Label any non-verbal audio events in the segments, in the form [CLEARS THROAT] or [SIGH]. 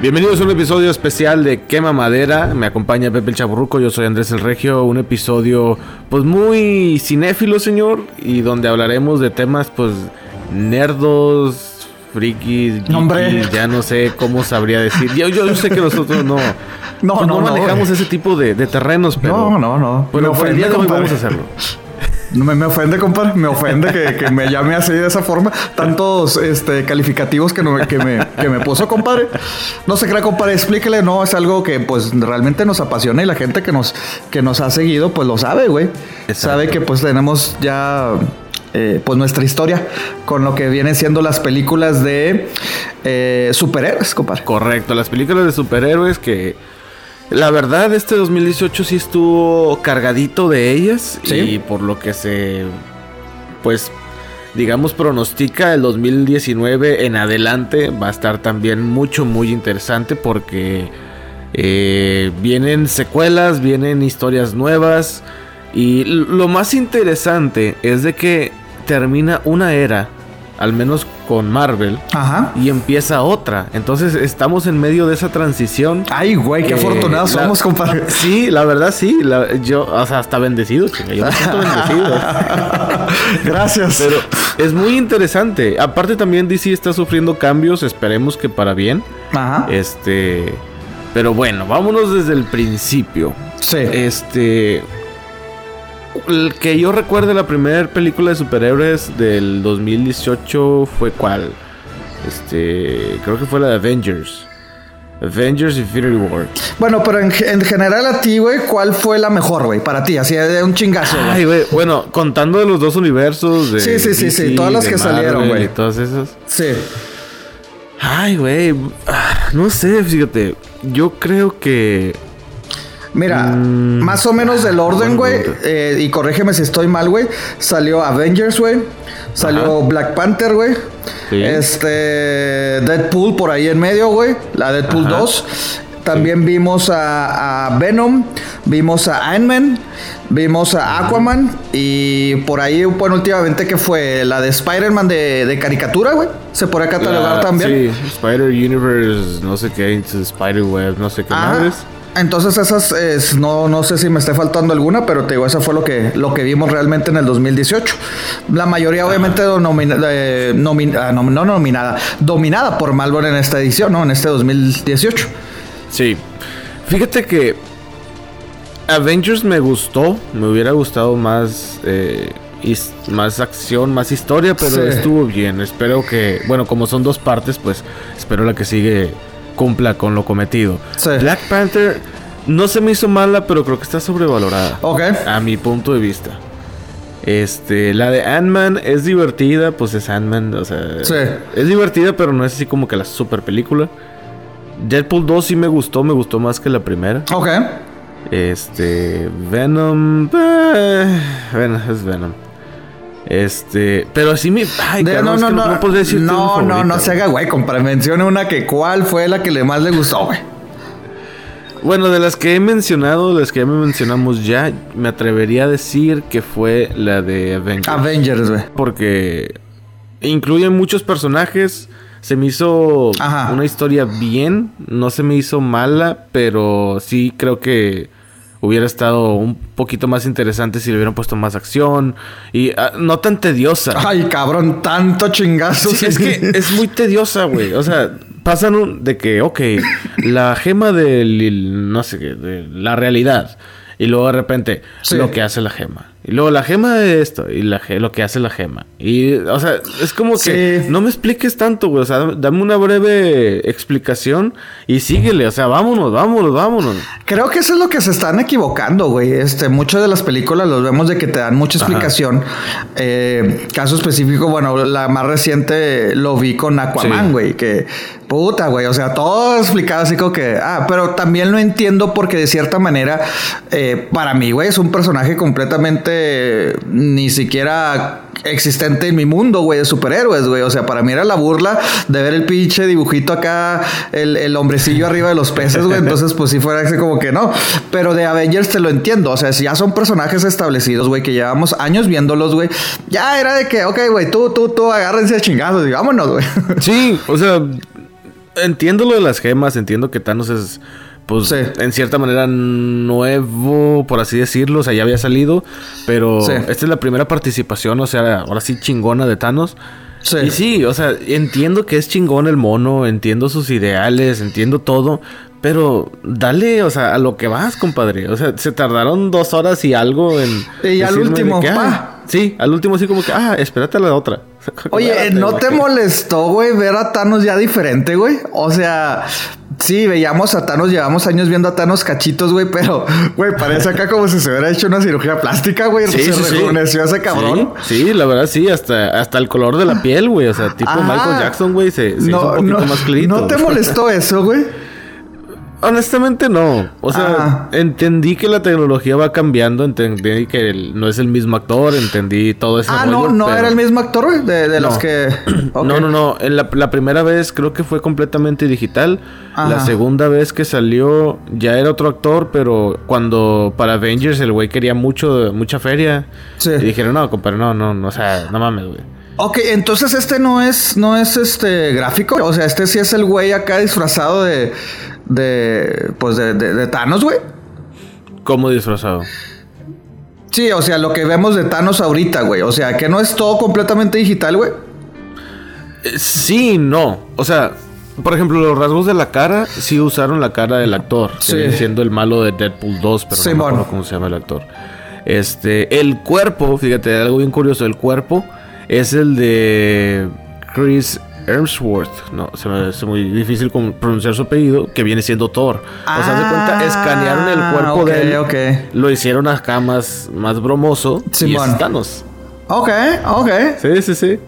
Bienvenidos a un episodio especial de Quema Madera. Me acompaña Pepe el Chaburruco, yo soy Andrés el Regio. Un episodio, pues muy cinéfilo, señor, y donde hablaremos de temas, pues, nerdos, frikis, geekis, ya no sé cómo sabría decir. Yo, yo sé que nosotros [LAUGHS] no, no, pues, no, manejamos ese tipo de, de, terrenos, pero. No, no, no. Pero por el día de hoy vamos a hacerlo. Me, me, ofende, compadre. Me ofende que, que, me llame así de esa forma. Tantos este, calificativos que, no, que, me, que me puso, compadre. No se crea, compadre. Explíquele. No, es algo que pues realmente nos apasiona y la gente que nos, que nos ha seguido pues lo sabe, güey. Sabe que pues tenemos ya eh, pues nuestra historia con lo que vienen siendo las películas de eh, superhéroes, compadre. Correcto, las películas de superhéroes que la verdad este 2018 sí estuvo cargadito de ellas ¿Sí? y por lo que se pues digamos pronostica el 2019 en adelante va a estar también mucho muy interesante porque eh, vienen secuelas, vienen historias nuevas y lo más interesante es de que termina una era, al menos con Marvel, Ajá. y empieza otra. Entonces estamos en medio de esa transición. Ay, güey, qué Eh, afortunados la- somos, compadre. [LAUGHS] Sí, la verdad sí. la- yo, o sea, hasta bendecido, chica, Yo me siento bendecido. [LAUGHS] Gracias. Pero es muy interesante. Aparte también DC está sufriendo cambios, esperemos que para bien. Ajá. Este, pero bueno, vámonos desde el principio. sí. Este, el que yo recuerde la primera película de superhéroes del 2018 fue cuál? Este, creo que fue la de Avengers. Avengers Infinity War. Bueno, pero en, en general a ti, güey, ¿cuál fue la mejor, güey? Para ti, así de un chingazo, güey. Ay, güey, bueno, contando de los dos universos de Sí, sí, sí, sí, todas las que salieron, güey. Todas esas. Sí. Ay, güey, ah, no sé, fíjate. Yo creo que Mira, Mm. más o menos del orden, Buena güey, eh, y corrígeme si estoy mal, güey. Salió Avengers, güey. Salió Ajá. Black Panther, güey. Sí. Este. Deadpool por ahí en medio, güey. La Deadpool Ajá. 2. También vimos a, a Venom, vimos a Ant-Man, vimos a Aquaman y por ahí, bueno, últimamente que fue la de Spider-Man de, de caricatura, güey. Se podrá catalogar la- también. Sí, Spider Universe, no sé qué, Into the Spider Web, no sé qué Ah, madres. Entonces esas es- no, no sé si me esté faltando alguna, pero te digo, esa fue lo que, lo que vimos realmente en el 2018. La mayoría obviamente nomina- eh, ah, no nominada, dominada por Marvel en esta edición, ¿no? En este 2018. Sí. Fíjate que Avengers me gustó. Me hubiera gustado más. eh, más acción, más historia, pero Sí. estuvo bien. Espero que. Bueno, como son dos partes, pues espero la que sigue cumpla con lo cometido. Sí. Black Panther no se me hizo mala, pero creo que está sobrevalorada. Ok. A mi punto de vista. Este, la de Ant-Man es divertida, pues es Ant-Man, o sea, Sí. es divertida, pero no es así como que la super película. Deadpool 2 sí me gustó, me gustó más que la primera. Ok. Este, Venom, eh, Venom es Venom. Este, pero así me, ay, De- cabrón, no, es no, que no. no, no, no, se haga güey. Mencione una que cuál fue la que le más le gustó, güey. Bueno, de las que he mencionado, las que ya me mencionamos ya, me atrevería a decir que fue la de Avengers. Avengers, güey. porque incluye muchos personajes. Se me hizo Ajá. una historia bien, no se me hizo mala, pero sí creo que hubiera estado un poquito más interesante si le hubieran puesto más acción y ah, no tan tediosa. Ay, cabrón, tanto chingazo. Sí, es que es muy tediosa, güey. O sea, pasan un- de que, ok, la gema del, no sé qué, de la realidad. Y luego de repente, Sí. lo que hace la gema. Y luego la gema de esto. Y la, lo que hace la gema. Y, o sea, es como que no me expliques tanto, güey. O sea, dame una breve explicación y síguele. O sea, vámonos, vámonos, vámonos. Creo que eso es lo que se están equivocando, güey. Este, muchas de las películas los vemos de que te dan mucha explicación. Eh, caso específico, bueno, la más reciente lo vi con Aquaman, Sí. güey. Que puta, güey. O sea, todo explicado así como que. Ah, pero también lo entiendo porque de cierta manera, eh, para mí, güey, es un personaje completamente ni siquiera existente en mi mundo, güey, de superhéroes, güey. O sea, para mí era la burla de ver el pinche dibujito acá, el, el hombrecillo arriba de los peces, güey. Entonces, pues sí fuera así como que no. Pero de Avengers te lo entiendo. O sea, si ya son personajes establecidos, güey, que llevamos años viéndolos, güey. Ya era de que, ok, güey, tú, tú, tú, agárrense a chingados y vámonos, güey. Sí, [LAUGHS] o sea, entiendo lo de las gemas, entiendo que Thanos es, pues, en cierta manera nuevo, por así decirlo, o sea, ya había salido, pero esta es la primera participación, o sea, ahora sí chingona de Thanos. Sí. Y sí, o sea, entiendo que es chingón el mono, entiendo sus ideales, entiendo todo, pero dale, o sea, a lo que vas, compadre. O sea, se tardaron dos horas y algo en. Y al último, ah, Sí, al último sí como que, ah, espérate a la otra. [LAUGHS] Oye, ¿no te molestó, güey, ver a Thanos ya diferente, güey? O sea, sí, veíamos a Thanos, llevamos años viendo a Thanos cachitos, güey, pero, [LAUGHS] güey, parece acá como si se hubiera hecho una cirugía plástica, güey. Sí, se sí, rejuveneció ese cabrón. Sí, la verdad sí, hasta, hasta el color de la piel, güey. O sea, tipo Michael Jackson, güey, se, hizo un poquito más clarito. ¿No te molestó eso, güey? Honestamente no. O sea, entendí que la tecnología va cambiando, entendí que no es el mismo actor, entendí todo eso. Ah, no, no era el mismo actor de, los que... [CLEARS THROAT] No, no, no. En la, primera vez creo que fue completamente digital. La segunda vez que salió ya era otro actor, pero cuando para Avengers el güey quería mucho, mucha feria. Sí. Y dijeron, no, compadre, no, no, no, o sea, no mames, güey. Ok, entonces este no es, no es este gráfico. O sea, este sí es el güey acá disfrazado de, de, pues de, de, Thanos, güey. ¿Cómo disfrazado? Sí, o sea, lo que vemos de Thanos ahorita, güey. O sea, que no es todo completamente digital, güey. Eh, sí, no. O sea, por ejemplo, los rasgos de la cara sí usaron la cara del actor. Sí. Siendo el malo de Deadpool 2, pero no acuerdo cómo se llama el actor. Este, el cuerpo, fíjate, algo bien curioso, el cuerpo es el de Chris Hemsworth, no, se me hace muy difícil pronunciar su apellido, que viene siendo Thor. o sea, de cuenta, ah, escanearon el cuerpo de él, lo hicieron acá más, más bromoso y es Thanos. Ok, ok. Sí, sí, sí.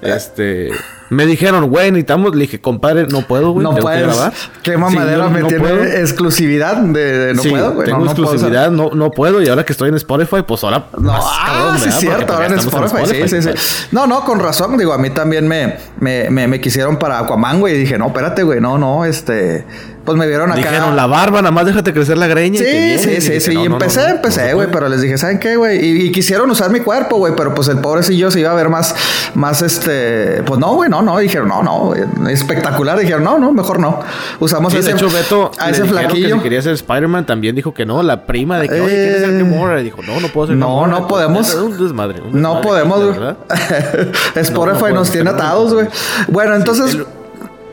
Este. Me dijeron, güey, necesitamos. Le dije, compadre, no puedo, güey. No puedes. grabar. Qué mamadera me tiene exclusividad de, no puedo, güey. Tengo exclusividad, no, no puedo. Y ahora que estoy en Spotify, pues ahora. No, ah, sí, es cierto. Ahora en Spotify. sí, sí, sí. No, no, con razón. Digo, a mí también me, me, me, me quisieron para Aquaman, güey. Y dije, no, espérate, güey. No, no, este pues me vieron acá. Dijeron la barba, nada más déjate crecer la greña. Sí, sí, sí, sí. y empecé, empecé, güey, pero les dije, ¿saben qué, güey? Y, quisieron usar mi cuerpo, güey, pero pues el pobrecillo se iba a ver más, más este, pues no, güey, no, no. Dijeron, no, no, espectacular. Dijeron, no, no, mejor no. Usamos ese, de hecho, Beto, a ese flaquillo. Que si quería ser Spider-Man también dijo que no. La prima de que, oye, ¿quieres ser Gamora? Dijo, no, no puedo ser No, no podemos. Un desmadre. no podemos, güey. Spotify [LAUGHS] nos tiene atados, güey. Bueno, entonces.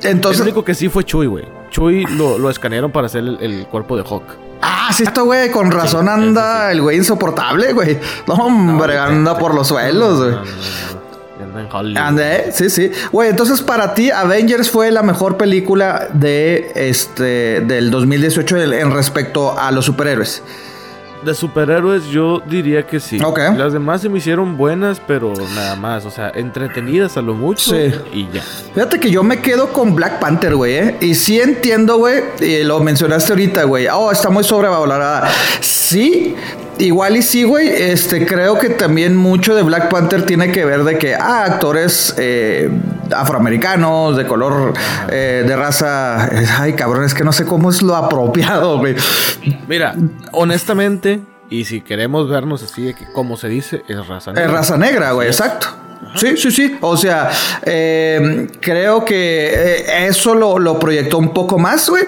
entonces. El único que sí fue Chuy, güey. Chuy lo, lo escanearon para hacer el, cuerpo de Hawk. Ah, sí, esto, güey, con razón anda el güey insoportable, güey. No, hombre, anda por los suelos, güey. Ande, sí, sí. Güey, entonces para ti Avengers fue la mejor película de este del 2018 en respecto a los superhéroes de superhéroes yo diría que sí. Las demás se me hicieron buenas, pero nada más. O sea, entretenidas a lo mucho sí. y ya. Fíjate que yo me quedo con Black Panther, güey. ¿eh? Y sí entiendo, güey. Y lo mencionaste ahorita, güey. Oh, está muy sobrevalorada. Sí, Igual y sí, güey. Este, creo que también mucho de Black Panther tiene que ver de que, ah, actores eh, afroamericanos, de color, eh, de raza. Ay, cabrón, es que no sé cómo es lo apropiado, güey. Mira, honestamente, y si queremos vernos así, de que, como se dice, es raza negra. Es raza negra, güey, exacto. Sí, sí, sí. O sea, eh, creo que eso lo, lo proyectó un poco más, güey.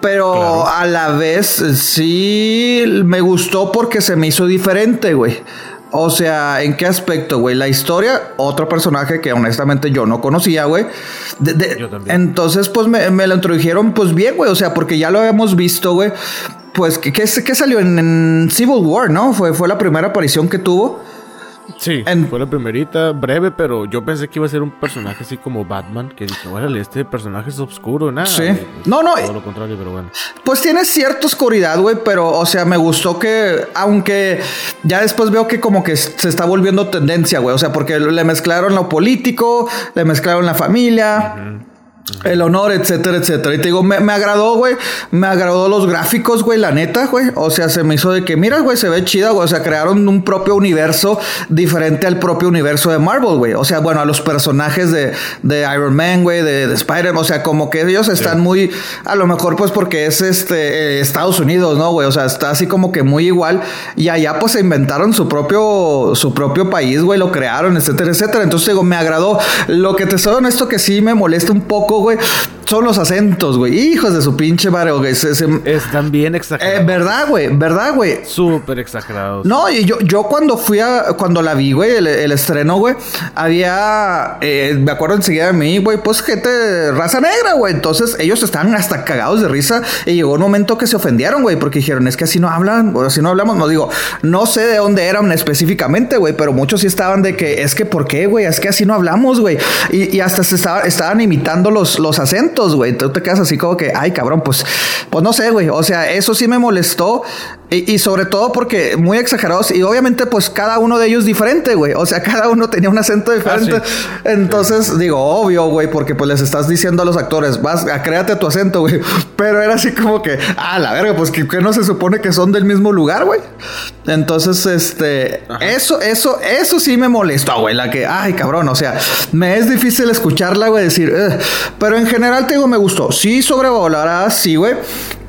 Pero a la vez sí me gustó porque se me hizo diferente, güey. O sea, ¿en qué aspecto, güey? La historia, otro personaje que honestamente yo no conocía, güey. Entonces, pues me, lo introdujeron, pues bien, güey. O sea, porque ya lo habíamos visto, güey. Pues, ¿qué, qué, salió en, en, Civil War, no? Fue, fue la primera aparición que tuvo. Sí, fue la primerita, breve, pero yo pensé que iba a ser un personaje así como Batman, que dije, órale, este personaje es oscuro, nada. Sí. no, no. Todo lo contrario, pero bueno. Pues tiene cierta oscuridad, güey, pero, o sea, me gustó que, aunque ya después veo que como que se está volviendo tendencia, güey, o sea, porque le mezclaron lo político, le mezclaron la familia el honor, etcétera, etcétera. Y te digo, me, agradó, güey. Me agradó los gráficos, güey, la neta, güey. O sea, se me hizo de que, mira, güey, se ve chida, güey. O sea, crearon un propio universo diferente al propio universo de Marvel, güey. O sea, bueno, a los personajes de, de Iron Man, güey, de, de Spider-Man. O sea, como que ellos están muy, a lo mejor, pues porque es este eh, Estados Unidos, ¿no, güey? O sea, está así como que muy igual. Y allá, pues, se inventaron su propio, su propio país, güey. Lo crearon, etcétera, etcétera. Entonces, digo, me agradó. Lo que te soy honesto que sí me molesta un poco, güey, son los acentos, güey. Hijos de su pinche madre, güey. Están bien exagerados. Eh, ¿Verdad, güey? ¿Verdad, güey? Súper exagerados. No, y yo, yo cuando fui a. Cuando la vi, güey, el, estreno, güey, había. Eh, me acuerdo enseguida de mí, güey, pues gente raza negra, güey. Entonces ellos estaban hasta cagados de risa. Y llegó un momento que se ofendieron, güey, porque dijeron, es que así no hablan, o así no hablamos. No digo, no sé de dónde eran específicamente, güey, pero muchos sí estaban de que, es que, ¿por qué, güey? Es que así no hablamos, güey. Y, hasta se estaba, estaban imitando los, los acentos, güey. Tú te quedas así como que, ay, cabrón, pues, pues no sé, güey. O sea, eso sí me molestó. Y, sobre todo porque muy exagerados. Y obviamente, pues cada uno de ellos diferente, güey. O sea, [LAUGHS] cada uno tenía un acento diferente. Ah, Entonces, digo, obvio, güey, porque pues les estás diciendo a los actores, vas, a créate tu acento, güey. [LAUGHS] Pero era así como que, ah, la verga, pues que, no se supone que son del mismo lugar, güey. Entonces, este, eso, eso, eso sí me molestó, güey. La que, ay, cabrón, o sea, me es difícil escucharla, güey, decir, pero en general te digo, me gustó. Sí, sobrevolará, sí, güey.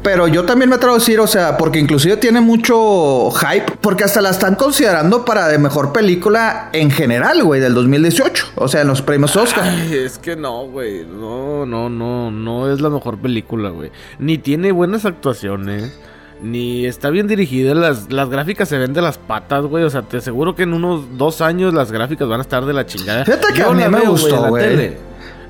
Pero yo también me atrevo a decir, o sea, porque inclusive tiene mucho hype, porque hasta la están considerando para de mejor película en general, güey, del 2018. O sea, en los premios Oscar. es que no, güey. No, no, no, no es la mejor película, güey. Ni tiene buenas actuaciones. Ni está bien dirigida. Las, las gráficas se ven de las patas, güey. O sea, te aseguro que en unos dos años las gráficas van a estar de la chingada. Fíjate que a mí me gustó, güey.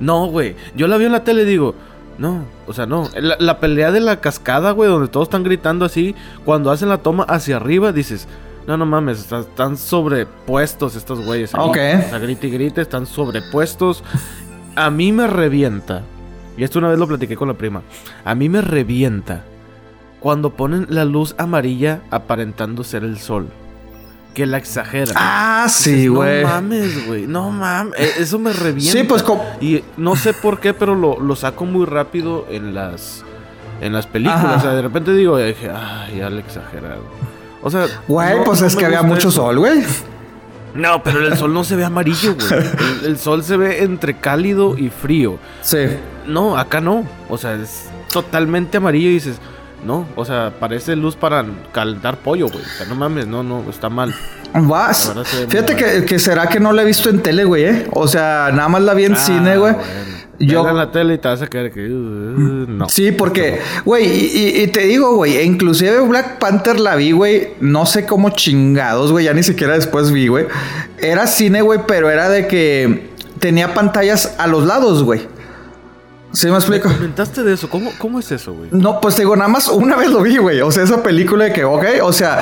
No, güey. Yo la vi en la tele y digo, no, o sea, no. La, pelea de la cascada, güey, donde todos están gritando así, cuando hacen la toma hacia arriba, dices, no, no mames, están, sobrepuestos estos güeyes. Ok. O sea, grita y grita, están sobrepuestos. A mí me revienta, y esto una vez lo platiqué con la prima, a mí me revienta cuando ponen la luz amarilla aparentando ser el sol que la exagera. Ah, sí, güey. No mames, güey. No mames. E, eso me revienta. Sí, pues Y no sé por qué, pero lo, saco muy rápido en las en las películas. O sea, de repente digo, dije, ay, ya le exagerado. O sea, güey, pues es que había mucho sol, güey. No, pero el sol no se ve amarillo, güey. [LAUGHS] El, sol se ve entre cálido y frío. Sí. No, acá no. O sea, es totalmente amarillo y dices, no, o sea, parece luz para calentar pollo, güey. O sea, no mames, no, no, está mal. Vas. Fíjate que, será que no la he visto en tele, güey, ¿eh? O sea, nada más la vi en ah, cine, güey. Yo en la tele y te vas a creer que uh, no. Sí, porque, güey, y, te digo, güey, inclusive Black Panther la vi, güey, no sé cómo chingados, güey, ya ni siquiera después vi, güey. Era cine, güey, pero era de que tenía pantallas a los lados, güey. ¿Sí me explico? ¿Me comentaste de eso? ¿Cómo, cómo es eso, güey? No, pues digo, nada más una vez lo vi, güey. O sea, esa película de que, ok, o sea,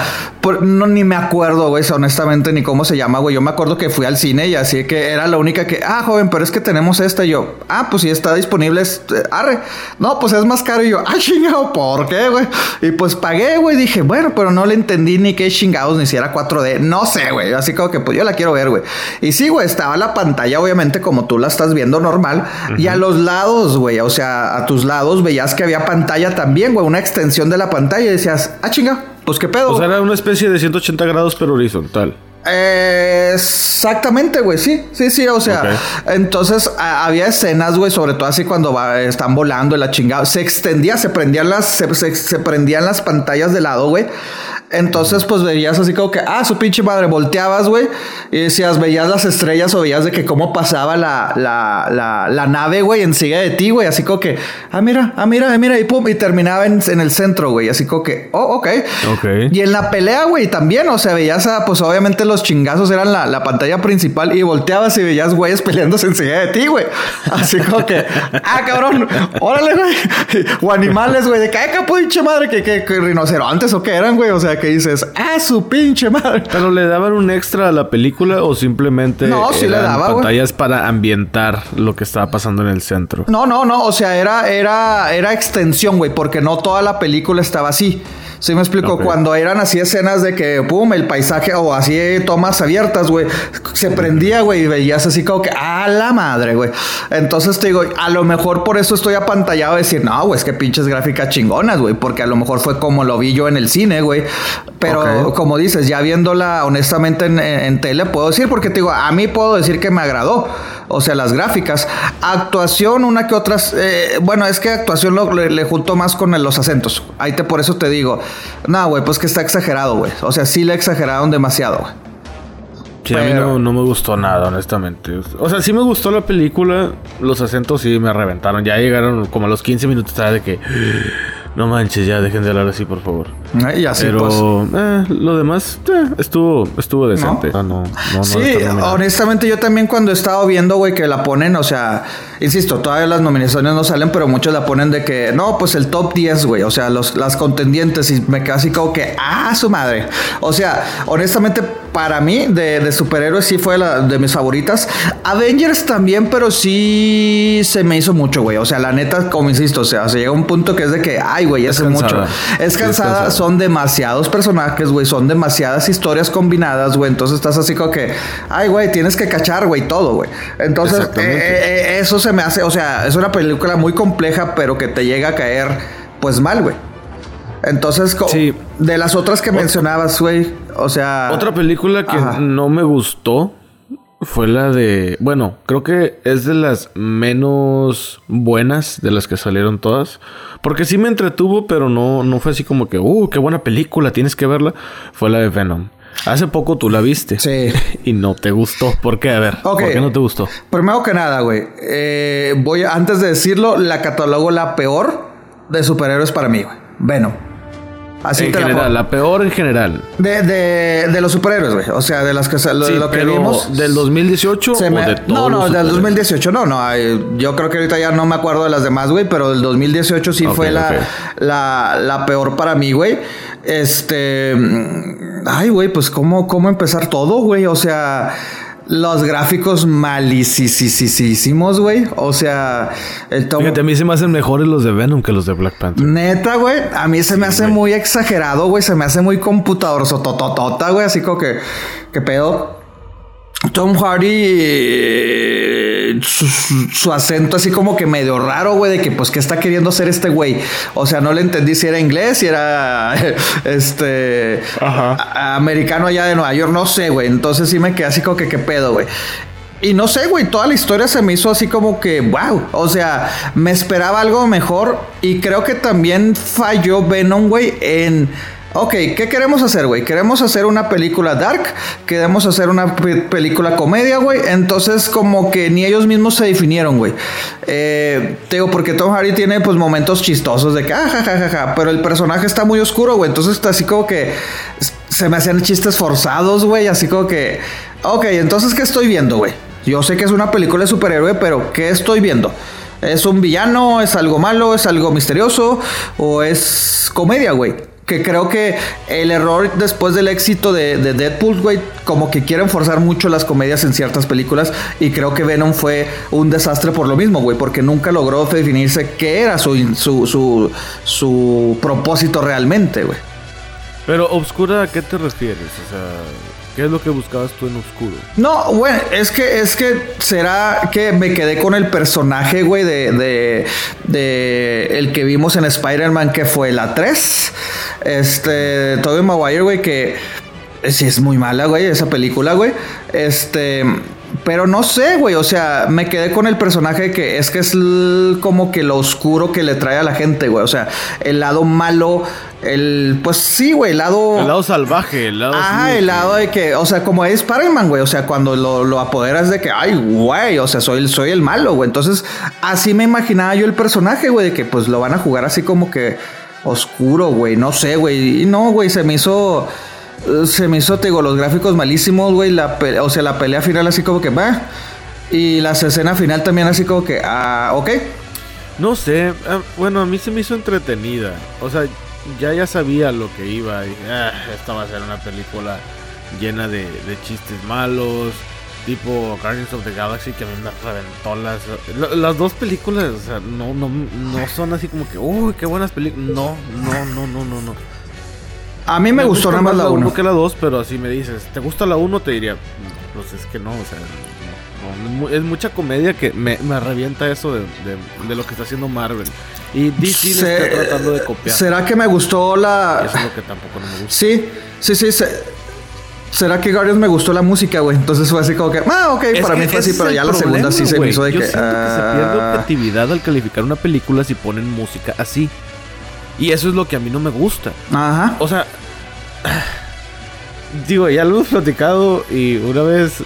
no ni me acuerdo, güey, honestamente, ni cómo se llama, güey. Yo me acuerdo que fui al cine y así que era la única que, ah, joven, pero es que tenemos esta. Y yo, ah, pues si está disponible, es, eh, arre. No, pues es más caro. Y yo, [LAUGHS] ah, chingado, ¿por qué, güey? Y pues pagué, güey. Dije, bueno, pero no le entendí ni qué chingados, ni si era 4D. No sé, güey. Así como que, pues yo la quiero ver, güey. Y sí, güey, estaba la pantalla, obviamente, como tú la estás viendo normal. Y a los lados, güey. O sea, a tus lados veías que había pantalla también, güey, una extensión de la pantalla y decías, ah, chinga, pues qué pedo. O sea, era una especie de 180 grados, pero horizontal. exactamente, güey, sí, sí, sí, o sea, entonces había escenas, güey, sobre todo así cuando están volando la chingada, se extendía, se prendían las, se prendían las pantallas de lado, güey, entonces, pues veías así como que, ah, su pinche madre, volteabas, güey, y decías, veías las estrellas o veías de que cómo pasaba la, la, la, la nave, güey, enseguida de ti, güey, así como que, ah, mira, ah, mira, mira, y pum, y terminaba en, en el centro, güey, así como que, oh, ok. Ok. Y en la pelea, güey, también, o sea, veías, a, pues obviamente los chingazos eran la, la pantalla principal y volteabas y veías güeyes peleándose enseguida de ti, güey. Así como que, ah, cabrón, órale, güey. O animales, güey, de que, ay, pinche madre, que, que, que rinocerontes o qué eran, güey, o sea, que dices, ah, su pinche madre. Pero le daban un extra a la película o simplemente no, sí le daba, pantallas para ambientar lo que estaba pasando en el centro. No, no, no, o sea, era era era extensión, güey, porque no toda la película estaba así. Sí me explico, cuando eran así escenas de que, pum, el paisaje o así tomas abiertas, güey, se prendía, güey, y veías así como que, a la madre, güey. Entonces te digo, a lo mejor por eso estoy apantallado de decir, no, güey, es que pinches gráficas chingonas, güey, porque a lo mejor fue como lo vi yo en el cine, güey. Pero como dices, ya viéndola honestamente en, tele, puedo decir, porque te digo, a mí puedo decir que me agradó. O sea, las gráficas. Actuación, una que otras. Eh, bueno, es que actuación lo, le, le junto más con los acentos. Ahí te por eso te digo. No, güey, pues que está exagerado, güey. O sea, sí le exageraron demasiado, güey. Sí, a mí no, no, me gustó nada, honestamente. O sea, sí me gustó la película. Los acentos sí me reventaron. Ya llegaron como a los 15 minutos tarde de que... No manches, ya dejen de hablar así, por favor. Y así, Pero pues. eh, lo demás eh, estuvo, estuvo decente. ¿No? No, no, sí, honestamente yo también cuando he estado viendo, güey, que la ponen, o sea, insisto, todavía las nominaciones no salen, pero muchos la ponen de que, no, pues el top 10, güey, o sea, los, las contendientes y me quedo así como que, ah, su madre. O sea, honestamente, para mí, de, de superhéroes sí fue la de mis favoritas. Avengers también, pero sí se me hizo mucho, güey. O sea, la neta, como insisto, o sea, se llega a un punto que es de que, ay, güey, es mucho. Es cansada, es son demasiados personajes, güey, son demasiadas historias combinadas, güey. Entonces estás así como que, ay, güey, tienes que cachar, güey, todo, güey. Entonces, eh, eh, eso se me hace, o sea, es una película muy compleja, pero que te llega a caer, pues mal, güey. Entonces, sí. de las otras que mencionabas, güey, o sea... Otra película que ajá. no me gustó fue la de... Bueno, creo que es de las menos buenas de las que salieron todas. Porque sí me entretuvo, pero no, no fue así como que, uh, qué buena película, tienes que verla. Fue la de Venom. Hace poco tú la viste. Sí. [LAUGHS] Y no te gustó. ¿Por qué? A ver. Okay. ¿Por qué no te gustó? Primero que nada, güey. Eh, voy, antes de decirlo, la catalogo la peor de superhéroes para mí, güey. Venom. Así en general, la, la, peor en general. De, de, de los superhéroes, güey. O sea, de las que, lo, sí, de lo que vimos. ¿Del 2018 se me, o de todos No, no, del 2018 no, no. Yo creo que ahorita ya no me acuerdo de las demás, güey. Pero del 2018 sí okay, fue la, okay. la, la peor para mí, güey. Este. Ay, güey, pues cómo, cómo empezar todo, güey. O sea. Los gráficos malicísimos, güey. O sea, el tomo... Fíjate, a mí se me hacen mejores los de Venom que los de Black Panther. Neta, güey. A mí se me hace wey. muy exagerado, güey. Se me hace muy computador sotototota, güey. Así como que, ¿qué pedo? Tom Hardy, su, su, acento así como que medio raro, güey, de que pues qué está queriendo hacer este güey. O sea, no le entendí si era inglés, si era [LAUGHS] este Ajá. americano allá de Nueva York, no sé, güey. Entonces sí me quedé así como que qué pedo, güey. Y no sé, güey, toda la historia se me hizo así como que, wow. O sea, me esperaba algo mejor. Y creo que también falló Venom, güey, en Ok, ¿qué queremos hacer, güey? Queremos hacer una película dark, queremos hacer una pe película comedia, güey. Entonces, como que ni ellos mismos se definieron, güey. Eh, te digo, porque Tom Hardy tiene pues momentos chistosos de que, ah, ja, ja, ja, ja, pero el personaje está muy oscuro, güey. Entonces está así como que se me hacían chistes forzados, güey. Así como que, ok, entonces, ¿qué estoy viendo, güey? Yo sé que es una película de superhéroe, pero ¿qué estoy viendo? ¿Es un villano? ¿Es algo malo? ¿Es algo misterioso? ¿O es comedia, güey? Que creo que el error después del éxito de, de, Deadpool, güey, como que quieren forzar mucho las comedias en ciertas películas y creo que Venom fue un desastre por lo mismo, güey, porque nunca logró definirse qué era su, su, su, su propósito realmente, güey. Pero, Obscura, ¿a qué te refieres? O sea, ¿qué es lo que buscabas tú en Oscuro? No, güey, es que, es que será que me quedé con el personaje, güey, de, de, de el que vimos en Spider-Man, que fue la 3. Este, Tobey Maguire, güey, que sí es muy mala, güey, esa película, güey. Este, pero no sé, güey, o sea, me quedé con el personaje que es que es como que lo oscuro que le trae a la gente, güey. O sea, el lado malo, el, pues sí, güey, el lado... El lado salvaje, el lado... Ah, el lado de que, o sea, como es Spider-Man, güey. O sea, cuando lo, lo, apoderas de que, ay, güey, o sea, soy, soy el malo, güey. Entonces, así me imaginaba yo el personaje, güey, de que pues lo van a jugar así como que oscuro, güey. No sé, güey. Y no, güey, se me hizo se me hizo, te digo, los gráficos malísimos, güey. O sea, la pelea final así como que va. Y la escena final también así como que, ah, ok. No sé, bueno, a mí se me hizo entretenida. O sea, ya ya sabía lo que iba. Y, ah, esta va a ser una película llena de, de, chistes malos. Tipo Guardians of the Galaxy que a mí me reventó las... Las dos películas, o sea, no, no, no son así como que, uy, qué buenas películas. No, no, no, no, no, no. A mí me, me gustó nada más la 1 que la 2, pero así me dices, ¿te gusta la 1? Te diría, pues es que no, o sea, no, no, es mucha comedia que me, me revienta eso de, de, de, lo que está haciendo Marvel. Y DC Se, está tratando de copiar. ¿Será que me gustó la...? Eso es lo que tampoco no me gusta. Sí, sí, sí, se... ¿Será que Guardians me gustó la música, güey? Entonces fue así como que, ah, ok, es para mí fue así, pero ya la segunda sí se me hizo de Yo que. Siento ah... que se pierde objetividad al calificar una película si ponen música así. Y eso es lo que a mí no me gusta. Ajá. O sea, [SIGHS] digo, ya lo hemos platicado y una vez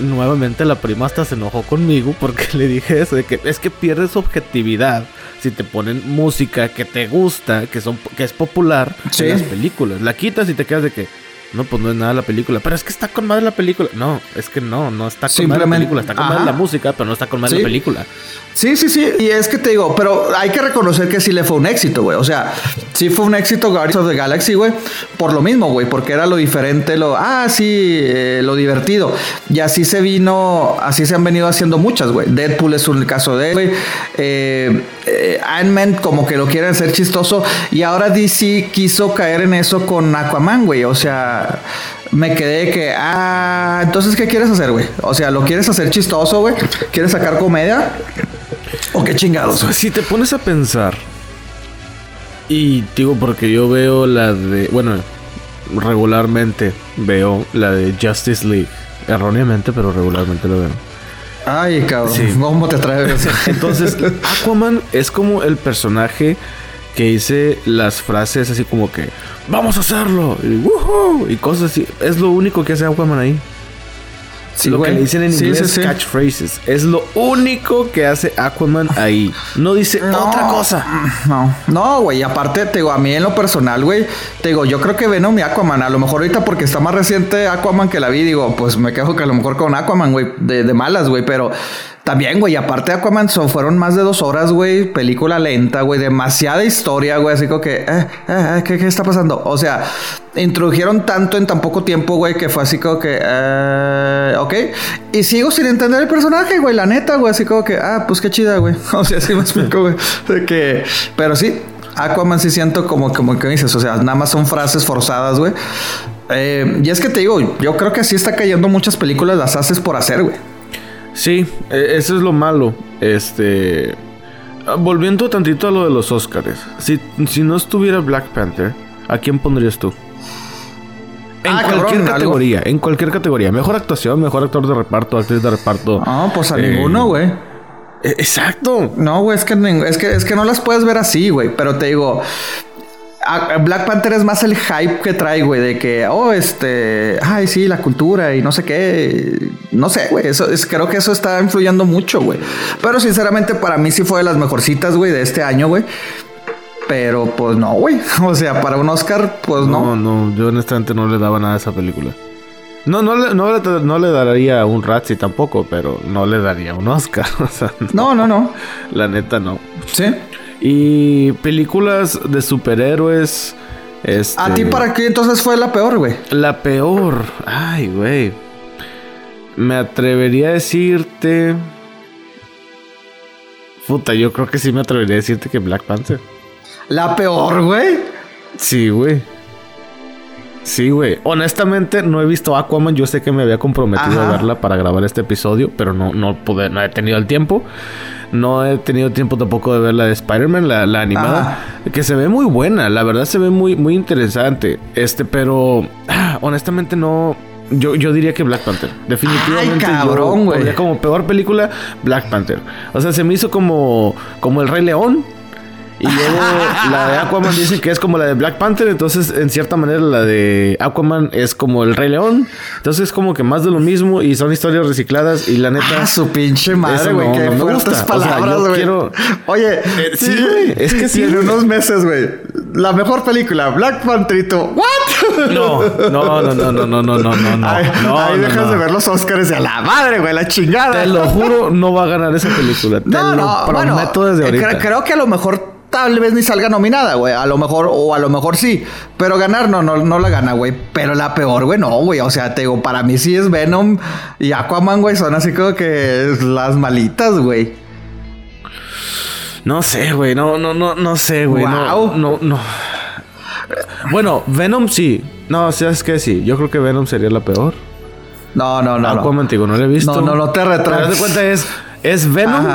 nuevamente la prima hasta se enojó conmigo porque [LAUGHS] le dije eso, de que es que pierdes objetividad si te ponen música que te gusta, que son que es popular en las películas. La quitas y te quedas de que no, pues no es nada la película. Pero es que está con madre la película. No, es que no, no está con madre la película. Está con madre la música, pero no está con madre la película. Sí, sí, sí. Y es que te digo, pero hay que reconocer que sí le fue un éxito, güey. O sea, sí fue un éxito Guardians of the Galaxy, güey. Por lo mismo, güey. Porque era lo diferente, lo. Ah, sí, eh, lo divertido. Y así se vino. Así se han venido haciendo muchas, güey. Deadpool es un caso de, güey. Eh, eh, Ant-Man, como que lo quieren hacer chistoso. Y ahora DC quiso caer en eso con Aquaman, güey. O sea me quedé que, ah, entonces, ¿qué quieres hacer, güey? O sea, ¿lo quieres hacer chistoso, güey? ¿Quieres sacar comedia? ¿O qué chingados? Si te pones a pensar, y digo porque yo veo la de, bueno, regularmente veo la de Justice League, erróneamente, pero regularmente lo veo. Ay, cabrón, ¿cómo te atreves? [LAUGHS] Entonces, Aquaman es como el personaje que dice las frases así como que vamos a hacerlo y, y cosas así. Es lo único que hace Aquaman ahí. Sí, lo que le dicen en inglés catchphrases. Es lo único que hace Aquaman ahí. No dice otra cosa. No, no, güey. Aparte, te digo, a mí en lo personal, güey, te digo, yo creo que Venom y Aquaman, a lo mejor ahorita porque está más reciente Aquaman que la vi, digo, pues me quejo que a lo mejor con Aquaman, güey, de, de malas, güey, pero también, güey, aparte de Aquaman, fueron más de dos horas, güey. Película lenta, güey. Demasiada historia, güey. Así como que, eh, eh, eh ¿qué, está pasando? O sea, introdujeron tanto en tan poco tiempo, güey, que fue así como que, eh, ok. Y sigo sin entender el personaje, güey. La neta, güey. Así como que, ah, pues qué chida, güey. [LAUGHS] O sea, sí me explico, güey. De que, pero sí, Aquaman sí siento como, como que dices, o sea, nada más son frases forzadas, güey. Eh, y es que te digo, yo creo que así está cayendo muchas películas, las haces por hacer, güey. Sí, e, eso es lo malo. Este. Ah, volviendo tantito a lo de los Oscars. Si, si no estuviera Black Panther, ¿a quién pondrías tú? En ah, cualquier categoría, en cualquier categoría. Mejor actuación, mejor actor de reparto, actriz de reparto. Ah, pues a ninguno, güey. E, exacto. No, güey, es que, es, que, es que no las puedes ver así, güey. Pero te digo, Black Panther es más el hype que trae, güey, de que, oh, este, ay, sí, la cultura y no sé qué. No sé, güey, eso es, creo que eso está influyendo mucho, güey. Pero sinceramente, para mí sí fue de las mejorcitas, güey, de este año, güey. Pero pues no, güey. [LAUGHS] O sea, para un Oscar, pues no. No, no, yo honestamente no le daba nada a esa película. No, no, le, no, le, no le daría un Razzie tampoco, pero no le daría un Oscar. [LAUGHS] O sea, no, no, no. La neta, no. Sí. Y películas de superhéroes. Este, ¿A ti para qué entonces fue la peor, güey? La peor. Ay, güey. Me atrevería a decirte. Puta, yo creo que sí me atrevería a decirte que Black Panther. ¿La peor, güey? Sí, güey. Sí, güey. Honestamente, no he visto Aquaman. Yo sé que me había comprometido a verla para grabar este episodio, pero no, no pude, no he tenido el tiempo. No he tenido tiempo tampoco de ver la de Spider-Man, la, animada, que se ve muy buena, la verdad se ve muy, muy interesante. Este, pero ah, honestamente no. Yo, yo diría que Black Panther. Definitivamente. Ay, cabrón, güey. Como peor película, Black Panther. O sea, se me hizo como, como el Rey León. Y luego la de Aquaman dicen que es como la de Black Panther. Entonces, en cierta manera, la de Aquaman es como el Rey León. Entonces, es como que más de lo mismo y son historias recicladas. Y la neta. Ah, su pinche madre, güey. Qué fuertes palabras, güey. quiero... Oye, eh, sí, güey. Es que sí. En unos meses, güey. La mejor película, Black Pantherito. ¿What? No, no, no, no, no, no, no, no, no. Ahí, no, ahí dejas de ver los Oscars de a la madre, güey, la chingada. Te lo juro, no va a ganar esa película. Te no, lo no, prometo desde ahorita. creo que a lo mejor tal vez ni salga nominada, güey. A lo mejor, o a lo mejor sí. Pero ganar no, no, no la gana, güey. Pero la peor, güey, no, güey. O sea, te digo, para mí sí es Venom y Aquaman, güey. Son así como que las malitas, güey. No sé, güey. No, no, no, no sé, güey. No, no, no. Bueno, Venom sí. No, sabes que sí. Yo creo que Venom sería la peor. No, no, no. Aquaman, no. no lo he visto. No, no, no te retraes. Das cuenta, es, es Venom.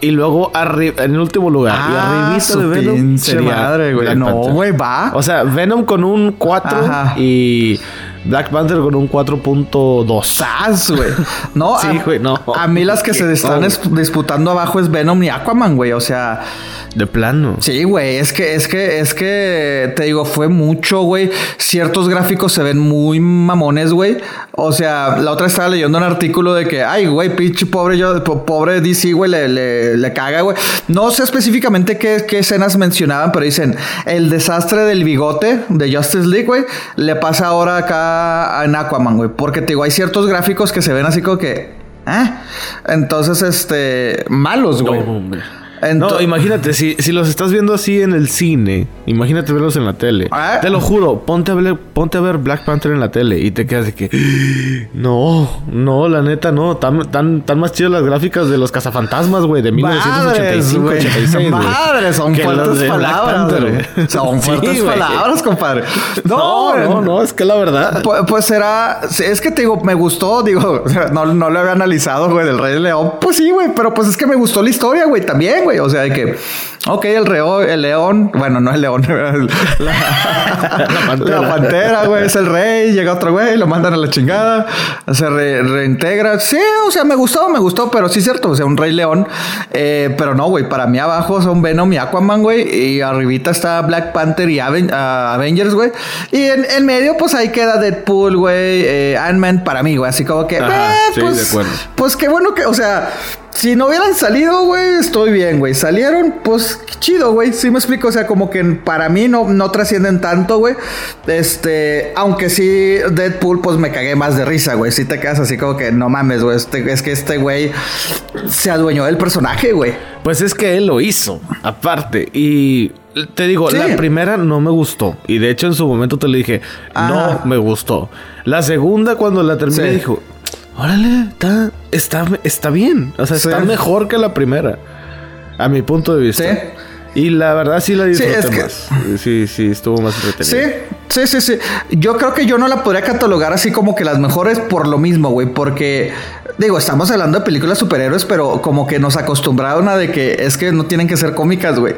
Y luego en el último lugar. y ah, arribita de Venom sería madre, güey. No, güey, va. O sea, Venom con un 4 y Black Panther con un 4.2. güey. [LAUGHS] No, sí, güey, no. A mí las que [LAUGHS] se están disputando abajo es Venom y Aquaman, güey. O sea. De plano. Sí, güey. Es que, es que, es que te digo, fue mucho, güey. Ciertos gráficos se ven muy mamones, güey. O sea, la otra estaba leyendo un artículo de que, ay, güey, pinche pobre yo, pobre DC, güey, le, le, caga, güey. No sé específicamente qué, qué escenas mencionaban, pero dicen, el desastre del bigote de Justice League, güey, le pasa ahora acá en Aquaman, güey. Porque te digo, hay ciertos gráficos que se ven así como que. ¿eh? Entonces, este. Malos, güey. no, imagínate, si, si los estás viendo así en el cine, imagínate verlos en la tele. Ah. Te lo juro, ponte a, ver, ponte a ver Black Panther en la tele y te quedas de que. [GASPS] No, no, la neta, no. Tan, tan, tan más chidas las gráficas de los cazafantasmas, güey, de 1985, 86. Madre, son fuertes palabras. Son [LAUGHS] fuertes palabras, compadre. No, no, no, es que la verdad. Pues, pues será. Es que te digo, me gustó, digo, [LAUGHS] no, no lo había analizado, güey, del Rey León. Pues sí, güey, pero pues es que me gustó la historia, güey, también, o sea, de que, ok, el, reo, el león, bueno, no el león, [LAUGHS] la, pantera. güey, es el rey, llega otro güey, lo mandan a la chingada, se reintegra. Sí, o sea, me gustó, me gustó, pero sí es cierto, o sea, un rey león. Eh, pero no, güey, para mí abajo son Venom y Aquaman, güey, y arribita está Black Panther y Avengers, güey. Y en, medio, pues ahí queda Deadpool, güey, eh, Ant-Man para mí, güey, así como que, eh, pues, pues qué bueno que, o sea, si no hubieran salido, güey, estoy bien, güey. Salieron, pues chido, güey. Sí me explico, o sea, como que para mí no, no trascienden tanto, güey. Este, aunque sí, Deadpool, pues me cagué más de risa, güey. Si te quedas así como que no mames, güey. Este, es que este güey se adueñó del personaje, güey. Pues es que él lo hizo, aparte. Y te digo, la primera no me gustó. Y de hecho en su momento te le dije, no me gustó. La segunda, cuando la terminé, dijo, órale, está, está, está bien. O sea, está mejor que la primera. A mi punto de vista. Sí. Y la verdad sí la disfruté sí, más. Sí, sí, estuvo más entretenida. Sí, sí, sí, sí. Yo creo que yo no la podría catalogar así como que las mejores por lo mismo, güey. Porque, digo, estamos hablando de películas superhéroes, pero como que nos acostumbraron a de que es que no tienen que ser cómicas, güey.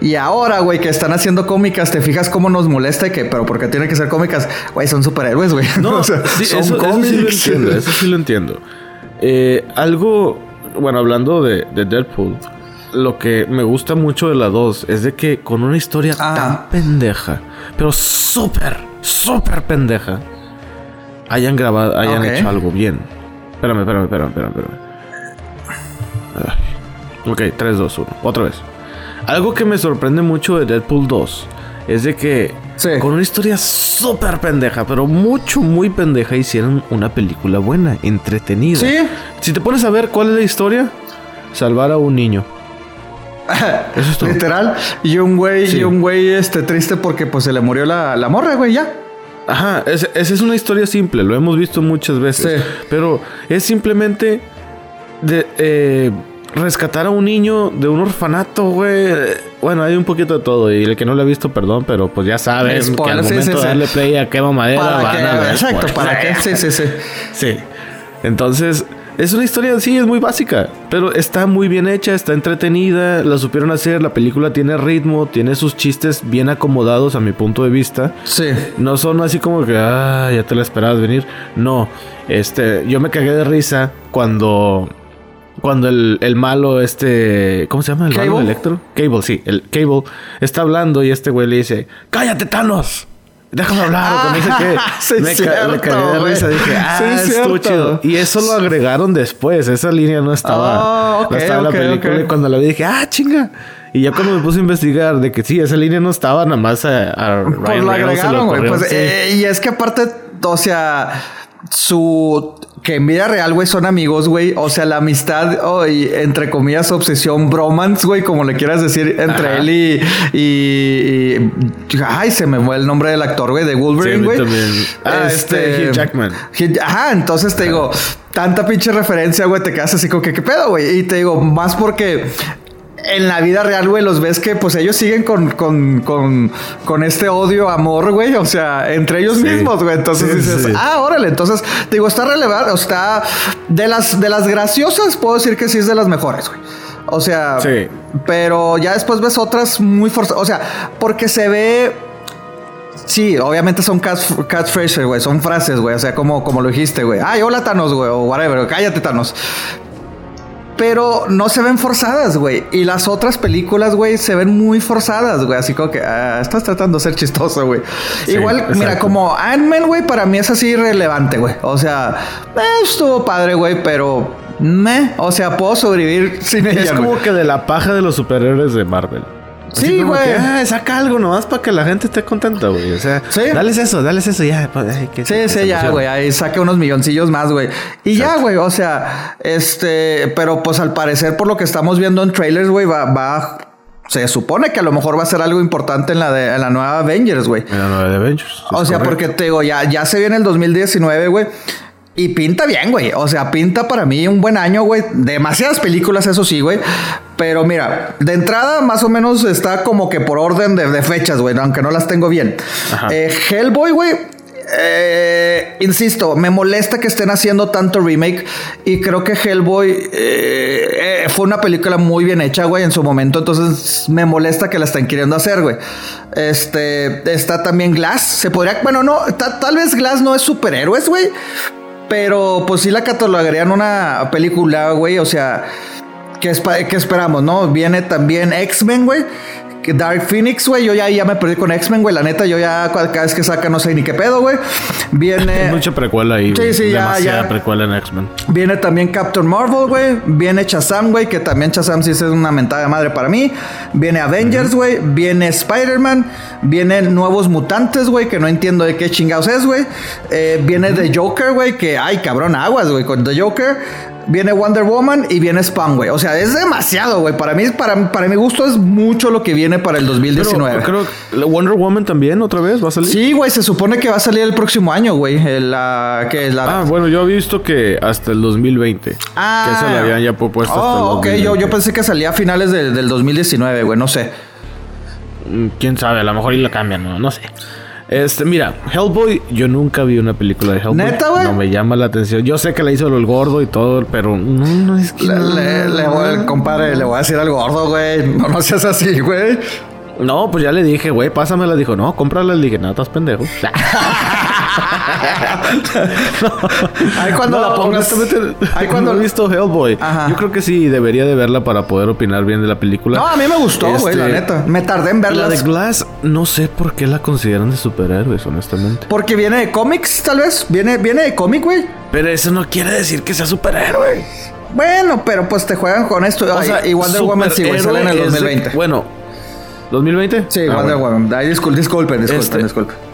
Y ahora, güey, que están haciendo cómicas, te fijas cómo nos molesta y que, pero porque tienen que ser cómicas, güey, son superhéroes, güey. No, [LAUGHS] son eso, cómics. sí lo entiendo, eso sí lo entiendo. Eh, algo, bueno, hablando de, de Deadpool lo que me gusta mucho de la 2 es de que con una historia ah. tan pendeja, pero súper, súper pendeja, hayan grabado, hayan hecho algo bien. Espérame, espérame, espérame, espérame. espérame. Ok, 3, 2, 1. Otra vez. Algo que me sorprende mucho de Deadpool 2 es de que con una historia súper pendeja, pero mucho, muy pendeja, hicieron una película buena, entretenida. Sí. Si te pones a ver cuál es la historia, salvar a un niño. [LAUGHS] Eso es todo. Literal. Y un güey, y un güey este, triste porque pues se le murió la, la morra, güey, ya. Ajá, esa es una historia simple, lo hemos visto muchas veces. Pero es simplemente de eh, rescatar a un niño de un orfanato, güey. Bueno, hay un poquito de todo. Y el que no lo ha visto, perdón, pero pues ya sabes que al momento de darle play a quema madera ¿Para Exacto, ¿para qué? Sí, sí, sí. Sí. Entonces, es una historia, sí, es muy básica, pero está muy bien hecha, está entretenida, la supieron hacer, la película tiene ritmo, tiene sus chistes bien acomodados a mi punto de vista. Sí. No son así como que, ah, ya te la esperabas venir. No, este, yo me cagué de risa cuando cuando el, el, malo, este. ¿Cómo se llama? ¿El malo Electro? Cable, sí. El Cable está hablando y este güey le dice: ¡Cállate, Thanos! Déjame hablar, o dice que [LAUGHS] me, me cagué de risa, dije, ah, sí, estuvo chido. Y eso lo agregaron después, esa línea no estaba, oh, no estaba en la película. Y cuando la vi dije, ah, chinga. Y ya cuando me puse a investigar de que sí, esa línea no estaba, nada más a, a pues la agregaron, güey. Pues, eh, y es que aparte, o sea, su que en vida real, güey, son amigos, güey. O sea, la amistad, oh, entre comillas, obsesión, bromance, güey, como le quieras decir, entre él y, y, Ay, se me fue el nombre del actor, güey, de Wolverine, güey. ah, este, este, Hugh Jackman. ajá, entonces te digo, tanta pinche referencia, güey, te quedas así como que, ¿qué pedo, güey? Y te digo, más porque en la vida real, güey, los ves que pues ellos siguen con, con, con, con este odio, amor, güey. O sea, entre ellos mismos, güey. Entonces dices, ah, órale. Entonces, digo, está relevante. O está de las, de las graciosas, puedo decir que sí es de las mejores, güey. O sea, pero ya después ves otras muy forzadas. O sea, porque se ve Sí, obviamente son catchphrases, güey. Son frases, güey. O sea, como, como lo dijiste, güey. Ay, hola Thanos, güey. O whatever. Cállate, Thanos pero no se ven forzadas, güey. Y las otras películas, güey, se ven muy forzadas, güey. Así como que ah, estás tratando de ser chistoso, güey. Igual, mira, como Ant-Man, güey, para mí es así irrelevante, güey. O sea, eh, estuvo padre, güey, pero me, o sea, puedo sobrevivir [LAUGHS] sin ella. Es como que de la paja de los superhéroes de Marvel. Sí, güey. Ah, saca algo nomás para que la gente esté contenta, güey. O sea, ¿Sí? dales eso, dales eso, ya. Pues, sí, sí, ya, güey. Ahí saque unos milloncillos más, güey. Y ya, güey. O sea, este. Pero pues al parecer, por lo que estamos viendo en trailers, güey, va, va se supone que a lo mejor va a ser algo importante en la de en la nueva Avengers, güey. En la nueva Avengers. O sea, porque te digo, ya, ya se viene el 2019, güey. Y pinta bien, güey. O sea, pinta para mí un buen año, güey. Demasiadas películas, eso sí, güey. Pero mira, de entrada más o menos está como que por orden de, fechas, güey. Aunque no las tengo bien. Eh, Hellboy, güey. Eh, insisto, me molesta que estén haciendo tanto remake y creo que Hellboy eh, fue una película muy bien hecha, güey, en su momento, entonces me molesta que la estén queriendo hacer, güey. Este, está también Glass, se podría, bueno, no, tal vez Glass no es superhéroes, güey, pero pues sí la catalogarían una película, güey. O sea, ¿qué, esperamos, no? Viene también X-Men, güey. Dark Phoenix, güey, yo ya, ya me perdí con X-Men, güey. La neta, yo ya cada vez que saca no sé ni qué pedo, güey. Viene. Hay mucha precuela ahí. Sí, sí, ya, ya. precuela en X-Men. Viene también Captain Marvel, güey. Viene Shazam, güey, que también Shazam sí es una mentada de madre para mí. Viene Avengers, güey. Viene Spider-Man. Vienen nuevos mutantes, güey, que no entiendo de qué chingados es, güey. Eh, viene The Joker, güey, que, ay, cabrón, aguas, güey, con The Joker viene Wonder Woman y viene Spawn, güey. O sea, es demasiado, güey. Para mí, para, para mi gusto, es mucho lo que viene para el 2019. Pero, creo Wonder Woman también otra vez va a salir. Sí, güey, se supone que va a salir el próximo año, güey. La, que es la... Ah, bueno, yo he visto que hasta el 2020. Ah. Que eso le habían ya propuesto hasta el 2020. ok, yo, yo pensé que salía a finales del 2019, güey. No sé. Mm, Quién sabe, a lo mejor y la cambian, no, no sé. Este, mira, Hellboy, yo nunca vi una película de Hellboy. ¿Neta, güey? No me llama la atención. Yo sé que la hizo el gordo y todo, pero no, no es que. Le, le, voy, compadre, le voy a decir al gordo, güey. No, no seas así, güey. No, pues ya le dije, güey, pásamela. Dijo, no, cómprala. Le dije, no, estás pendejo. [LAUGHS] [LAUGHS] Ahí cuando la pongas. Ahí cuando he visto Hellboy. Yo creo que sí debería de verla para poder opinar bien de la película. No, a mí me gustó, güey, la este, neta. Me tardé en verla. La de Glass, no sé por qué la consideran de superhéroes, honestamente. Porque viene de cómics, tal vez. Viene, viene de cómic, güey. Pero eso no quiere decir que sea superhéroe. Bueno, pero pues te juegan con esto. O sea, y Wonder Woman sí, güey, sale en el 2020. bueno, ¿2020? Sí, ah, Wonder Woman. disculpen, disculpen, disculpen. Este,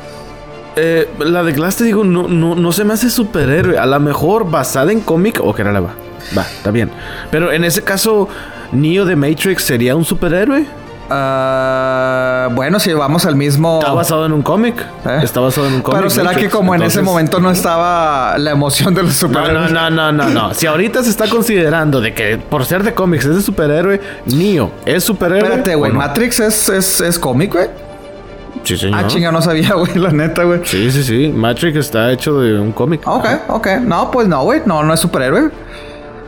eh, la de Glass, te digo, no, no, no se me hace superhéroe. A lo mejor basada en cómic. O que era la va. Va, está bien. Pero en ese caso, Neo de Matrix sería un superhéroe. Uh, bueno, si vamos al mismo. Está basado en un cómic. ¿Eh? Está basado en un cómic. Pero será que como en ese momento no estaba la emoción de los superhéroes. No, no, no, no, no. si ahorita se está considerando de que por ser de cómics es de superhéroe, Neo es superhéroe. Espérate, güey. Matrix es, es, es cómic, güey. Sí, señor. Ah, chinga, no sabía, [LAUGHS] güey, la neta, güey. Sí, sí, sí. Matrix está hecho de un cómic. Ok, ok. No, pues no, güey. No, no es superhéroe.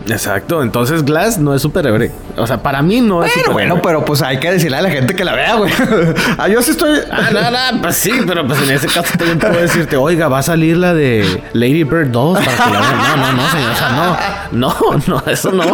Exacto, entonces Glass no es superhéroe. O sea, para mí no es pero, Bueno, pero pues hay que decirle a la gente que la vea, güey. [LAUGHS] ah, yo sí estoy. Ah, no, no, pues sí, pero pues en ese caso también puedo decirte, oiga, va a salir la de Lady Bird 2 para que la vean. No, no, no, señor. O sea, no. No, [LAUGHS] no, eso no.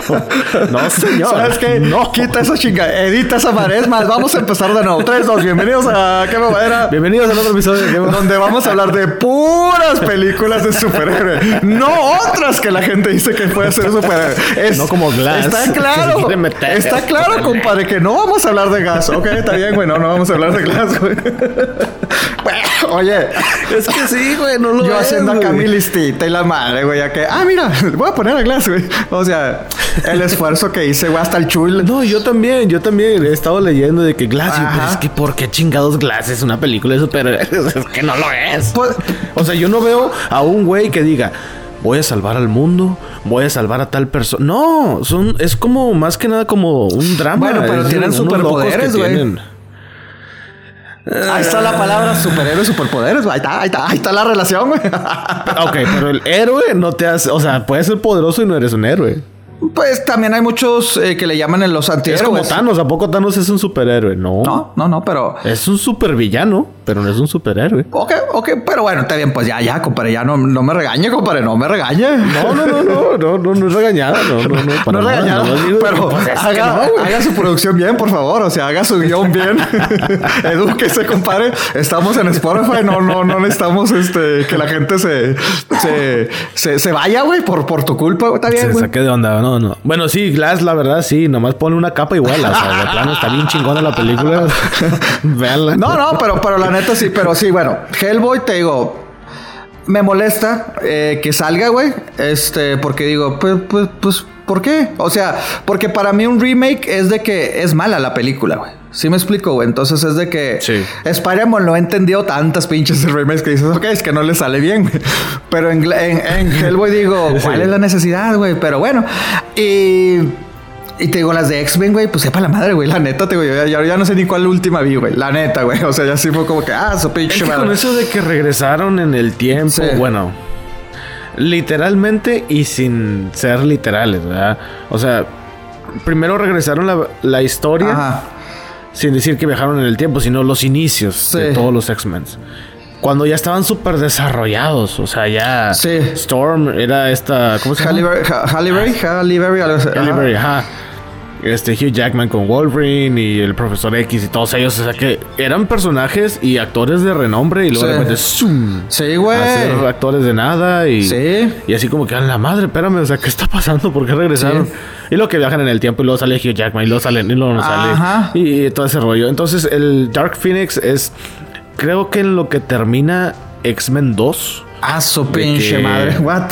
No, señor. ¿Sabes qué? No. Quita esa chinga, edita esa pared, más. Vamos a empezar de nuevo. 3, 2, bienvenidos a ¿Qué Madera? Bienvenidos a otro episodio de Donde vamos a hablar de puras películas de superhéroe. No otras que la gente dice que puede ser superhéroe. [LAUGHS] Es no como [LAUGHS] Está claro. está claro, compadre, que no vamos a hablar de gas. Ok, está bien, güey. No, no vamos a hablar de gas, güey. [LAUGHS] oye. Es que sí, güey. No lo Yo haciendo acá mi listita y la madre, güey. Ya que, ah, mira, voy a poner a Glass, güey. O sea, el esfuerzo que hice, güey, hasta el chul. No, yo también, yo también he estado leyendo de que Glass, pero es que ¿por qué chingados Glass es una película de superhéroes? Es que no lo es. Pues, o sea, yo no veo a un güey que diga, voy a salvar al mundo, voy a salvar a tal persona. No, son, es como más que nada como un drama. Bueno, pero tienen superpoderes, güey. Ahí está la palabra superhéroe, superpoderes. Ahí está, ahí está, ahí está la relación, güey. ok, pero el héroe no te hace. O sea, puedes ser poderoso y no eres un héroe. Pues también hay muchos eh, que le llaman en los antihéroes. Es como Thanos. ¿A poco Thanos es un superhéroe? No. No, no, no, pero. Es un supervillano. pero no es un superhéroe. Ok, ok, pero bueno, está bien, pues ya, ya, compadre, ya no, no me regañe, compadre, no me regañe. No, no, no, no, no, no, no es regañada, no, no, no. No es regañada, pero pues, haga, haga, su producción bien, por favor, o sea, haga su guion bien. Edúquese, compadre. Estamos en Spotify, no, no, no necesitamos este, que la gente se, se, se, se vaya, güey, por, por tu culpa, está bien, Se saque de onda, no, no. Bueno, sí, Glass, la verdad, sí, nomás pone una capa igual, o sea, de plano está bien chingona la película. [LAUGHS] Veanla. No, no, pero, pero la neta sí, pero sí, bueno, Hellboy, te digo, me molesta eh, que salga, güey. Este, porque digo, pues, pues, pues, ¿por qué? O sea, porque para mí un remake es de que es mala la película, güey. ¿Sí me explico, güey? Entonces es de que Sí. Spider-Man no ha entendido tantas pinches [LAUGHS] remakes que dices, ok, es que no le sale bien, güey. Pero en, en, en [LAUGHS] Hellboy digo, ¿cuál Sí. es la necesidad, güey? Pero bueno, y... Y te digo, las de X-Men, güey, pues sepa la madre, güey. La neta, te digo, yo ya, ya no sé ni cuál última vi, güey. La neta, güey. O sea, ya sí fue como que, ah, su Es pinche que madre. con eso de que regresaron en el tiempo, Sí. bueno, literalmente y sin ser literales, ¿verdad? O sea, primero regresaron la, la historia Ajá. Sin decir que viajaron en el tiempo, sino los inicios de todos los X-Men. Cuando ya estaban súper desarrollados, o sea, ya Sí. Storm era esta, ¿cómo se llama? Halle Berry, Ha- Halle Berry, Halle Berry, algo así. Halle Ajá. Este Hugh Jackman con Wolverine y el Profesor X y todos ellos, o sea que eran personajes y actores de renombre y luego Sí. de repente ¡zum! Sí, güey. a ser actores de nada y, Sí. y así como que la madre, espérame, o sea, ¿qué está pasando? ¿Por qué regresaron? Sí. Y luego que viajan en el tiempo y luego sale Hugh Jackman y luego salen y luego no sale Ajá. y, y todo ese rollo. Entonces el Dark Phoenix es, creo que en lo que termina X-Men 2. Ah, su pinche madre. [LAUGHS] What?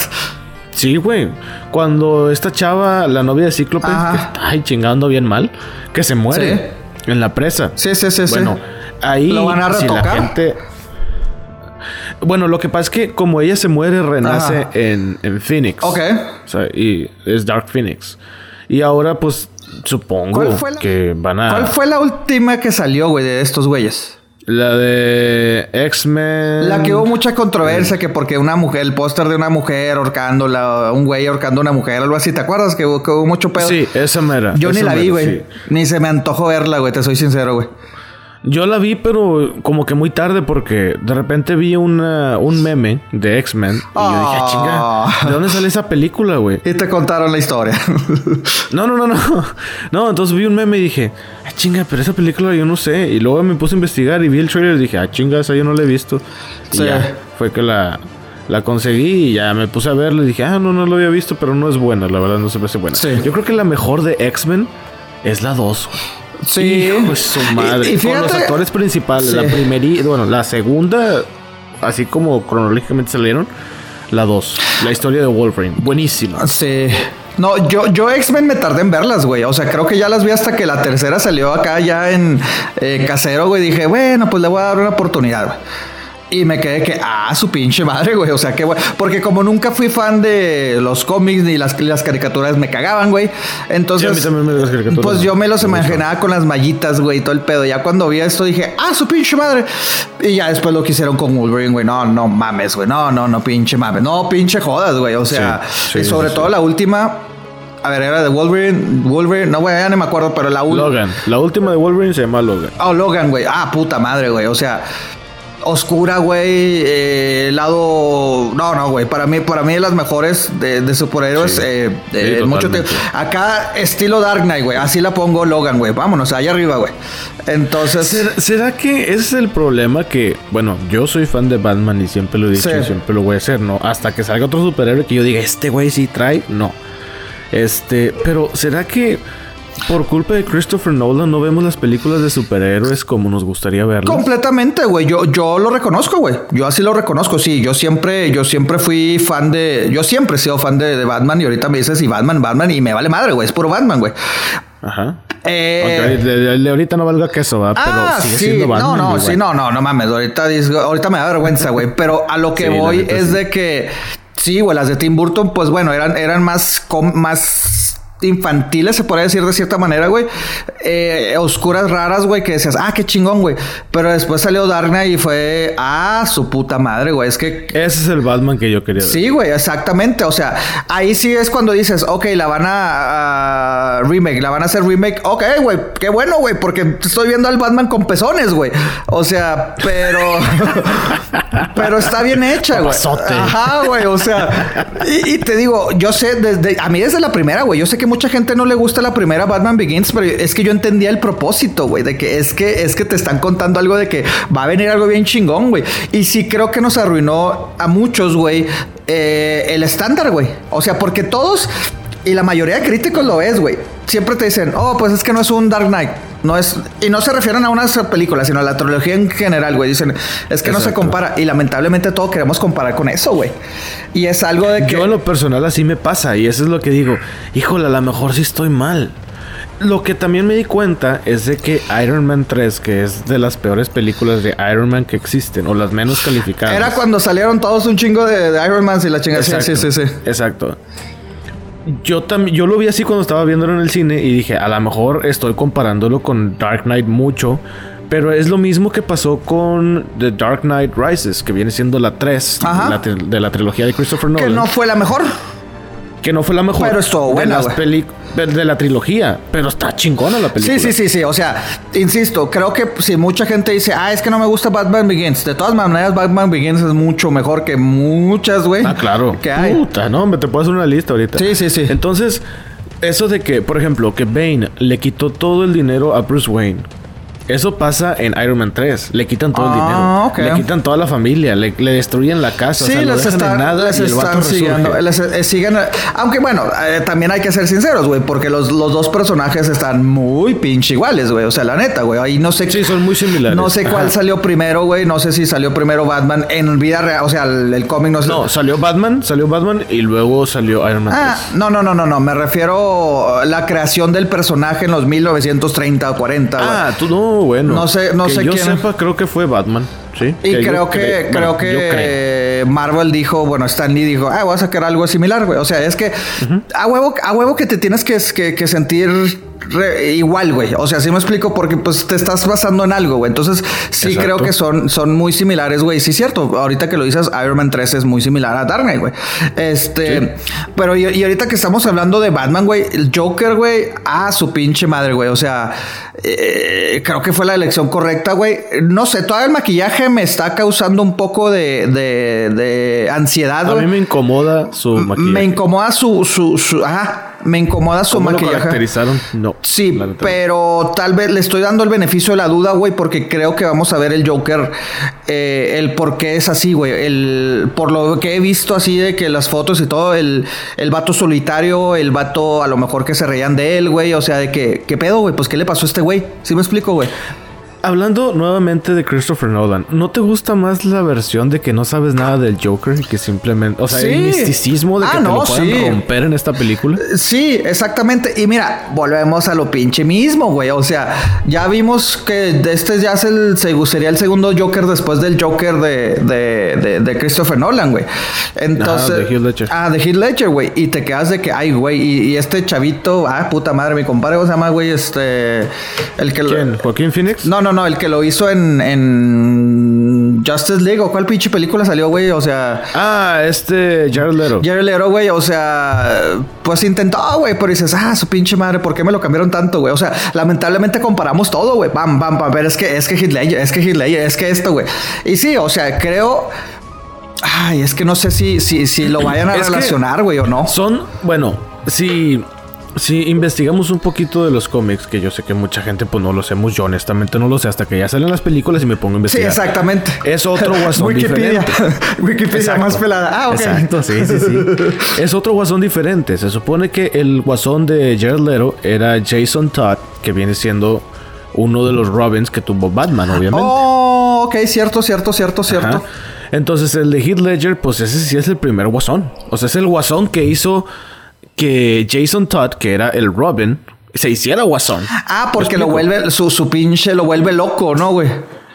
Sí, güey. Cuando esta chava, la novia de Cíclope, Ajá. que está ahí chingando bien mal, que se muere en la presa. Sí, sí, sí, sí. Bueno, ahí ¿Lo van a si la gente. Bueno, lo que pasa es que como ella se muere, renace en, en Phoenix. Ok. O sea, y es Dark Phoenix. Y ahora, pues, supongo ¿Cuál fue la- que van a. ¿Cuál fue la última que salió, güey, de estos güeyes? La de X-Men. La que hubo mucha controversia, que porque una mujer, el póster de una mujer ahorcándola, un güey ahorcando a una mujer, algo así, ¿te acuerdas? Que hubo, que hubo mucho pedo. Sí, esa mera. Yo ni la vi, güey. sí. Ni se me antojó verla, güey, te soy sincero, güey. Yo la vi, pero como que muy tarde, porque de repente vi una, un meme de X-Men. Y yo dije, ah, Ah. chinga, ¿de dónde sale esa película, güey? Y te contaron la historia. [LAUGHS] No, no, no, no. [LAUGHS] No, entonces vi un meme y dije, ah, chinga, pero esa película yo no sé. Y luego me puse a investigar y vi el trailer y dije, ah, chinga, esa yo no la he visto. Y Sí. ya, fue que la, la conseguí y ya me puse a verla y dije, ah, no, no lo había visto, pero no es buena, la verdad, no se hace buena. Sí. Yo creo que la mejor de X-Men es la 2, güey. Sí. Hijo de su madre. Y- y Con los fíjate- actores principales. Sí. La primera, bueno, la segunda, así como cronológicamente salieron, la 2. La historia de Wolverine. Buenísima. Sí. No, yo, yo X-Men me tardé en verlas, güey. O sea, creo que ya las vi hasta que la tercera salió acá ya en eh, casero, güey. Dije, bueno, pues le voy a dar una oportunidad, güey. Y me quedé que, ah, su pinche madre, güey. O sea, que, güey. Porque como nunca fui fan de los cómics ni las, las caricaturas, me cagaban, güey. Entonces, Sí, a mí también me- las caricaturas pues yo me los Me imaginaba con las mallitas, güey, y todo el pedo. Ya cuando vi esto dije, ah, su pinche madre. Y ya después lo que hicieron con Wolverine, güey. No, no mames, güey. No, no, no, pinche mames. No, pinche jodas, güey. O sea, Sí, sobre todo la última. A ver, era de Wolverine. Wolverine, no, güey, ya no me acuerdo, pero la última. Logan. La última de Wolverine se llama Logan. Oh, Logan, güey. Ah, puta madre, güey. O sea, oscura, güey. eh, lado. No, no, güey. Para mí, para mí de las mejores de, de superhéroes. Sí. eh, Sí, eh, mucho totalmente. tiempo. Acá, estilo Dark Knight, güey. Así la pongo Logan, güey. Vámonos, allá arriba, güey. Entonces. ¿Será, será que ese es el problema que, bueno, yo soy fan de Batman y siempre lo he dicho Sí. y siempre lo voy a hacer, ¿no? Hasta que salga otro superhéroe que yo diga, este güey sí trae, no. Este, pero ¿será que por culpa de Christopher Nolan no vemos las películas de superhéroes como nos gustaría verlas? Completamente, güey. Yo, yo lo reconozco, güey. Yo así lo reconozco. Sí, yo siempre, yo siempre fui fan de. Yo siempre he sido fan de, de Batman. Y ahorita me dices, y Batman, Batman, y me vale madre, güey. Es puro Batman, güey. Ajá. Eh, de, ahorita no valga queso, ¿verdad? Ah, pero sigue sí, siendo Batman. no, no, sí, no, no, no mames. Ahorita, me da vergüenza, güey. Pero a lo que Sí, voy es sí. de que sí, güey, las de Tim Burton, pues bueno, eran, eran más, com- más infantiles, se podría decir de cierta manera, güey. Eh, oscuras, raras, güey, que decías, ah, qué chingón, güey. Pero después salió Dark Knight y fue, ah, su puta madre, güey. Es que... Ese es el Batman que yo quería ver. Sí, güey, exactamente. O sea, ahí sí es cuando dices, ok, la van a, remake, la van a hacer remake. Ok, güey, qué bueno, güey, porque estoy viendo al Batman con pezones, güey. O sea, pero... [LAUGHS] pero está bien hecha, güey. Ajá, güey, o sea... Y, y te digo, yo sé, desde... A mí desde la primera, güey, yo sé que mucha gente no le gusta la primera Batman Begins, pero es que yo entendía el propósito, güey, de que es que es que te están contando algo de que va a venir algo bien chingón, güey. Y sí creo que nos arruinó a muchos, güey, eh, el estándar, güey. O sea, porque todos y la mayoría de críticos lo es, güey. Siempre te dicen, oh, pues es que no es un Dark Knight. No es, y no se refieren a una película, sino a la trilogía en general, güey. Dicen, es que no se compara. Y lamentablemente todos queremos comparar con eso, güey. Y es algo de que. Yo en lo personal así me pasa. Y eso es lo que digo. Híjole, a lo mejor sí estoy mal. Lo que también me di cuenta es de que Iron Man 3, que es de las peores películas de Iron Man que existen, o las menos calificadas. Era cuando salieron todos un chingo de, Iron Man y la chingada. Sí, sí, sí, Exacto. Yo también, yo lo vi así cuando estaba viéndolo en el cine y dije, a lo mejor estoy comparándolo con Dark Knight mucho, pero es lo mismo que pasó con The Dark Knight Rises, que viene siendo la 3 de la, trilogía de Christopher Nolan. Que no fue la mejor que no fue la mejor pero estuvo buena, de, de la trilogía, pero está chingona la película. Sí, sí, sí, sí, o sea, insisto, creo que si mucha gente dice, "Ah, es que no me gusta Batman Begins", de todas maneras Batman Begins es mucho mejor que muchas, güey. Ah, claro. Que hay. Puta, no, me te puedo hacer una lista ahorita. Sí, sí, sí. Entonces, eso de que, por ejemplo, que Bane le quitó todo el dinero a Bruce Wayne eso pasa en Iron Man 3. Le quitan todo el ah, dinero. Le quitan toda la familia. Le, destruyen la casa. Sí, o sea, les están, nada les están siguiendo. Eh, siguen, aunque bueno, eh, también hay que ser sinceros, güey. Porque los, los, dos personajes están muy pinche iguales, güey. O sea, la neta, güey. Ahí no sé. Sí, son muy similares. No sé cuál salió primero, güey. No sé si salió primero Batman en vida real. O sea, el, cómic no No, salió Batman, salió Batman y luego salió Iron Man ah, No, no, no, no, no. Me refiero a la creación del personaje en los 1930 o 40. Ah, tú no bueno. No sé, no que sé yo sepa, creo que fue Batman. Sí. Y creo que, creo que Marvel dijo, bueno, Stan Lee dijo, ah, voy a sacar algo similar, güey. O sea, es que a huevo, a huevo que te tienes que, que sentir igual, güey. O sea, sí me explico porque pues te estás basando en algo, güey. Entonces, sí creo que son, son muy similares, güey. Sí, cierto. Ahorita que lo dices, Iron Man 3 es muy similar a Dark Knight, güey. Este, pero y, ahorita que estamos hablando de Batman, güey, el Joker, güey, ah, su pinche madre, güey. O sea, eh, creo que fue la elección correcta, güey. No sé, todo el maquillaje me está causando un poco de, de, ansiedad, A mí me incomoda su maquillaje. Me incomoda su, su, su ajá me incomoda su ¿Cómo maquillaje. Lo caracterizaron? No. Sí, pero tal vez le estoy dando el beneficio de la duda, güey, porque creo que vamos a ver el Joker, eh, el por qué es así, güey. El, por lo que he visto así de que las fotos y todo, el, el vato solitario, el vato a lo mejor que se reían de él, güey. O sea, de que, ¿qué pedo, güey? Pues, ¿qué le pasó a este güey? ¿Sí me explico, güey? Hablando nuevamente de Christopher Nolan, ¿no te gusta más la versión de que no sabes nada del Joker y que simplemente, o sea, el misticismo de que ah, te lo puedan romper en esta película? Sí, exactamente. Y mira, volvemos a lo pinche mismo, güey. O sea, ya vimos que este ya es el, sería el segundo Joker después del Joker de, de, de, Christopher Nolan, güey. Entonces, ah, de Heath Ledger. Ah, de Heath Ledger, güey. Y te quedas de que, ay, güey, y, este chavito, ah, puta madre, mi compadre, ¿cómo se llama, güey? Este, el que ¿Quién? ¿Joaquín Phoenix? No, no, no, el que lo hizo en, en Justice League o cuál pinche película salió, güey, o sea. Ah, este Jared Leto. Jared Leto, güey, o sea, pues intentó, güey, pero dices, ah, su pinche madre, ¿por qué me lo cambiaron tanto, güey? O sea, lamentablemente comparamos todo, güey, bam, bam, bam, pero es que es que Hitler, es que Hitler, es que esto, güey. Y sí, o sea, creo Ay, es que no sé si, si, si lo vayan a relacionar, güey, o no. Son, bueno, si si investigamos un poquito de los cómics, que yo sé que mucha gente pues no lo sé, yo honestamente no lo sé hasta que ya salen las películas y me pongo a investigar. Sí, exactamente. Es otro [LAUGHS] guasón Wikipedia. diferente. [LAUGHS] Wikipedia más pelada. Ah, ok. Exacto, sí, sí, sí. [LAUGHS] es otro guasón diferente. Se supone que el guasón de Jared Leto era Jason Todd, que viene siendo uno de los Robins que tuvo Batman, obviamente. Oh, ok, cierto, cierto, cierto, cierto. Entonces el de Heath Ledger, pues ese sí es el primer guasón. O sea, es el guasón que hizo que Jason Todd, que era el Robin, se hiciera guasón. Ah, porque lo vuelve, su, su, pinche lo vuelve loco, ¿no, güey?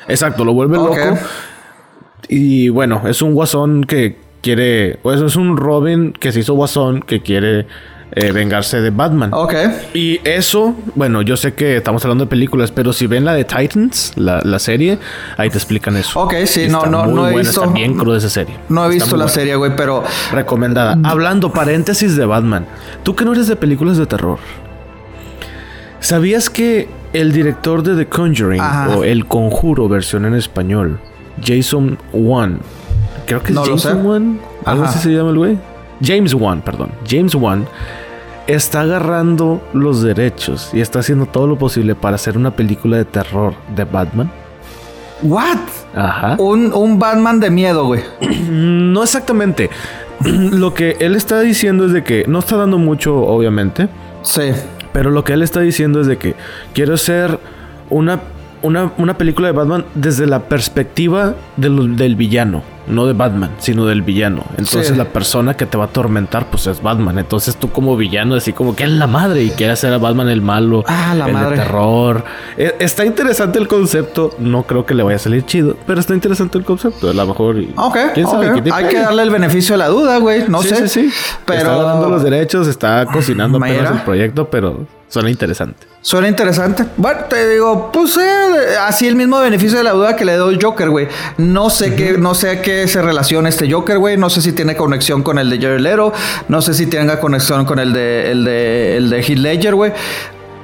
Exacto, lo vuelve loco. Y bueno, es un guasón que quiere, o eso es un Robin que se hizo guasón, que quiere eh, vengarse de Batman. Ok. Y eso, bueno, yo sé que estamos hablando de películas, pero si ven la de Titans, la, la serie, ahí te explican eso. Ok, sí, Y no, no, no he visto. Está bien cruda esa serie. No he Está visto la buena. serie, güey, pero. Recomendada. Hablando paréntesis de Batman. Tú que no eres de películas de terror. ¿Sabías que el director de The Conjuring Ajá. o El Conjuro versión en español, Jason Wan, creo que es No Jason. Wan, algo así se llama el güey. James Wan, perdón. James Wan está agarrando los derechos y está haciendo todo lo posible para hacer una película de terror de Batman. ¿What? Ajá. Un, un Batman de miedo, güey. [CLEARS THROAT] No exactamente. [CLEARS THROAT] Lo que él está diciendo es de que no está dando mucho, obviamente. Sí. Pero lo que él está diciendo es de que quiero hacer una, una, una película de Batman desde la perspectiva del villano. No de Batman, sino del villano. Entonces Sí. la persona que te va a atormentar, pues es Batman. Entonces tú como villano, así como que es la madre y quiere hacer a Batman el malo. Ah, la el madre. de terror. Eh, Está interesante el concepto. No creo que le vaya a salir chido, pero está interesante el concepto. A lo mejor. y- ¿Quién sabe? ok. ¿Qué te Hay que darle el beneficio de la duda, güey. No Sí, sé. sí, sí. Pero. Está dando los derechos, está cocinando apenas el proyecto, pero suena interesante. Suena interesante. Bueno, te digo, pues eh, así el mismo beneficio de la duda que le doy Joker, güey. No sé qué, no sé a se relaciona este Joker, güey. No sé si tiene conexión con el de Jared Leto. No sé si tenga conexión con el de el de el de Heath Ledger, güey.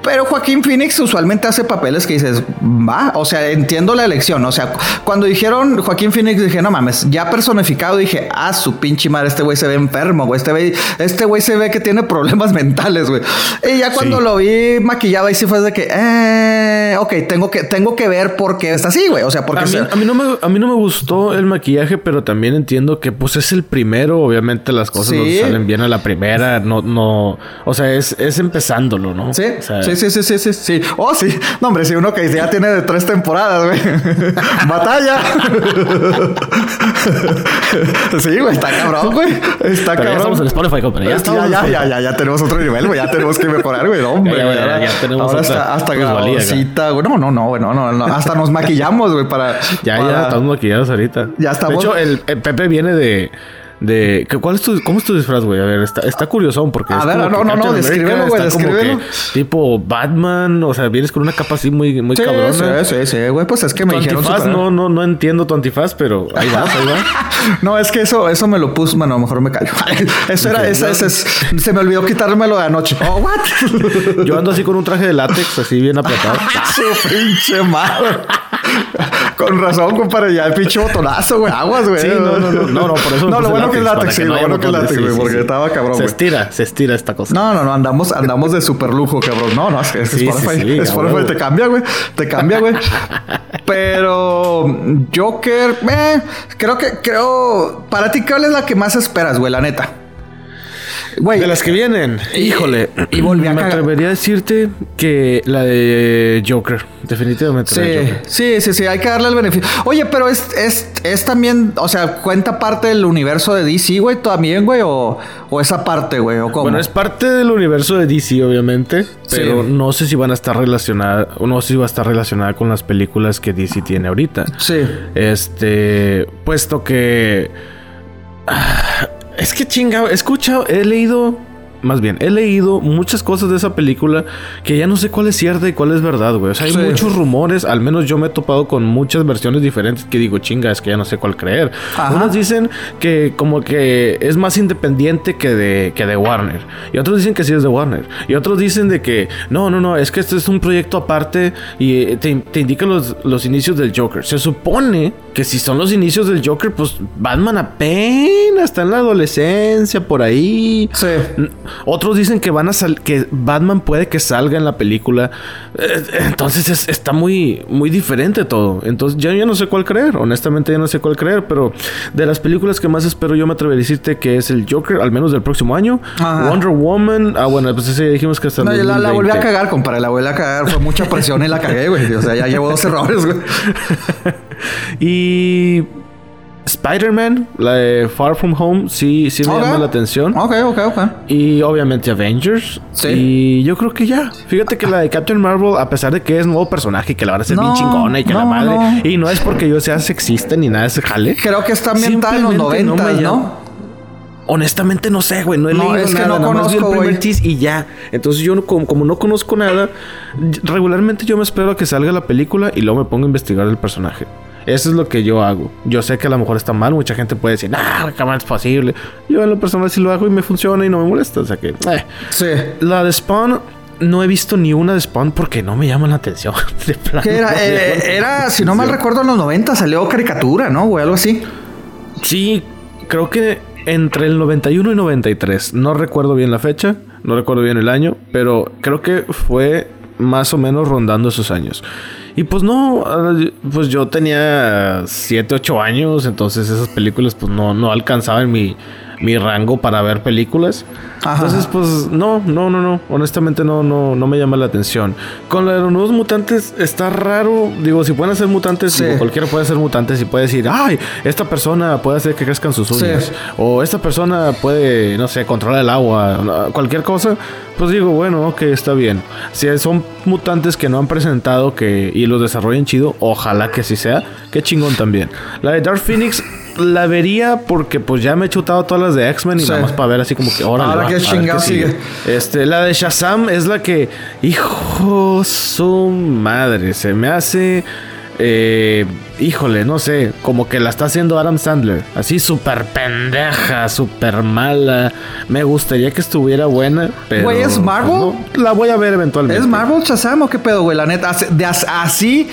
Pero Joaquín Phoenix usualmente hace papeles que dices, va, o sea, entiendo la elección. O sea, cu- cuando dijeron Joaquín Phoenix, dije, no mames, ya personificado, dije, ah, su pinche madre, este güey se ve enfermo, güey. Este güey, este güey se ve que tiene problemas [LAUGHS] mentales, güey. Y ya cuando Sí. lo vi maquillado, ahí sí fue de que, eh, ok, tengo que, tengo que ver por qué está así, güey. O sea, porque A mí, a, mí no me, a mí no me gustó el maquillaje, pero también entiendo que pues es el primero. Obviamente las cosas Sí. no salen bien a la primera. No, no. O sea, es, es empezándolo, ¿no? Sí, O sea, sí, sí, sí, sí, sí, sí. Oh, sí. No, hombre, si uno que ya tiene de tres temporadas, güey. [LAUGHS] Batalla. [LAUGHS] sí, güey, está cabrón, güey. Está Pero ya cabrón. estamos en Spotify, compadre. Ya Ya, estamos ya, ya, ya, ya tenemos otro nivel, güey. Ya tenemos que mejorar, güey. Hombre, Ya, tenemos ahora otra hasta, hasta plusvalía, güey. No, no, no, güey. No, no, no. Hasta nos maquillamos, güey, para. Ya, ya, estamos maquillados ahorita. Ya estamos. De hecho, el Pepe viene de. De ¿qué- ¿Cuál es tu, ¿Cómo es tu disfraz, güey? A ver, está, está curiosón porque. A es ver, como no, no, no, descríbelo, güey, descríbelo. Tipo Batman, o sea, vienes con una capa así muy, muy Sí, cabrona. sí, sí, sí, güey. Pues es que me dijeron. antifaz, no, no, no entiendo tu antifaz, pero ahí vas, ahí vas. [LAUGHS] No, es que eso, eso me lo puso. Bueno, a lo mejor me callo. [LAUGHS] Eso era, esa es- se me olvidó quitármelo de anoche. Oh, what? [LAUGHS] Yo ando así con un traje de látex, así bien apretado. Su pinche madre. Con razón, compadre. Ya el pinche botonazo, güey. Aguas, güey. Sí, no, no, no, no, no, por eso. No, lo bueno que es látex, sí, lo bueno que es látex, güey, sí, porque estaba cabrón, Se estira, se estira esta cosa. No, no, no, andamos, andamos de super lujo, cabrón. No, no, es que Spotify, Spotify te cambia, güey. Te cambia, güey. Pero Joker, eh, creo que, creo, para ti, ¿cuál es la que más esperas, güey? La neta. Güey, De las que vienen, híjole. y volví a Me cagar. atrevería a decirte que la de Joker. Definitivamente la de Sí, Joker. sí, sí, sí, hay que darle el beneficio. Oye, pero es, es, es también, o sea, ¿cuenta parte del universo de DC, güey, también, güey? O, o esa parte, güey, o cómo? Bueno, es parte del universo de DC, obviamente. Sí. Pero no sé si van a estar relacionadas. O no sé si va a estar relacionada con las películas que DC tiene ahorita. Sí. Este. Puesto que. Es que chingado. He escuchado, he leído. Más bien, he leído muchas cosas de esa película que ya no sé cuál es cierta y cuál es verdad, güey. O sea, hay Sí. muchos rumores. Al menos yo me he topado con muchas versiones diferentes que digo, chinga, es que ya no sé cuál creer. Ajá. Unos dicen que como que es más independiente que de, que de Warner. Y otros dicen que sí es de Warner. Y otros dicen de que no, no, no, es que este es un proyecto aparte y eh, te, te indican los, los inicios del Joker. Se supone que si son los inicios del Joker, pues Batman apenas está en la adolescencia, por ahí. Sí. Otros dicen que van a sal que Batman puede que salga en la película. Eh, Entonces es- está muy, muy diferente todo. Entonces ya, ya no sé cuál creer. Honestamente ya no sé cuál creer. Pero de las películas que más espero yo me atrevería a decirte que es el Joker, al menos del próximo año. Ajá. Wonder Woman. Ah, bueno, pues ese ya dijimos que hasta el No, yo la, la 2020. volví a cagar, compadre. La volví a cagar. Fue mucha presión y la cagué, güey. O sea, ya llevo dos errores, güey. [LAUGHS] Y Spider-Man, la de Far From Home, sí, sí me Ok. llama la atención. Ok, ok, ok. Y obviamente Avengers. Sí. Y yo creo que ya. Fíjate que la de Captain Marvel, a pesar de que es nuevo personaje y que la van a hacer bien No, chingona y que la madre. no. Y no es porque yo sea sexista ni nada de ese jale. Creo que está ambientada en los Simplemente no. Honestamente no sé, güey. No he No, leído es que no nada más vi el conozco, primer tease y ya. Entonces yo como, como no conozco nada, regularmente yo me espero a que salga la película y luego me pongo a investigar el personaje. Eso es lo que yo hago. Yo sé que a lo mejor está mal. Mucha gente puede decir, nah, ¿cómo es posible? Yo en lo personal sí lo hago y me funciona y no me molesta. O sea que... eh. Sí. La de Spawn... No he visto ni una de Spawn porque no me llaman la atención. [LAUGHS] De plano, ¿Qué era? no [LAUGHS] me Eh, era, si no mal recuerdo, en los 90 salió caricatura, ¿no? Güey, algo así. Sí, creo que entre el 91 y 93. No recuerdo bien la fecha, no recuerdo bien el año, pero creo que fue más o menos rondando esos años. Y pues no, pues yo tenía 7, 8 años, entonces esas películas pues no, no alcanzaban mi, mi rango para ver películas. Ajá. Entonces pues no, no, no, no, honestamente no, no, no me llama la atención. Con los nuevos mutantes está raro, digo, si pueden ser mutantes, Sí. digo, cualquiera puede ser mutantes y puede decir, ay, esta persona puede hacer que crezcan sus Sí. uñas. O esta persona puede, no sé, controlar el agua, cualquier cosa. Pues digo, bueno, ok, está bien. Si son mutantes que no han presentado que y los desarrollen chido, ojalá que sí sea. Qué chingón también. La de Dark Phoenix la vería porque pues ya me he chutado todas las de X-Men y Sí. nada más para ver así como que Ahora va, qué a ver chingado sigue. Este, la de Shazam es la que, hijo su madre, se me hace eh, híjole, no sé, como que la está haciendo Adam Sandler. Así súper pendeja, súper mala. Me gustaría que estuviera buena, pero... Güey, ¿es Marvel? pues, no, la voy a ver eventualmente. ¿Es Marvel Shazam o qué pedo, güey? La neta, así, así,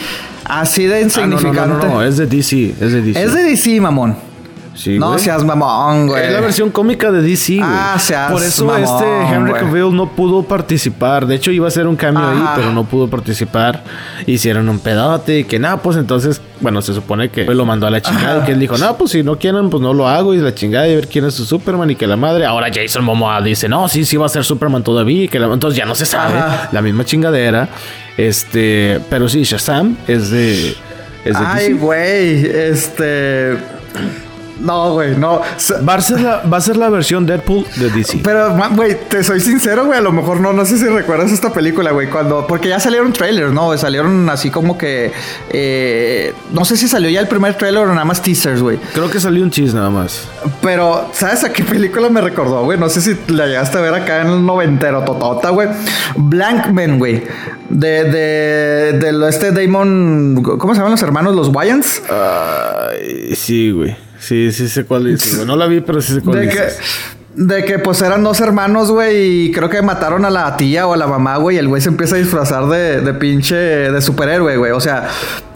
así de Ah, no, no, insignificante. no, no, es de DC, es de DC. Es de DC, mamón. Sí, no güey. seas mamón, güey. Es la versión cómica de DC, güey. Ah, seas Por eso mamón, este Henry güey. Cavill no pudo participar. De hecho, iba a ser un cambio ahí, pero no pudo participar. Hicieron un pedote y que nada, pues entonces, bueno, se supone que lo mandó a la chingada Ajá. que él dijo, no, pues si no quieren, pues no lo hago y la chingada y ver quién es su Superman y que la madre. Ahora Jason Momoa dice, no, sí, sí va a ser Superman todavía y que la... entonces ya no se sabe. Ajá. La misma chingadera. Este, pero sí, Shazam es de. Es de Ay, güey, este... No, güey, no. Va a, ser la, va a ser la versión Deadpool de DC. Pero, güey, te soy sincero, güey. A lo mejor no, no sé si recuerdas esta película, güey. Cuando. Porque ya salieron trailers, ¿no? Salieron así como que. eh, no sé si salió ya el primer trailer o nada más teasers, güey. Creo que salió un chis nada más. Pero, ¿sabes a qué película me recordó, güey? No sé si la llegaste a ver acá en el noventero, totota, güey. Blankman, güey. De, de, de este Damon. ¿Cómo se llaman los hermanos? Los Wyans. Ay, sí, güey. Sí, sí sé cuál es. güey. No la vi, pero sí sé cuál De que, de que pues eran dos hermanos, güey, y creo que mataron a la tía o a la mamá, güey, y el güey se empieza a disfrazar de, de pinche de superhéroe, güey. O sea,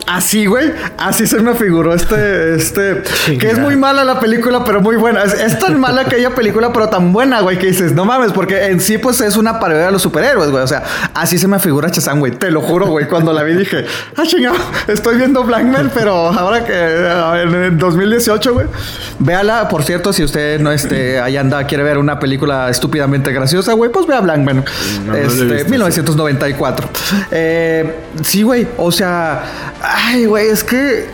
así, güey, así se me figuró este, este, que es muy mala la película, pero muy buena. Es, es tan mala aquella película, pero tan buena, güey, que dices, no mames, porque en sí, pues es una parodia de los superhéroes, güey. O sea, así se me figura Chazán, güey. Te lo juro, güey. Cuando la vi dije, ah, chingado, estoy viendo Blackman, pero ahora que en el 2018, güey. Véala, por cierto, si usted no este, ahí anda, quiere ver una película estúpidamente graciosa, güey, pues vea Blackman. No, este, visto, 1994. Eh, sí, güey. O sea, ay, güey, es que.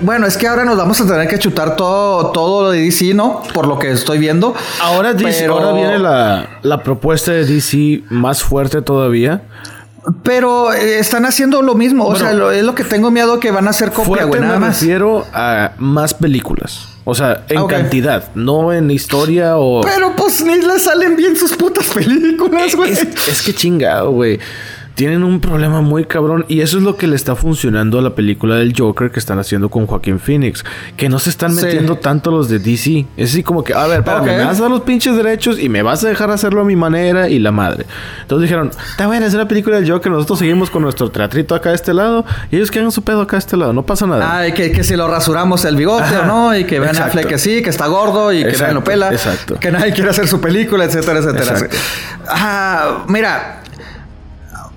Bueno, es que ahora nos vamos a tener que chutar todo, todo lo de DC, ¿no? Por lo que estoy viendo. Ahora, DC, Pero- ahora viene la, la propuesta de DC más fuerte todavía. Pero eh, están haciendo lo mismo. O sea, lo- es lo que tengo miedo que van a hacer copia, güey, nada me más. refiero a más películas. O sea, en Ah, cantidad, no en historia o... Pero pues ni le salen bien sus putas películas, güey. Es, es que chingado, güey. Tienen un problema muy cabrón y eso es lo que le está funcionando a la película del Joker que están haciendo con Joaquín Phoenix. Que no se están Sí. metiendo tanto los de DC. Es así como que, a ver, espérame, Ok. me vas a dar los pinches derechos y me vas a dejar hacerlo a mi manera y la madre. Entonces dijeron, está buena, es una película del Joker, nosotros seguimos con nuestro teatrito acá de este lado y ellos que hagan su pedo acá de este lado, no pasa nada. Ay, que, que si lo rasuramos el bigote Ajá. o no, y que vean a. Affleck que sí, que está gordo y que Exacto, nadie lo pela. exacto. Que nadie quiere hacer su película, etcétera, etcétera. Exacto. Ah, mira.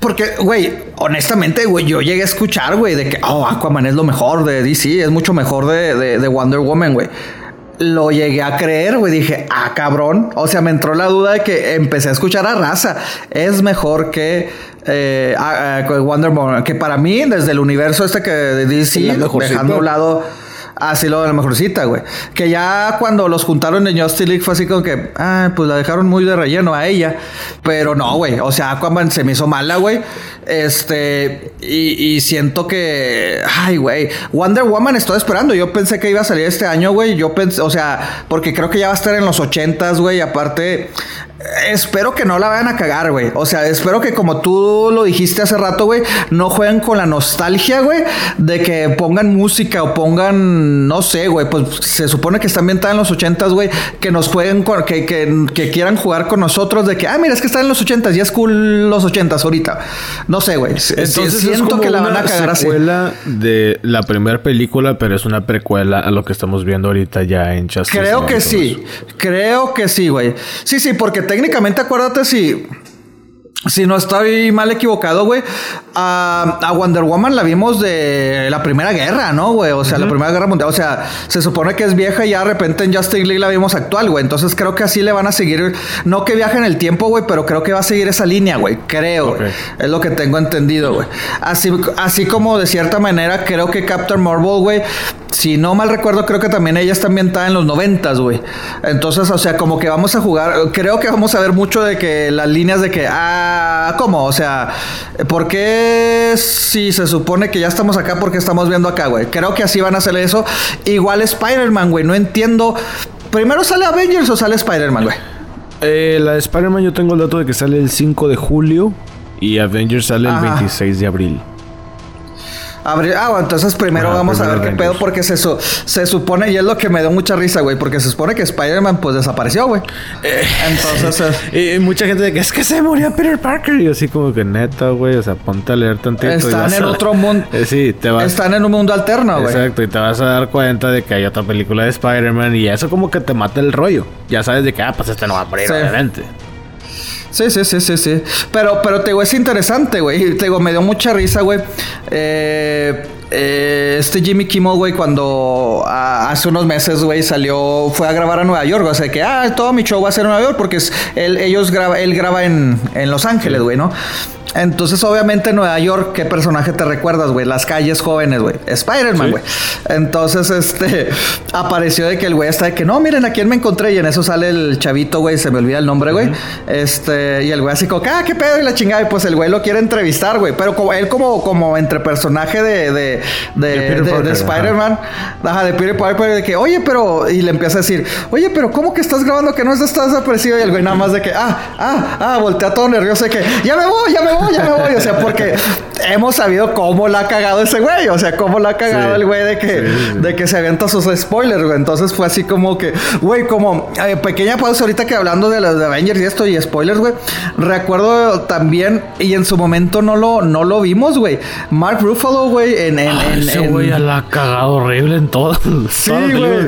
Porque, güey, honestamente, güey, yo llegué a escuchar, güey, de que, oh, Aquaman es lo mejor de DC, es mucho mejor de, de- de Wonder Woman, güey. Lo llegué a creer, güey, dije, ah, cabrón. O sea, me entró la duda de que empecé a escuchar a raza. Es mejor que eh, a- a- que Wonder Woman. Que para mí, desde el universo este que de DC, dejando a un lado Así lo de la mejorcita, güey. Que ya cuando los juntaron en Justice League fue así como que, ah, pues la dejaron muy de relleno a ella. Pero no, güey. O sea, Aquaman se me hizo mala, güey. Este, y, siento que, ay, güey, Wonder Woman estoy esperando. Yo pensé que iba a salir este año, güey. Yo pensé, o sea, porque creo que ya va a estar en los ochentas, güey. Aparte, Espero que no la vayan a cagar, güey. O sea, espero que como tú lo dijiste hace rato, güey, no jueguen con la nostalgia, güey, de que pongan música o pongan, no sé, güey, pues se supone que están ambientada en los ochentas, güey, que nos jueguen, con, que, que, quieran jugar con nosotros, de que, ah, mira, es que están en los ochentas, ya es cool los ochentas ahorita. No sé, güey. Entonces siento que la van a cagar así. secuela de la primera película, pero es una precuela a lo que estamos viendo ahorita ya en Justice Creo que sí. Creo que sí, güey. Sí, sí, porque técnicamente acuérdate si si no estoy mal equivocado, güey, a, Wonder Woman la vimos de la Primera Guerra, ¿no, güey? O sea, la Primera Guerra Mundial. O sea, se supone que es vieja y ya de repente en Justice League la vimos actual, güey. Entonces creo que así le van a seguir. No que viaje en el tiempo, güey, pero creo que va a seguir esa línea, güey. Creo, Es lo que tengo entendido, güey. Así, así como de cierta manera creo que Captain Marvel, güey, si no mal recuerdo, creo que también ella está ambientada en los noventas, güey. Entonces, o sea, como que vamos a jugar. Creo que vamos a ver mucho de que las líneas de que, ah, ¿cómo? O sea, ¿por qué si se supone que ya estamos acá, porque estamos viendo acá, güey? Creo que así van a hacer eso. Igual Spider-Man, güey. No entiendo. ¿Primero sale Avengers o sale Spider-Man, güey? Eh, la de Spider-Man yo tengo el dato de que sale el 5 de julio y Avengers sale el 26 de abril. Ah, bueno, entonces primero vamos a ver qué pedo, porque se, se supone, y es lo que me dio mucha risa, güey, porque se supone que Spider-Man pues desapareció, güey. Eh, entonces. [LAUGHS] y, mucha gente de que es que se murió Peter Parker. Y así como que neta, güey, o sea, ponte a leer tantito. Están en otro mundo. [LAUGHS] Eh, sí, te vas. Están en un mundo alterno, güey. Exacto, y te vas a dar cuenta de que hay otra película de Spider-Man y eso como que te mata el rollo. Ya sabes de que, ah, pues este no va a morir, obviamente. Sí, sí, sí, sí, sí. Pero, pero te digo, es interesante, güey. Te digo, me dio mucha risa, güey. Eh, eh, este Jimmy Kimmel, güey, cuando hace unos meses, güey, salió, fue a grabar a Nueva York. O sea, que, ah, todo mi show va a ser en Nueva York porque es, él, ellos graba, él graba en, en Los Ángeles, güey, ¿no? Entonces, obviamente, Nueva York, ¿qué personaje te recuerdas, güey? Las calles jóvenes, güey. Spider-Man, güey. Entonces, este, [LAUGHS] apareció de que el güey está de que, no, miren a quién me encontré. Y en eso sale el chavito, güey, se me olvida el nombre, güey. Este, y el güey así como, ah, qué pedo y la chingada. Y pues el güey lo quiere entrevistar, güey. Pero como él, como, como entre personaje de, de, de, de, Spider-Man, ajá. de Peter Parker, de que, oye, pero, y le empieza a decir, oye, pero ¿cómo que estás grabando que no estás desaparecido? Y el güey nada más de que, ah, ah, ah, voltea todo nervioso de que, ya me voy, ya me voy ya me voy. O sea, porque hemos sabido cómo la ha cagado ese güey. O sea, cómo la ha cagado el güey de que, de que se avienta sus spoilers, güey. Entonces fue así como que, güey, como eh, pequeña pausa ahorita que hablando de los de Avengers y esto y spoilers, güey. Recuerdo también, y en su momento no lo, no lo vimos, güey. Mark Ruffalo, güey, en, en, ese güey la ha cagado horrible en todo. [LAUGHS] Sí, güey.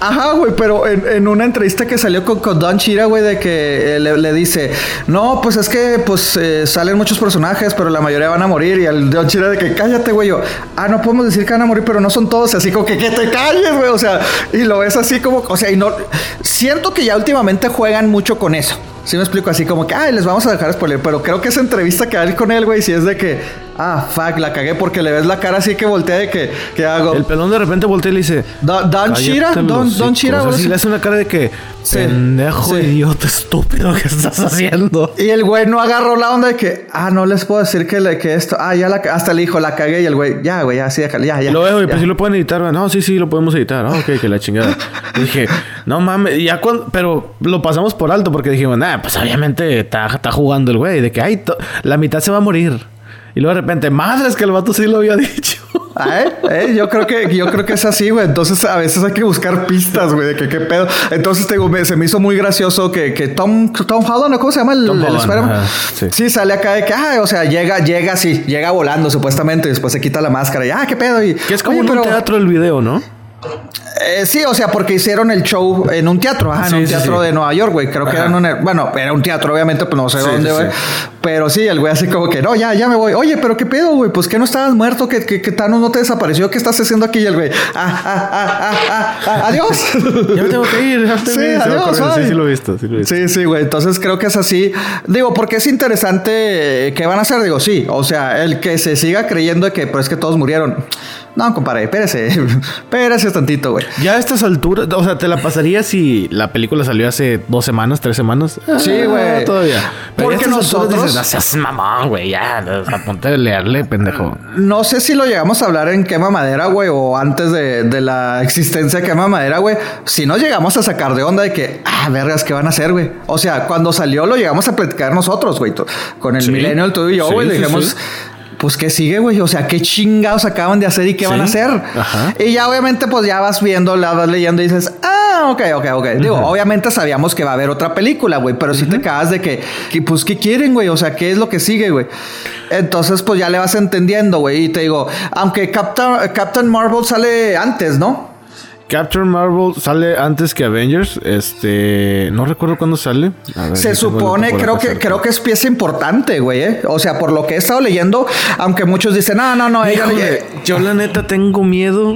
Ajá, güey, pero en, una entrevista que salió con, Don Chira, güey, de que eh, le, dice, no, pues es que pues eh, salen muchos personajes, pero la mayoría van a morir. Y el Don Chira de que cállate, güey, yo, ah, no podemos decir que van a morir, pero no son todos. Así como que que te calles, güey, o sea, y lo ves así como, o sea, y no, siento que ya últimamente juegan mucho con eso. Sí me explico así como que, ay, les vamos a dejar spoiler, pero creo que esa entrevista que hay con él, güey, si es de que, ah, fuck, la cagué porque le ves la cara así que voltea de que, ¿qué hago? El pelón de repente voltea y le dice, Don Shira, Don, Don Shira, güey. le hace una cara de que, pendejo, idiota, estúpido, ¿qué estás haciendo? Y el güey no agarró la onda de que, ah, no les puedo decir que, le, que esto, ah, ya la, hasta le dijo, la cagué y el güey, ya, güey, ya, sí, déjale, ya, ya. Lo veo, y pues si lo pueden editar, no, sí, sí, lo podemos editar, ah, ok, que la chingada. dije, no mames, ya cuando, pero lo pasamos por alto porque dijimos, nah, pues obviamente está, jugando el güey, de que ay, la mitad se va a morir. Y luego de repente, madre, es que el vato sí lo había dicho. [LAUGHS] Ah, ¿Eh? ¿Eh? Yo creo que yo creo que es así, güey. Entonces a veces hay que buscar pistas, güey, de que qué pedo. Entonces te se me hizo muy gracioso que, que Tom Tom Holland, ¿cómo se llama el, sí. sale acá de que, ah, o sea, llega, llega así, llega volando supuestamente, después se quita la máscara y ah, qué pedo. Y, que es como un teatro el video, ¿no? Eh, sí, o sea, porque hicieron el show en un teatro, en un teatro de Nueva York, güey. Creo que era un, bueno, era un teatro, obviamente, pues no sé dónde, güey. Pero sí, el güey así como que, no, ya, ya me voy. Oye, pero qué pedo, güey, pues que no estabas muerto, que, que, Thanos no te desapareció, ¿qué estás haciendo aquí? Y el güey, ah, ah, ah, adiós. ya me tengo que ir. sí, adiós. Sí, sí, lo he visto, sí, lo he visto. Sí, sí, güey. Entonces creo que es así. Digo, porque es interesante, ¿qué van a hacer? Digo, sí, o sea, el que se siga creyendo que, pues que todos murieron No, compadre, espérese. [LAUGHS] espérese tantito, güey. Ya a estas alturas, o sea, ¿te la pasaría si la película salió hace dos semanas, tres semanas? Sí, güey. Ah, todavía. Pero Porque nosotros- dices, no seas mamón, güey, ya. O sea, ponte a leerle, pendejo. No sé si lo llegamos a hablar en Quema Madera, güey, o antes de, de la existencia de Quema Madera, güey. Si no llegamos a sacar de onda de que, ah, vergas, ¿qué van a hacer, güey? O sea, cuando salió lo llegamos a platicar nosotros, güey. Con el Sí. Millennial, tú y yo, güey. sí, dijimos. Pues, ¿qué sigue, güey? O sea, ¿qué chingados acaban de hacer y qué Sí. van a hacer? Ajá. Y ya, obviamente, pues ya vas viendo, la vas leyendo y dices, ah, ok, ok, ok. Digo, obviamente sabíamos que va a haber otra película, güey, pero si te cagas de que, que, pues, ¿qué quieren, güey? O sea, ¿qué es lo que sigue, güey? Entonces, pues ya le vas entendiendo, güey. Y te digo, aunque Captain, Captain Marvel sale antes, ¿no? Captain Marvel sale antes que Avengers. Este. No recuerdo cuándo sale. Ver, Se supone, creo que, creo que es pieza importante, güey. ¿eh? O sea, por lo que he estado leyendo, aunque muchos dicen, no, no, no, ella, Híjole, yo la neta tengo miedo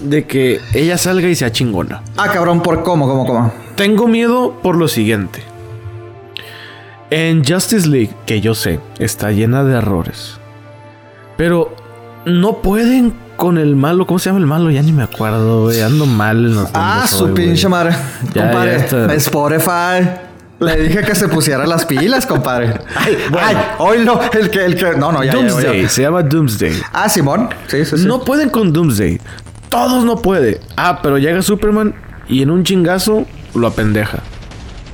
de que ella salga y sea chingona. Ah, cabrón, ¿por cómo, cómo, cómo? Tengo miedo por lo siguiente. En Justice League, que yo sé, está llena de errores. Pero no pueden con el malo. ¿Cómo se llama el malo? Ya ni me acuerdo, güey. Ando mal en los Ah, su hoy, pinche madre. Ya, compadre, está. Spotify. Le dije que se pusiera las pilas, compadre. Ay, bueno. ay, oílo, el que, el que. No, no, ya, Doomsday, ya. se llama Doomsday. Ah, Simón. Sí, sí, sí. No pueden con Doomsday. Todos no puede. Ah, pero llega Superman y en un chingazo lo apendeja.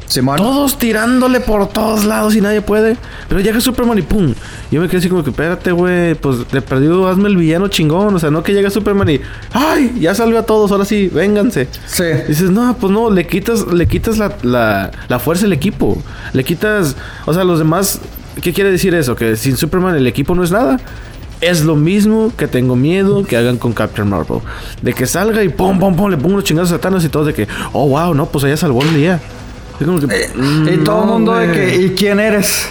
Simón. Todos tirándole por todos lados y nadie puede. Pero llega Superman y pum. Yo me quedé así como que, espérate, güey. Pues de perdido hazme el villano chingón. O sea, no que llega Superman y. ¡Ay! Ya salve a todos. Ahora sí, vénganse. Sí. Dices, no, pues no, le quitas, le quitas la, la, la fuerza al equipo. Le quitas. O sea, los demás. ¿Qué quiere decir eso? Que sin Superman el equipo no es nada. Es lo mismo que tengo miedo que hagan con Captain Marvel. De que salga y pum, pum, pum, le pongo unos chingados a Thanos y todo. De que, oh, wow, no, pues ella salvó el día. Es como que, mm, y todo el no, mundo de que, ¿y quién eres?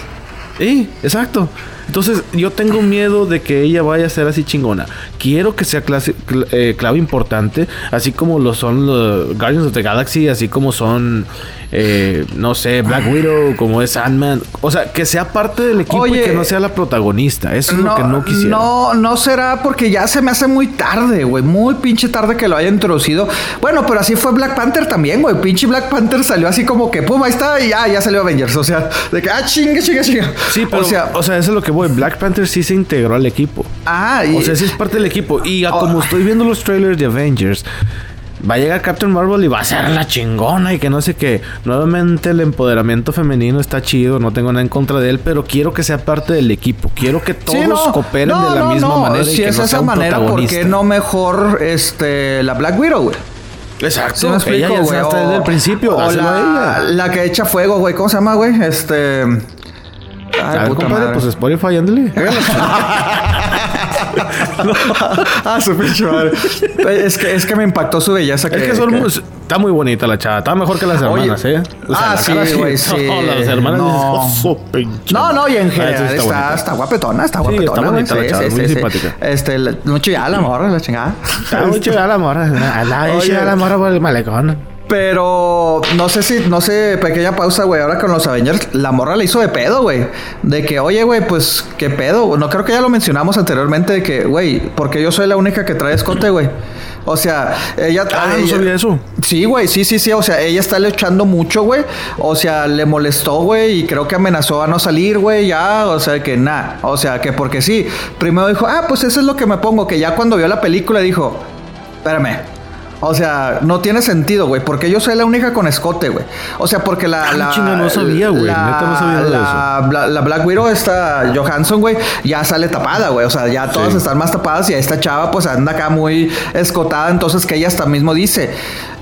Sí, exacto. Entonces, yo tengo miedo de que ella vaya a ser así chingona. Quiero que sea clase- cl- eh, clave importante, así como lo son los Guardians of the Galaxy, así como son, eh, no sé, Black Widow, como es Ant-Man. O sea, que sea parte del equipo y que no sea la protagonista. Eso es lo que no quisiera. No, no será porque ya se me hace muy tarde, güey. Muy pinche tarde que lo haya introducido. Bueno, pero así fue Black Panther también, güey. Pinche Black Panther salió así como que, pum, ahí está y ya, ya salió Avengers. O sea, de que, ah, chinga, chinga, chinga. Sí, pero, o sea, eso es lo que Black Panther sí se integró al equipo. ah, y, O sea, sí es parte del equipo. Y Oh. como estoy viendo los trailers de Avengers, va a llegar Captain Marvel y va a ser la chingona y que no sé qué. Nuevamente el empoderamiento femenino está chido, no tengo nada en contra de él, pero quiero que sea parte del equipo. Quiero que todos Sí, no, cooperen no, de la no, misma manera. y Si que es no esa sea manera, ¿por qué no mejor este, la Black Widow, güey? Exacto. ¿Sí me explico, ella ya güey? está desde el principio. O la, la que echa fuego, güey. ¿Cómo se llama, güey? Este. Ay, A ver, puta compadre, pues Spotify, ándale. [LAUGHS] [LAUGHS] ah, su pinche madre. Es que, es que me impactó su belleza. Es que son muy- está muy bonita la chava. Está mejor que las Oye. hermanas, ¿eh? Ah, la sí, cara güey, [LAUGHS] sí. No, las hermanas No. "Oh, No, no, y en Ah, sí, general está, bonita. está guapetona, está Sí, guapetona. está bonita güey. la chava, muy simpática. Este, la- mucho ya la morra, la chingada. Está muy chida la morra. La Oye. chida la morra por el malecón. Pero no sé si, no sé, pequeña pausa, güey. Ahora con los Avengers, la morra le hizo de pedo, güey. De que, oye, güey, pues, ¿qué pedo? No creo que ya lo mencionamos anteriormente, de que, güey, porque yo soy la única que trae escote, güey. O sea, ella. Ah, no sabía eso. Sí, güey, sí, sí, sí. O sea, ella está luchando mucho, güey. O sea, le molestó, güey, y creo que amenazó a no salir, güey, ya. O sea, que nada. O sea, que porque sí. Primero dijo, ah, pues eso es lo que me pongo. Que ya cuando vio la película dijo, espérame. O sea, no tiene sentido, güey, porque yo soy la única con escote, güey. O sea, porque la. Ah, la chinga, no sabía, güey. la- Neta, no sabía de la, Bla- la Black Widow, esta Johansson, güey, ya sale tapada, güey. O sea, ya todas Sí. están más tapadas y esta chava, pues anda acá muy escotada. Entonces, que ella hasta mismo dice: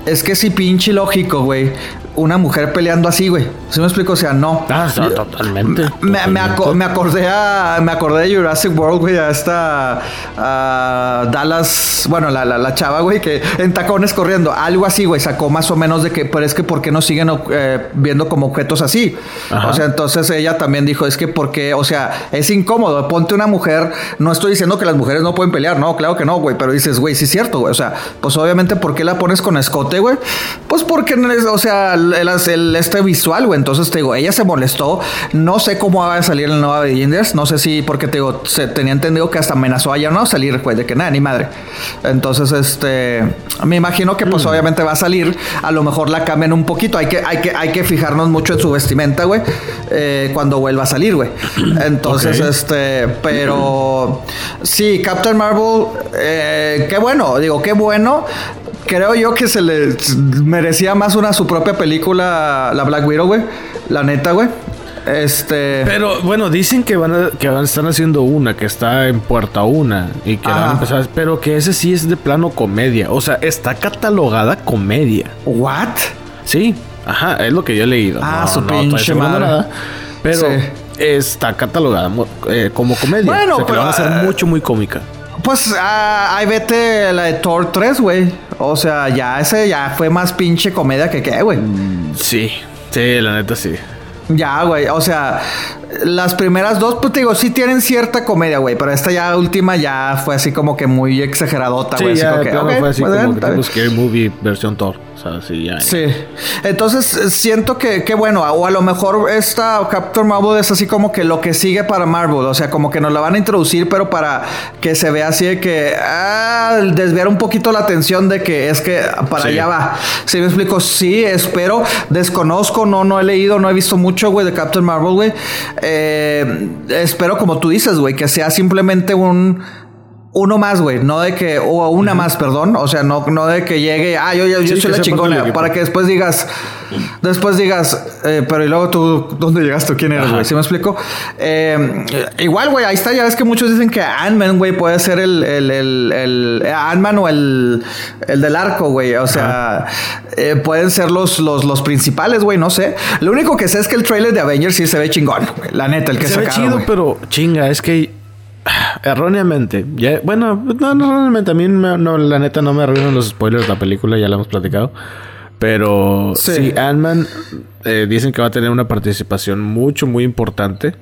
Es que sí, pinche lógico, güey. Una mujer peleando así, güey. ¿Sí me explico? O sea, no. Ah, totalmente. Me, me aco- me acordé a, me acordé de Jurassic World, güey, a esta a Dallas, bueno, la, la, la chava, güey, que en tacones corriendo, algo así, güey, sacó más o menos de que, pero es que ¿por qué no siguen eh, viendo como objetos así? Ajá. O sea, entonces ella también dijo, es que porque, o sea, es incómodo, ponte una mujer, no estoy diciendo que las mujeres no pueden pelear, no, claro que no, güey, pero dices, güey, sí es cierto, güey, o sea, pues obviamente, ¿por qué la pones con escote, güey? Pues porque, o sea, el, el, este visual, güey. Entonces te digo, ella se molestó. No sé cómo va a salir el nuevo Avengers. No sé si, porque te digo, se tenía entendido que hasta amenazó a no salir, pues, de que nada, ni madre. Entonces, este, me imagino que, pues, mm. obviamente va a salir. A lo mejor la cambian un poquito. Hay que, hay que, hay que fijarnos mucho en su vestimenta, güey, eh, cuando vuelva a salir, güey. Entonces, este, pero sí, Captain Marvel, eh, qué bueno, digo, qué bueno creo yo que se le merecía más una su propia película, la Black Widow, güey. La neta, güey. Este. Pero bueno, dicen que van a, que van, están haciendo una, que está en puerta una y que van a empezar. Pero que ese sí es de plano comedia. O sea, está catalogada comedia. ¿What? Sí, ajá, es lo que yo he leído. Ah, su pinche madre. pero está catalogada eh, como comedia. Bueno, o sea, que pero, van a ser ah, mucho, muy cómica. Pues ah, ahí vete la de Thor 3, güey. O sea, ya ese ya fue más pinche comedia que qué, güey. Sí, sí, la neta sí. Ya, güey. O sea, las primeras dos, pues te digo, sí tienen cierta comedia, güey. Pero esta ya última ya fue así como que muy exageradota, güey. Sí, ya, que, fue así pues, como que Scary Movie versión Thor. Sea, sí, ya. Sí. Entonces, eh, siento que, que, bueno, o a lo mejor esta Captain Marvel es así como que lo que sigue para Marvel. O sea, como que nos la van a introducir, pero para que se vea así de que, ah, desviar un poquito la atención de que es que para allá va. Si me explico, sí, espero. Desconozco, no, no he leído, no he visto mucho, güey, de Captain Marvel, güey. Eh, espero, como tú dices, güey, que sea simplemente un uno más, güey, no de que, o una más, perdón, o sea, no, no de que llegue, ah, yo, yo, yo soy la chingona, para que después digas, después digas, eh, pero y luego tú, ¿dónde llegaste? ¿Quién eres, güey? ¿Sí me explico? Eh, igual, güey, ahí está, ya ves que muchos dicen que Ant-Man, güey, puede ser el, el, el, el Ant-Man o el, el del arco, güey, o sea, eh, pueden ser los, los, los principales, güey, no sé. Lo único que sé es que el trailer de Avengers sí se ve chingón, la neta, el que se ve chido, pero chinga, es que Erróneamente. Ya, bueno, no, no, erróneamente. A mí, no, la neta, no me arruinan los spoilers de la película, ya la hemos platicado. Pero sí, Ant-Man eh, dicen que va a tener una participación mucho, muy importante.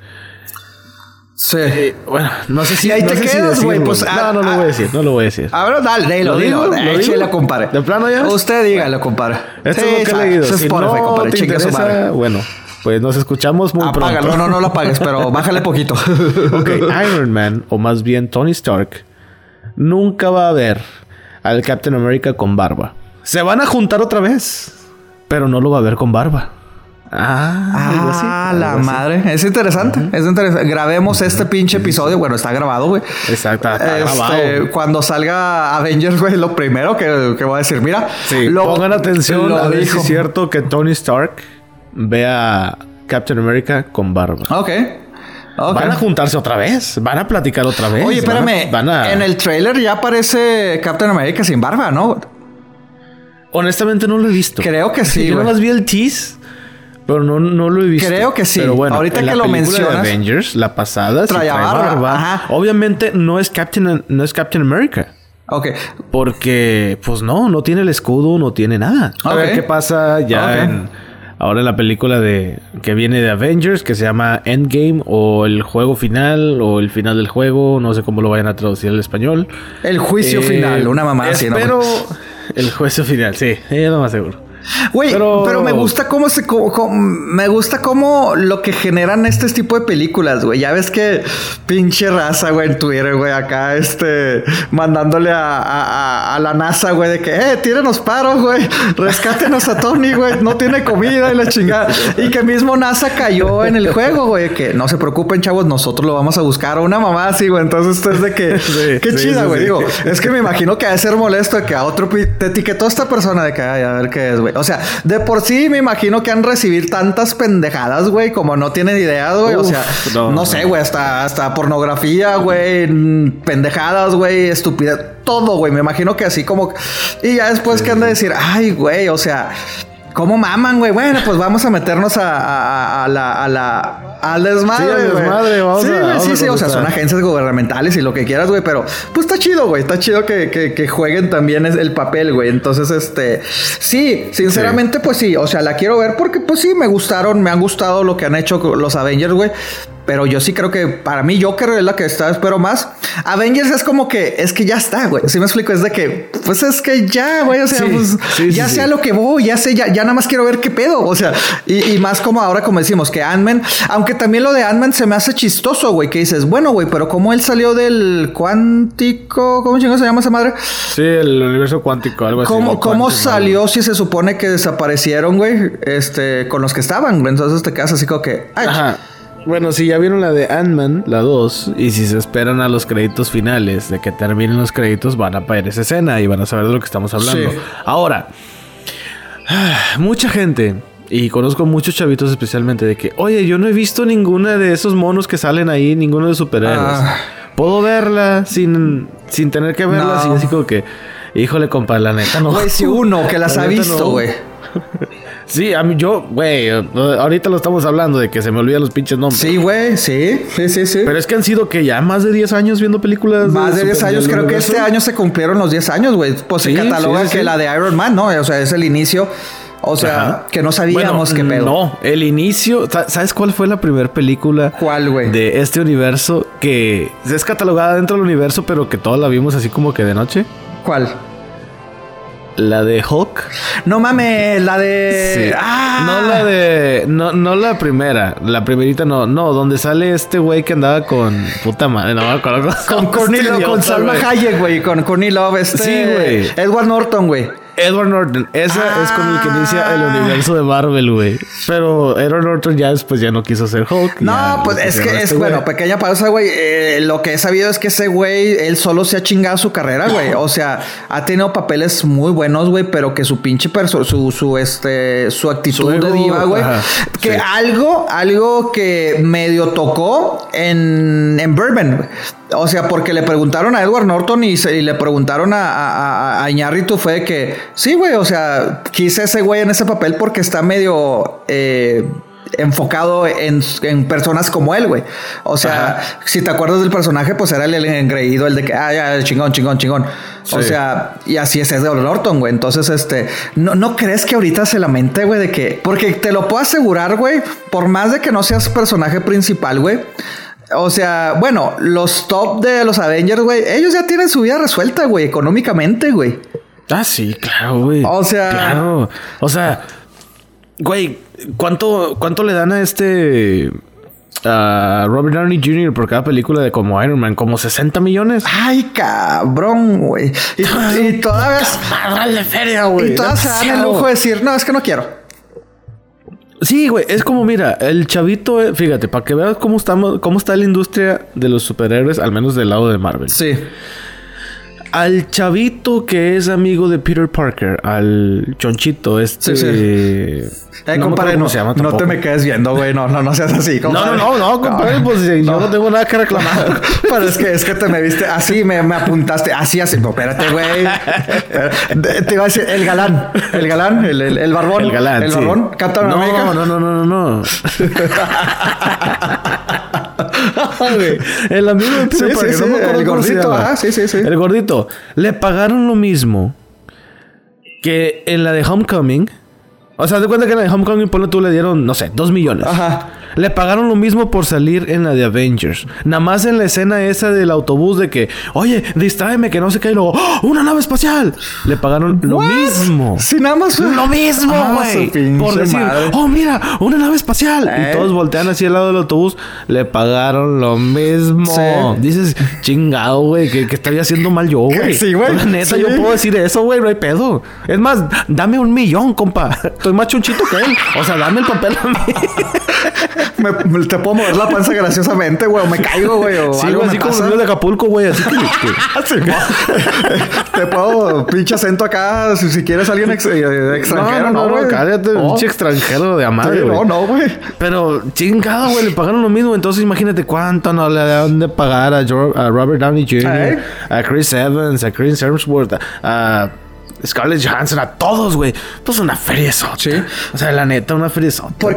Sí. Eh, bueno, no sé si. Y ahí te quedas, güey. pues, no, no lo voy a decir, no lo voy a decir. A ver, dale, dilo, dilo. ¿Lo digo? lo compare. ¿De plano ya? Usted dígalo, compare. Esto es lo que he leído. Si no te interesa, bueno, pues nos escuchamos muy Apágalo. pronto. No, no, no lo apagues, pero [LAUGHS] bájale poquito. [LAUGHS] ok, Iron Man, o más bien Tony Stark, nunca va a ver al Captain America con barba. Se van a juntar otra vez, pero no lo va a ver con barba. Ah, ah la madre. Es interesante. Es interesante. Grabemos este pinche episodio. Bueno, está grabado, güey. Exacto, está este, grabado. Cuando salga Avengers, güey, lo primero que, que, voy a decir, mira. Sí, pongan atención a ver si es cierto que Tony Stark ve a Captain America con barba. Ok. Van a juntarse otra vez, van a platicar otra vez. Oye, espérame, en el trailer ya aparece Captain America sin barba, ¿no? Honestamente no lo he visto. Creo que sí. Yo nada más vi el tease, pero no, no lo he visto. Creo que sí. Pero bueno, ahorita que lo mencionas. Avengers, la pasada, trae barba. Obviamente no es Captain, no es Captain America. Ok. Porque, pues no, no tiene el escudo, no tiene nada. A ver qué pasa ya en ahora la película de que viene de Avengers, que se llama Endgame, o el juego final, o el final del juego, no sé cómo lo vayan a traducir al español. El juicio eh, final, una mamá así, ¿no? Pero el juicio final, sí, es lo más seguro. Güey, pero... me gusta cómo se. me gusta cómo lo que generan este tipo de películas, güey. Ya ves que pinche raza, güey, en Twitter, güey, acá, este, mandándole a, a, la NASA, güey, de que, eh, tírenos paros, güey, rescátenos a Tony, güey, no tiene comida y la chingada. Y que mismo NASA cayó en el juego, güey, que no se preocupen, chavos, nosotros lo vamos a buscar. Una mamá así, güey. Entonces, esto es de que, [LAUGHS] qué chida, güey. Digo, es que me imagino que ha de ser molesto de que a otro te etiquetó esta persona de que, ay, a ver qué es, güey. O sea, de por sí me imagino que han recibido tantas pendejadas, güey, como no tienen idea, güey. O sea, no, sé, güey, hasta, hasta pornografía, güey, pendejadas, güey, estupidez, todo, güey. Me imagino que así como. Y ya después que han de decir, ay, güey, o sea. ¿Cómo maman, güey? Bueno, pues vamos a meternos a, a, la, a la, al desmadre, sí, desmadre, vamos sí, sí, sí, o sea, son agencias gubernamentales y lo que quieras, güey, pero pues está chido, güey, está chido que, que, que jueguen también el papel, güey. Entonces, este, sí, sinceramente, pues sí, o sea, la quiero ver porque, pues sí, me gustaron, me han gustado lo que han hecho los Avengers, güey. Pero yo sí creo que para mí Joker es la que está, espero más. Avengers es como que, es que ya está, güey. Si me explico, es de que, pues es que ya, güey. O sea, pues ya sea lo que voy, ya sé, ya, ya nada más quiero ver qué pedo. O sea, y, más como ahora, como decimos, que Ant-Man, aunque también lo de Ant-Man se me hace chistoso, güey, que dices, bueno, güey, pero como él salió del cuántico, ¿cómo chingo se llama esa madre? Sí, el universo cuántico, algo así. ¿Cómo, ¿cómo salió si se supone que desaparecieron, güey? Este, con los que estaban, Entonces te quedas así como que, Ajá. Bueno, si ya vieron la de Ant-Man, la 2, y si se esperan a los créditos finales de que terminen los créditos, van a ver esa escena y van a saber de lo que estamos hablando. Ahora, [SIGHS] mucha gente, y conozco muchos chavitos especialmente, de que, oye, yo no he visto ninguna de esos monos que salen ahí, ninguno de superhéroes. Ah. Puedo verla sin, sin tener que verla, así como que, híjole, compa, la neta no. Güey, si uno que las [LAUGHS] ha visto, güey. [LAUGHS] Sí, a mí yo, güey, ahorita lo estamos hablando de que se me olvidan los pinches nombres. Sí, güey, sí, sí, sí, sí. Pero es que han sido que ya más de 10 años viendo películas. Más de 10 años, creo que este año se cumplieron los 10 años, güey. Pues se cataloga que la de Iron Man, ¿no? O sea, es el inicio. O sea, que no sabíamos qué pedo. No, el inicio. ¿Sabes cuál fue la primera película? ¿Cuál, güey? De este universo que es catalogada dentro del universo, pero que todos la vimos así como que de noche. ¿Cuál? La de Hulk. No mames, la de. Ah. No la de. No, no la primera. La primerita no. No, donde sale este güey que andaba con. Puta madre, no me acuerdo. Con, con con Salma Hayek, güey. Con Courtney Love, este. Sí, güey. Edward Norton, güey. Edward Norton. Esa es con el que inicia el ah. universo de Marvel, güey. Pero Edward Norton ya después ya no quiso ser Hulk. No, pues es que es, este bueno, pequeña pausa, güey. Eh, lo que he sabido es que ese güey, él solo se ha chingado su carrera, güey. O sea, ha tenido papeles muy buenos, güey, pero que su pinche persona, su, su, este, su actitud de diva, güey. Que algo, algo que medio tocó en, en Bourbon, güey. O sea, porque le preguntaron a Edward Norton y, le preguntaron a, a, a, Iñárritu fue que, sí, güey, o sea, quise ese güey en ese papel porque está medio... Eh, enfocado en, personas como él, güey. O sea, si te acuerdas del personaje, pues era el, engreído, el de que, ah, ya, chingón, chingón, chingón. O sea, y así es Edward Norton, güey. Entonces, este, ¿no, ¿no crees que ahorita se lamente, güey, de que, porque te lo puedo asegurar, güey, por más de que no seas personaje principal, güey, o sea, bueno, los top de los Avengers, güey, ellos ya tienen su vida resuelta, güey, económicamente, güey. Ah, sí, claro, güey. O sea. Claro. O sea, güey, ¿cuánto, ¿cuánto le dan a este. a Robert Downey Jr. por cada película de como Iron Man? Como 60 millones. Ay, cabrón, güey. Y, [LAUGHS] y, todavía. de feria, güey. Y todas se dan el lujo de decir, no, es que no quiero. Sí, güey, es como, mira, el chavito, eh, fíjate, para que veas cómo, estamos, cómo está la industria de los superhéroes, al menos del lado de Marvel. Sí al chavito que es amigo de Peter Parker, al chonchito, este. Sí, sí. Eh, [LAUGHS] no compadre, no, se llama no te me quedes viendo, güey. No, no, no seas así, compadre. No, no, no, no compadre, pues yo no tengo nada que reclamar. [LAUGHS] Pero es que, es que te me viste así, me, me apuntaste así, así. No, espérate, güey. [LAUGHS] te iba a decir el galán, el galán, el, el, el barbón. El galán. El barbón, Captain no, No, no, no, no, no. [LAUGHS] el amigo de Peter Parker, no me el gordito, ah, sí, sí, sí. El gordito. Le pagaron lo mismo que en la de Homecoming. O sea, de cuenta que en la de Homecoming, por tú le dieron, no sé, dos millones. Ajá. Le pagaron lo mismo por salir en la de Avengers. Nada más en la escena esa del autobús de que, oye, distráeme que no se cae y luego, ¡Oh, ¡una nave espacial! Le pagaron lo mismo. Sí, nada más. Lo mismo, ah, güey. por decir, ¡oh, mira, una nave espacial! Y eh. todos voltean hacia el lado del autobús. Le pagaron lo mismo. Dices, chingado, güey, que, que estaría haciendo mal yo, güey. [LAUGHS] Sí, güey. La neta, yo puedo decir eso, güey, no hay pedo. Es más, dame un millón, compa. [LAUGHS] Estoy más chunchito que él. O sea, dame el papel a mí. [LAUGHS] me, te puedo mover la panza graciosamente, güey, o me caigo, güey, o sí, algo así como como de Acapulco, güey, así que... [LAUGHS] [LAUGHS] te puedo, pinche acento acá, si, si quieres alguien ex, eh, extranjero, no, no, no, cállate, oh. pinche extranjero de güey. no, no, güey. Pero chingado, güey, le pagaron lo mismo, entonces imagínate cuánto no le dan de pagar a, Robert Downey Jr., a Chris Evans, a Chris Hemsworth, a Scarlett Johansson, a todos, güey. Pues una feria Sí. O sea, la neta, una feria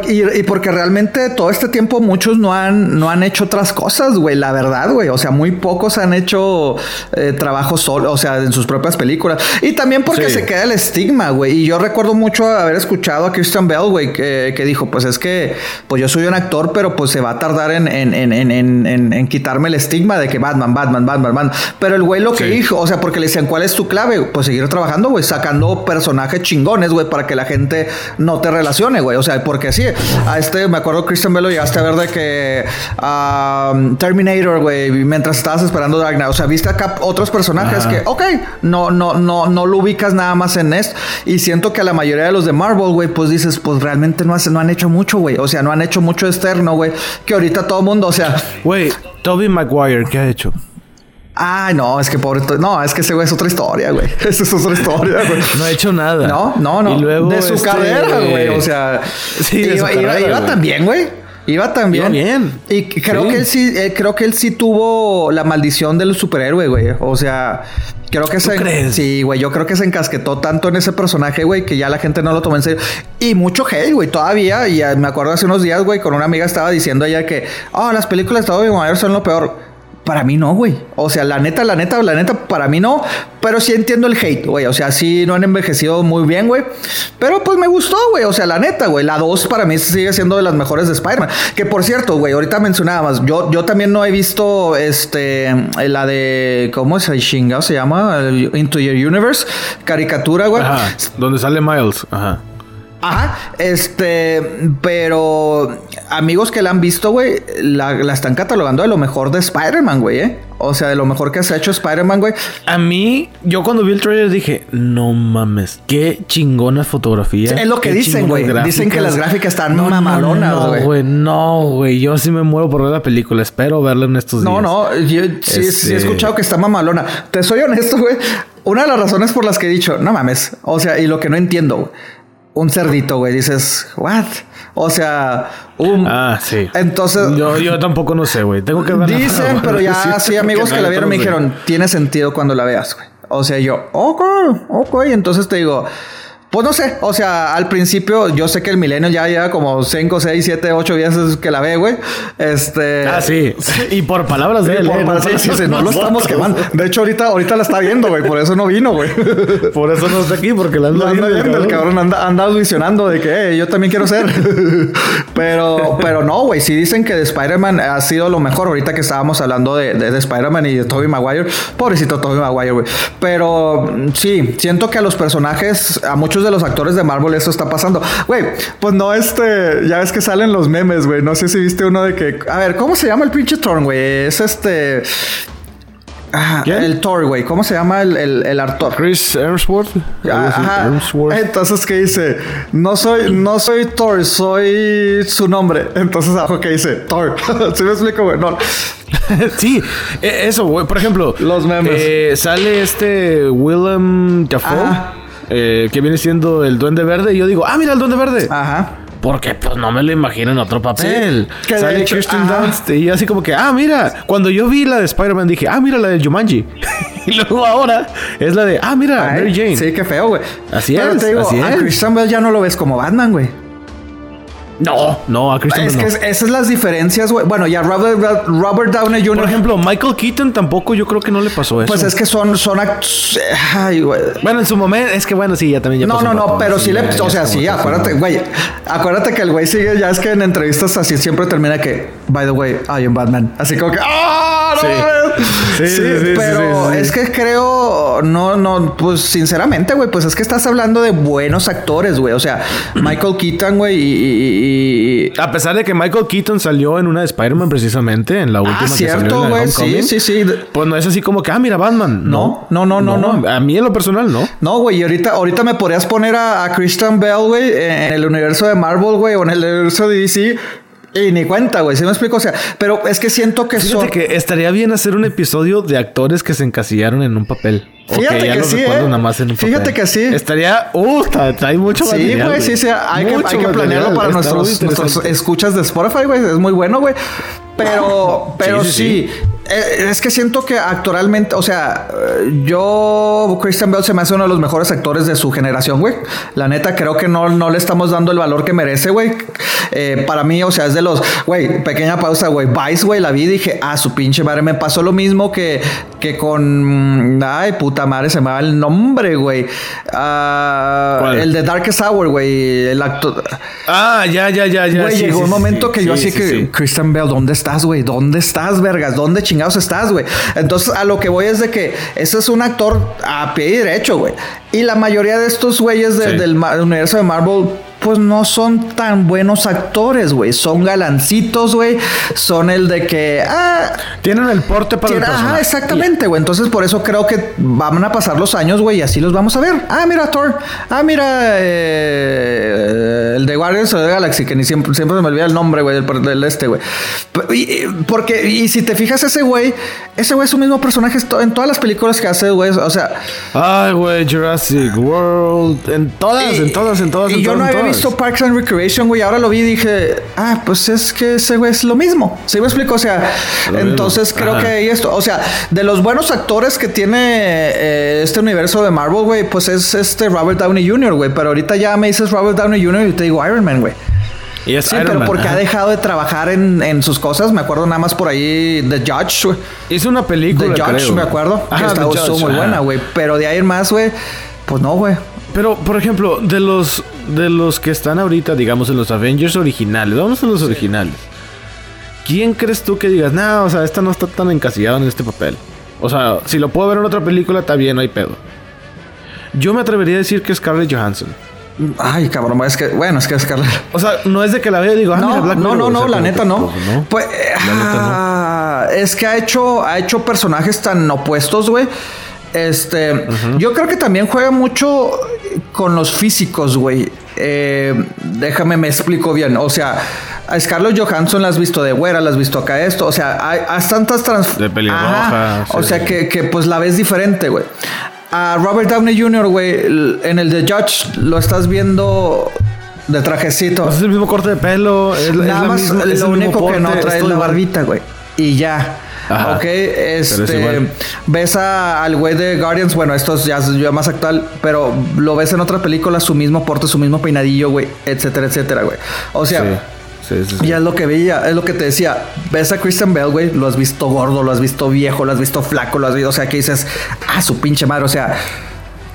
y, porque realmente todo este tiempo muchos no han, no han hecho otras cosas, güey. La verdad, güey. O sea, muy pocos han hecho eh, trabajo solo, o sea, en sus propias películas. Y también porque se queda el estigma, güey. Y yo recuerdo mucho haber escuchado a Christian Bell, güey, que, dijo, pues es que, pues yo soy un actor, pero pues se va a tardar en, en, en, en quitarme el estigma de que Batman, Batman, Batman, Batman. Pero el güey lo que dijo, o sea, porque le decían, ¿cuál es tu clave? Pues seguir trabajando, güey, sacando personajes chingones, güey, para que la gente no te relacione, güey. O sea, porque sí, a este, me acuerdo, Christian Bell, llegaste a ver de que um, Terminator, güey, mientras estabas esperando Dark Knight. O sea, viste acá otros personajes que, ok, no, no, no, no lo ubicas nada más en esto. Y siento que a la mayoría de los de Marvel, güey, pues dices, pues realmente no, no han hecho mucho, güey. O sea, no han hecho mucho externo, güey. Que ahorita todo el mundo, o sea. Güey, Toby Maguire, ¿qué ha hecho? Ay, no, es que pobre. No, es que ese güey es otra historia, güey. [LAUGHS] Esa es otra historia, güey. [LAUGHS] No ha hecho nada. No, no, no. Y luego de su este, carrera, güey. O sea, sí, iba, iba, también, güey. Iba también. bien. Y creo que él sí, eh, creo que él sí tuvo la maldición del superhéroe, güey. O sea, creo que se. Crees? Sí, güey. Yo creo que se encasquetó tanto en ese personaje, güey, que ya la gente no lo tomó en serio. Y mucho hate, güey, todavía. Y me acuerdo hace unos días, güey, con una amiga estaba diciendo ella que, oh, las películas de Tobey Maguire son lo peor. Para mí no, güey. O sea, la neta, la neta, la neta, para mí no. Pero sí entiendo el hate, güey. O sea, sí no han envejecido muy bien, güey. Pero pues me gustó, güey. O sea, la neta, güey. La 2 para mí sigue siendo de las mejores de Spider-Man. Que por cierto, güey, ahorita mencionabas. Yo, yo también no he visto este. La de. ¿Cómo es? Shinga se llama. Into Your Universe. Caricatura, güey. Ajá. Donde sale Miles. Ajá. Ajá, este, pero amigos que la han visto, güey, la, están catalogando de lo mejor de Spider-Man, güey, ¿eh? O sea, de lo mejor que se ha hecho Spider-Man, güey. A mí, yo cuando vi el trailer dije, no mames, qué chingona fotografía. es lo que dicen, güey. Dicen que las gráficas están no, mamalonas, güey. No, güey, no, güey. Yo sí me muero por ver la película. Espero verla en estos días. No, no, yo sí, he este escuchado que está mamalona. Te soy honesto, güey. Una de las razones por las que he dicho, no mames. O sea, y lo que no entiendo, güey un cerdito, güey. Dices, ¿what? O sea, un. Ah, sí. Entonces. Yo, yo tampoco no sé, güey. Tengo que verla. Dicen, pero ya [LAUGHS] sí, amigos que, la vieron me dijeron, tiene sentido cuando la veas, güey. O sea, yo, ok, ok. Entonces te digo, pues no sé, o sea, al principio yo sé que el milenio ya lleva como 5, 6, 7, 8 veces que la ve, güey. Este. Ah, sí. Y por palabras de él. Por ¿eh? palabras, sí, sí, no lo estamos quemando. De hecho, ahorita, ahorita la está viendo, güey. Por eso no vino, güey. [LAUGHS] Por eso no está aquí, porque la anda, viendo. El cabrón anda, anda audicionando de que eh, yo también quiero ser. [LAUGHS] pero, pero no, güey. Si dicen que de Spider-Man ha sido lo mejor. Ahorita que estábamos hablando de, de, de Spider-Man y de Tobey Maguire. Pobrecito Tobey Maguire, güey. Pero sí, siento que a los personajes, a muchos de los actores de Marvel eso está pasando. Güey, pues no este, ya ves que salen los memes, güey. No sé si viste uno de que, a ver, ¿cómo se llama el pinche Thor, güey? Es este... Ah, el Thor, güey. ¿Cómo se llama el, el, el actor? Chris Hemsworth. Ajá. Entonces, ¿qué dice? No soy, no soy Thor, soy su nombre. Entonces, abajo, ¿qué dice? Thor. [LAUGHS] ¿Sí me explico, güey? No. [LAUGHS] sí, e, eso, güey. Por ejemplo, los memes. Eh, sale este Willem Dafoe. Eh, que viene siendo el Duende Verde. Y yo digo, ah, mira el Duende Verde. Ajá. Porque pues no me lo imagino en otro papel. Sí, Sale Kirsten Dunst y así como que, ah, mira, cuando yo vi la de Spider-Man dije, ah, mira la de Jumanji. [LAUGHS] y luego ahora es la de, ah, mira, Mary Jane. Sí, qué feo, güey. Así es. Te digo, así a Christian Bell ya no lo ves como Batman, güey. No, no, a Christian Es que esas las diferencias, güey. Bueno, ya Robert, Robert, Downey Jr. Por ejemplo, Michael Keaton tampoco yo creo que no le pasó eso. Pues es que son, son Ay, güey. Bueno, en su momento, es que bueno, sí, ya también ya No, no, no, pero sí, le. O sea, sí, acuérdate, güey. Acuérdate que el güey sigue, ya es que en entrevistas así siempre termina que, by the way, I am Batman. Así como que, ¡ah! Sí. Sí, sí, pero es que creo, no, no, pues sinceramente, güey, pues es que estás hablando de buenos actores, güey. O sea, [CLEARS THROAT] Michael Keaton, güey, y a pesar de que Michael Keaton salió en una de Spider-Man precisamente, en la última ah, cierto, güey. Sí, sí, sí. Pues no es así como que, ah, mira, Batman. No, no, no, no, no. A mí en lo personal, no. No, güey. Y ahorita, ahorita me podrías poner a, Christian Bell, güey, en el universo de Marvel, güey, o en el universo de DC. Y ni cuenta, güey, ¿sí me explico? O sea, pero es que siento que Fíjate que estaría bien hacer un episodio de actores que se encasillaron en un papel. Fíjate que sí, eh. nada más en un Fíjate que sí. Estaría, uh, hay mucho Sí, güey, sí, sí, hay que, hay que planearlo para nuestros, nuestros escuchas de Spotify, güey, es muy bueno, güey. Pero, [LAUGHS] pero sí, es que siento que actualmente, o sea, eh, yo, Christian Bell se me hace uno de los mejores actores de su generación, güey. La neta, creo que no, no le estamos dando el valor que merece, güey. Eh, para mí, o sea, es de los, güey, pequeña pausa, güey. Vice, güey, la vi y dije, ah, su pinche madre, me pasó lo mismo que, que con, ay, puta madre, se me va el nombre, güey. Ah, el de Darkest Hour, güey. El actor. Ah, ya, ya, ya, ya. Güey, llegó un momento que yo así que, Christian Bell, ¿dónde estás, güey? ¿Dónde estás, vergas? ¿Dónde chingados estás, güey? Entonces, a lo que voy es de que ese es un actor a pie y derecho, güey. Y la mayoría de estos güeyes del universo de Marvel pues no son tan buenos actores, güey. Son galancitos, güey. Son el de que. Ah, tienen el porte para el Ajá, exactamente, güey. Entonces, por eso creo que van a pasar los años, güey, y así los vamos a ver. Ah, mira, Thor. Ah, mira, eh, el de Guardians of the Galaxy, que ni siempre, siempre se me olvida el nombre, güey, del, este, güey. Porque, y si te fijas, ese güey, ese güey es su mismo personaje en todas las películas que hace, güey. O sea. Ay, güey, Jurassic World. En todas, en todas, en todas. Y yo no había visto Parks and Recreation, güey. Ahora lo vi y dije, ah, pues es que ese güey es lo mismo. ¿Sí me explico? O sea, entonces creo que hay esto. O sea, de los buenos actores que tiene eh, este universo de Marvel, güey, pues es este Robert Downey Jr., güey. Pero ahorita ya me dices Robert Downey Jr. y te digo Iron Man, güey. Y sí, pero porque ha dejado de trabajar en, sus cosas. Me acuerdo nada más por ahí The Judge, güey. Hizo una película. The Judge, me acuerdo. que estaba muy buena, güey. Pero de ahí más, güey, pues no, güey. Pero, por ejemplo, de los, de los que están ahorita, digamos, en los Avengers originales, vamos a los originales. ¿Quién crees tú que digas, no, o sea, esta no está tan encasillada en este papel? O sea, si lo puedo ver en otra película, está bien, no hay pedo. Yo me atrevería a decir que es Scarlett Johansson. Ay, cabrón, es que, bueno, es que Scarlett. O sea, no es de que la vea y digo, ah, no, mira, no, no, no, la neta no. Pues, ah, es que ha hecho, ha hecho personajes tan opuestos, güey. Este, yo creo que también juega mucho con los físicos, güey. Eh, déjame, me explico bien. O sea, a Scarlett Johansson la has visto de güera, la has visto acá esto. O sea, hay, tantas trans... De pelirroja. o sea, que, que, pues la ves diferente, güey. A Robert Downey Jr., güey, en el de Judge lo estás viendo de trajecito. es el mismo corte de pelo. Es, Nada más, lo único que no trae es la barbita, güey. Y ya. Ok, este. Ves al güey de Guardians, bueno, esto es ya, más actual, pero lo ves en otra película, su mismo porte, su mismo peinadillo, güey, etcétera, etcétera, güey. O sea. Sí, sí, ya es lo que veía, es lo que te decía. Ves a Christian Bell, güey, lo has visto gordo, lo has visto viejo, lo has visto flaco, lo has visto, o sea, que dices, ah, su pinche madre, o sea,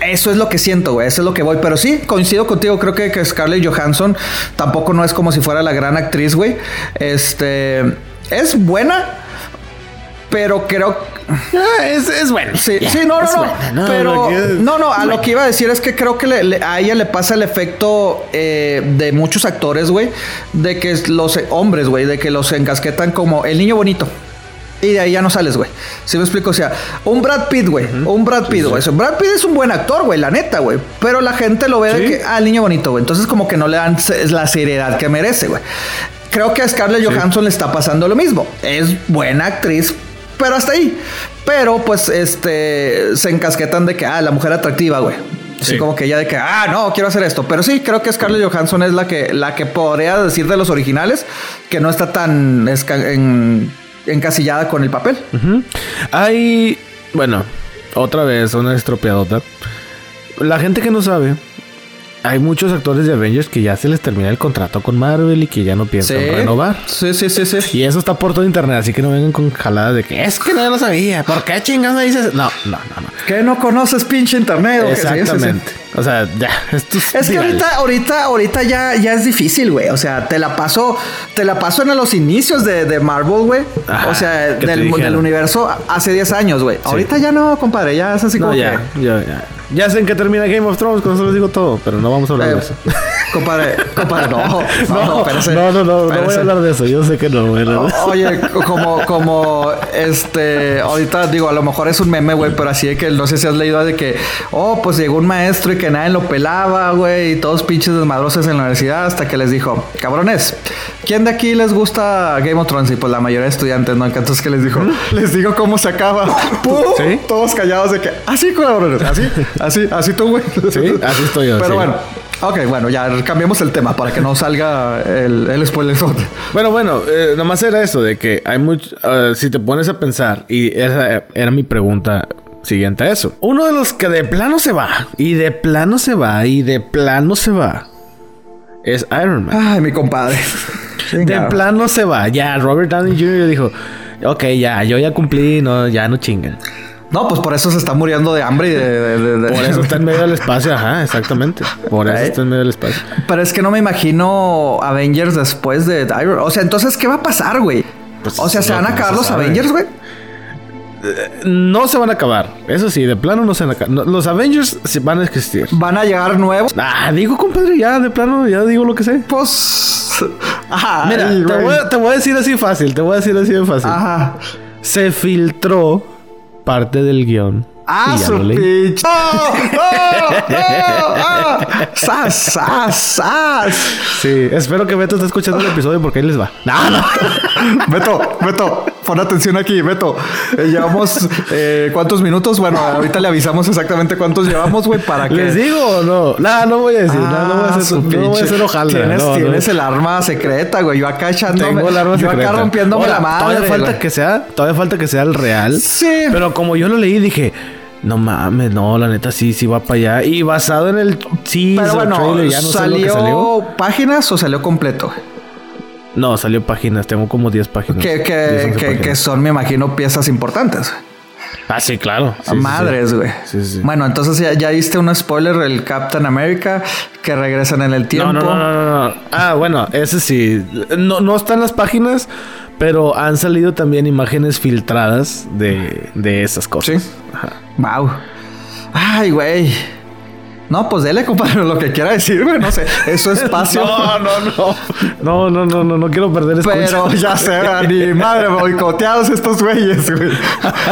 eso es lo que siento, güey. Eso es lo que voy. Pero sí, coincido contigo. Creo que, que Scarlett Johansson tampoco no es como si fuera la gran actriz, güey. Este. Es buena pero creo ah, es, es bueno. Sí, sí, no, no, no. pero no, no, a lo que iba a decir es que creo que a ella le pasa el efecto eh, de muchos actores, güey, de que los hombres, güey, de que los encasquetan como el niño bonito. Y de ahí ya no sales, güey. Si me explico? O sea, un Brad Pitt, güey. Un Brad Pitt, güey. Brad Pitt es un buen actor, güey, la neta, güey. Pero la gente lo ve de que, ah, el niño bonito, güey. Entonces, como que no le dan la seriedad que merece, güey. Creo que a Scarlett Johansson le está pasando lo mismo. Es buena actriz, pero hasta ahí. Pero pues este se encasquetan de que, ah, la mujer atractiva, güey. Así como que ya de que, ah, no, quiero hacer esto. Pero sí, creo que Scarlett Johansson es la que, la que podría decir de los originales que no está tan encasillada con el papel. Hay, bueno, otra vez una estropeadota. La gente que no sabe, hay muchos actores de Avengers que ya se les termina el contrato con Marvel y que ya no piensan renovar. Sí, sí, sí, sí. Y eso está por todo internet, así que no vengan con jaladas de que es que nadie lo sabía. ¿Por qué chingados me dices? No, no, no, no. Que no conoces pinche internet. Exactamente. O sea, ya, esto [LAUGHS] es, es que ahorita, ahorita, ahorita ya, ya es difícil, güey. O sea, te la paso, te la paso en los inicios de, de Marvel, güey. O sea, del, del, universo hace 10 años, güey. Ahorita ya no, compadre, ya es así como ya, Ya, ya. Ya sé en qué termina Game of Thrones, con eso les digo todo, pero no vamos a hablar de eh, eso. Compadre, compadre, no. No, [LAUGHS] no, no, no, no, no, voy a hablar de eso. Yo sé que no, güey. Oye, como, como, este, ahorita digo, a lo mejor es un meme, güey, pero así de que no sé si has leído de que, oh, pues llegó un maestro y que nadie lo pelaba, güey, y todos pinches desmadrosos en la universidad, hasta que les dijo, cabrones, ¿quién de aquí les gusta Game of Thrones? Y pues la mayoría de estudiantes, ¿no? Entonces, ¿qué les dijo? [LAUGHS] Les digo cómo se acaba. [LAUGHS] ¿Sí? Todos callados de que, así, cabrones, así. Así, así tú, güey. Sí, así estoy yo. Pero bueno, Ok, bueno, ya cambiemos el tema para que no salga el, el spoiler. [LAUGHS] Bueno, bueno, eh, nomás era eso de que hay mucho. eh, si te pones a pensar, y esa era mi pregunta siguiente a eso. Uno de los que de plano se va, y de plano se va, y de plano se va, es Iron Man. Ay, mi compadre. [LAUGHS] De plano se va. Ya, Robert Downey Jr. dijo: Ok, ya, yo ya cumplí, no, ya no chinguen. No, pues por eso se está muriendo de hambre y de... de- de- Por eso está en medio del espacio, ajá, exactamente. Por eso está en medio del espacio. Pero es que no me imagino Avengers después de Iron O sea, entonces, ¿qué va a pasar, güey? Pues o sea, ¿se van a acabar los sabe. Avengers, güey? No se van a acabar. Eso sí, de plano no se van a acabar. No, Los Avengers van a existir. ¿Van a llegar nuevos? Ah, digo, compadre, ya de plano, ya digo lo que sé. Pues... Ajá. Mira, ay, te güey. voy, a, te voy a decir así fácil, te voy a decir así de fácil. Ajá. Se filtró parte del guion. Ah, su leí. pinche. ¡Oh! ¡Oh! ¡Oh! ¡Oh! [LAUGHS] ¡Sas, sas, sas! Sí, espero que Beto esté escuchando el episodio porque ahí les va. No, no. Beto, Beto, pon atención aquí, Beto. Eh, llevamos eh, cuántos minutos. Bueno, ahorita le avisamos exactamente cuántos llevamos, güey, para que. ¿Les digo o no? No, no voy a decir. no, no voy a Ah, hacer, su no voy a pinche. hacer hojaldra. Tienes, no, tienes el arma secreta, güey. Yo acá echándome. Tengo el arma yo secreta. acá rompiéndome la madre. Todavía falta güey. que sea, todavía falta que sea el real. Sí. Pero como yo lo leí, dije, no mames, no, la neta sí, sí va para allá. Y basado en el teaser, Pero bueno, trailer, ya no sé lo que ¿salió, salió. páginas o salió completo? No, salió páginas, tengo como 10 páginas. Que, 10, que, 11 que, páginas. que son, me imagino, piezas importantes. Ah, sí, claro. Sí. Madres, güey. Sí, sí. Bueno, entonces ya, ya diste un spoiler el Captain America que regresan en el tiempo. No, no, no, no. Ah, bueno, ese sí. No, no está en las páginas, pero han salido también imágenes filtradas de, de esas cosas. Sí. Wow. Ay, güey. No, pues dele, compadre, lo que quiera decir, güey. No sé. Es su espacio. [LAUGHS] No, no, no. No, no, no, no, no quiero perder escucha. Pero ya sé, ni madre, boicoteados estos güeyes, güey.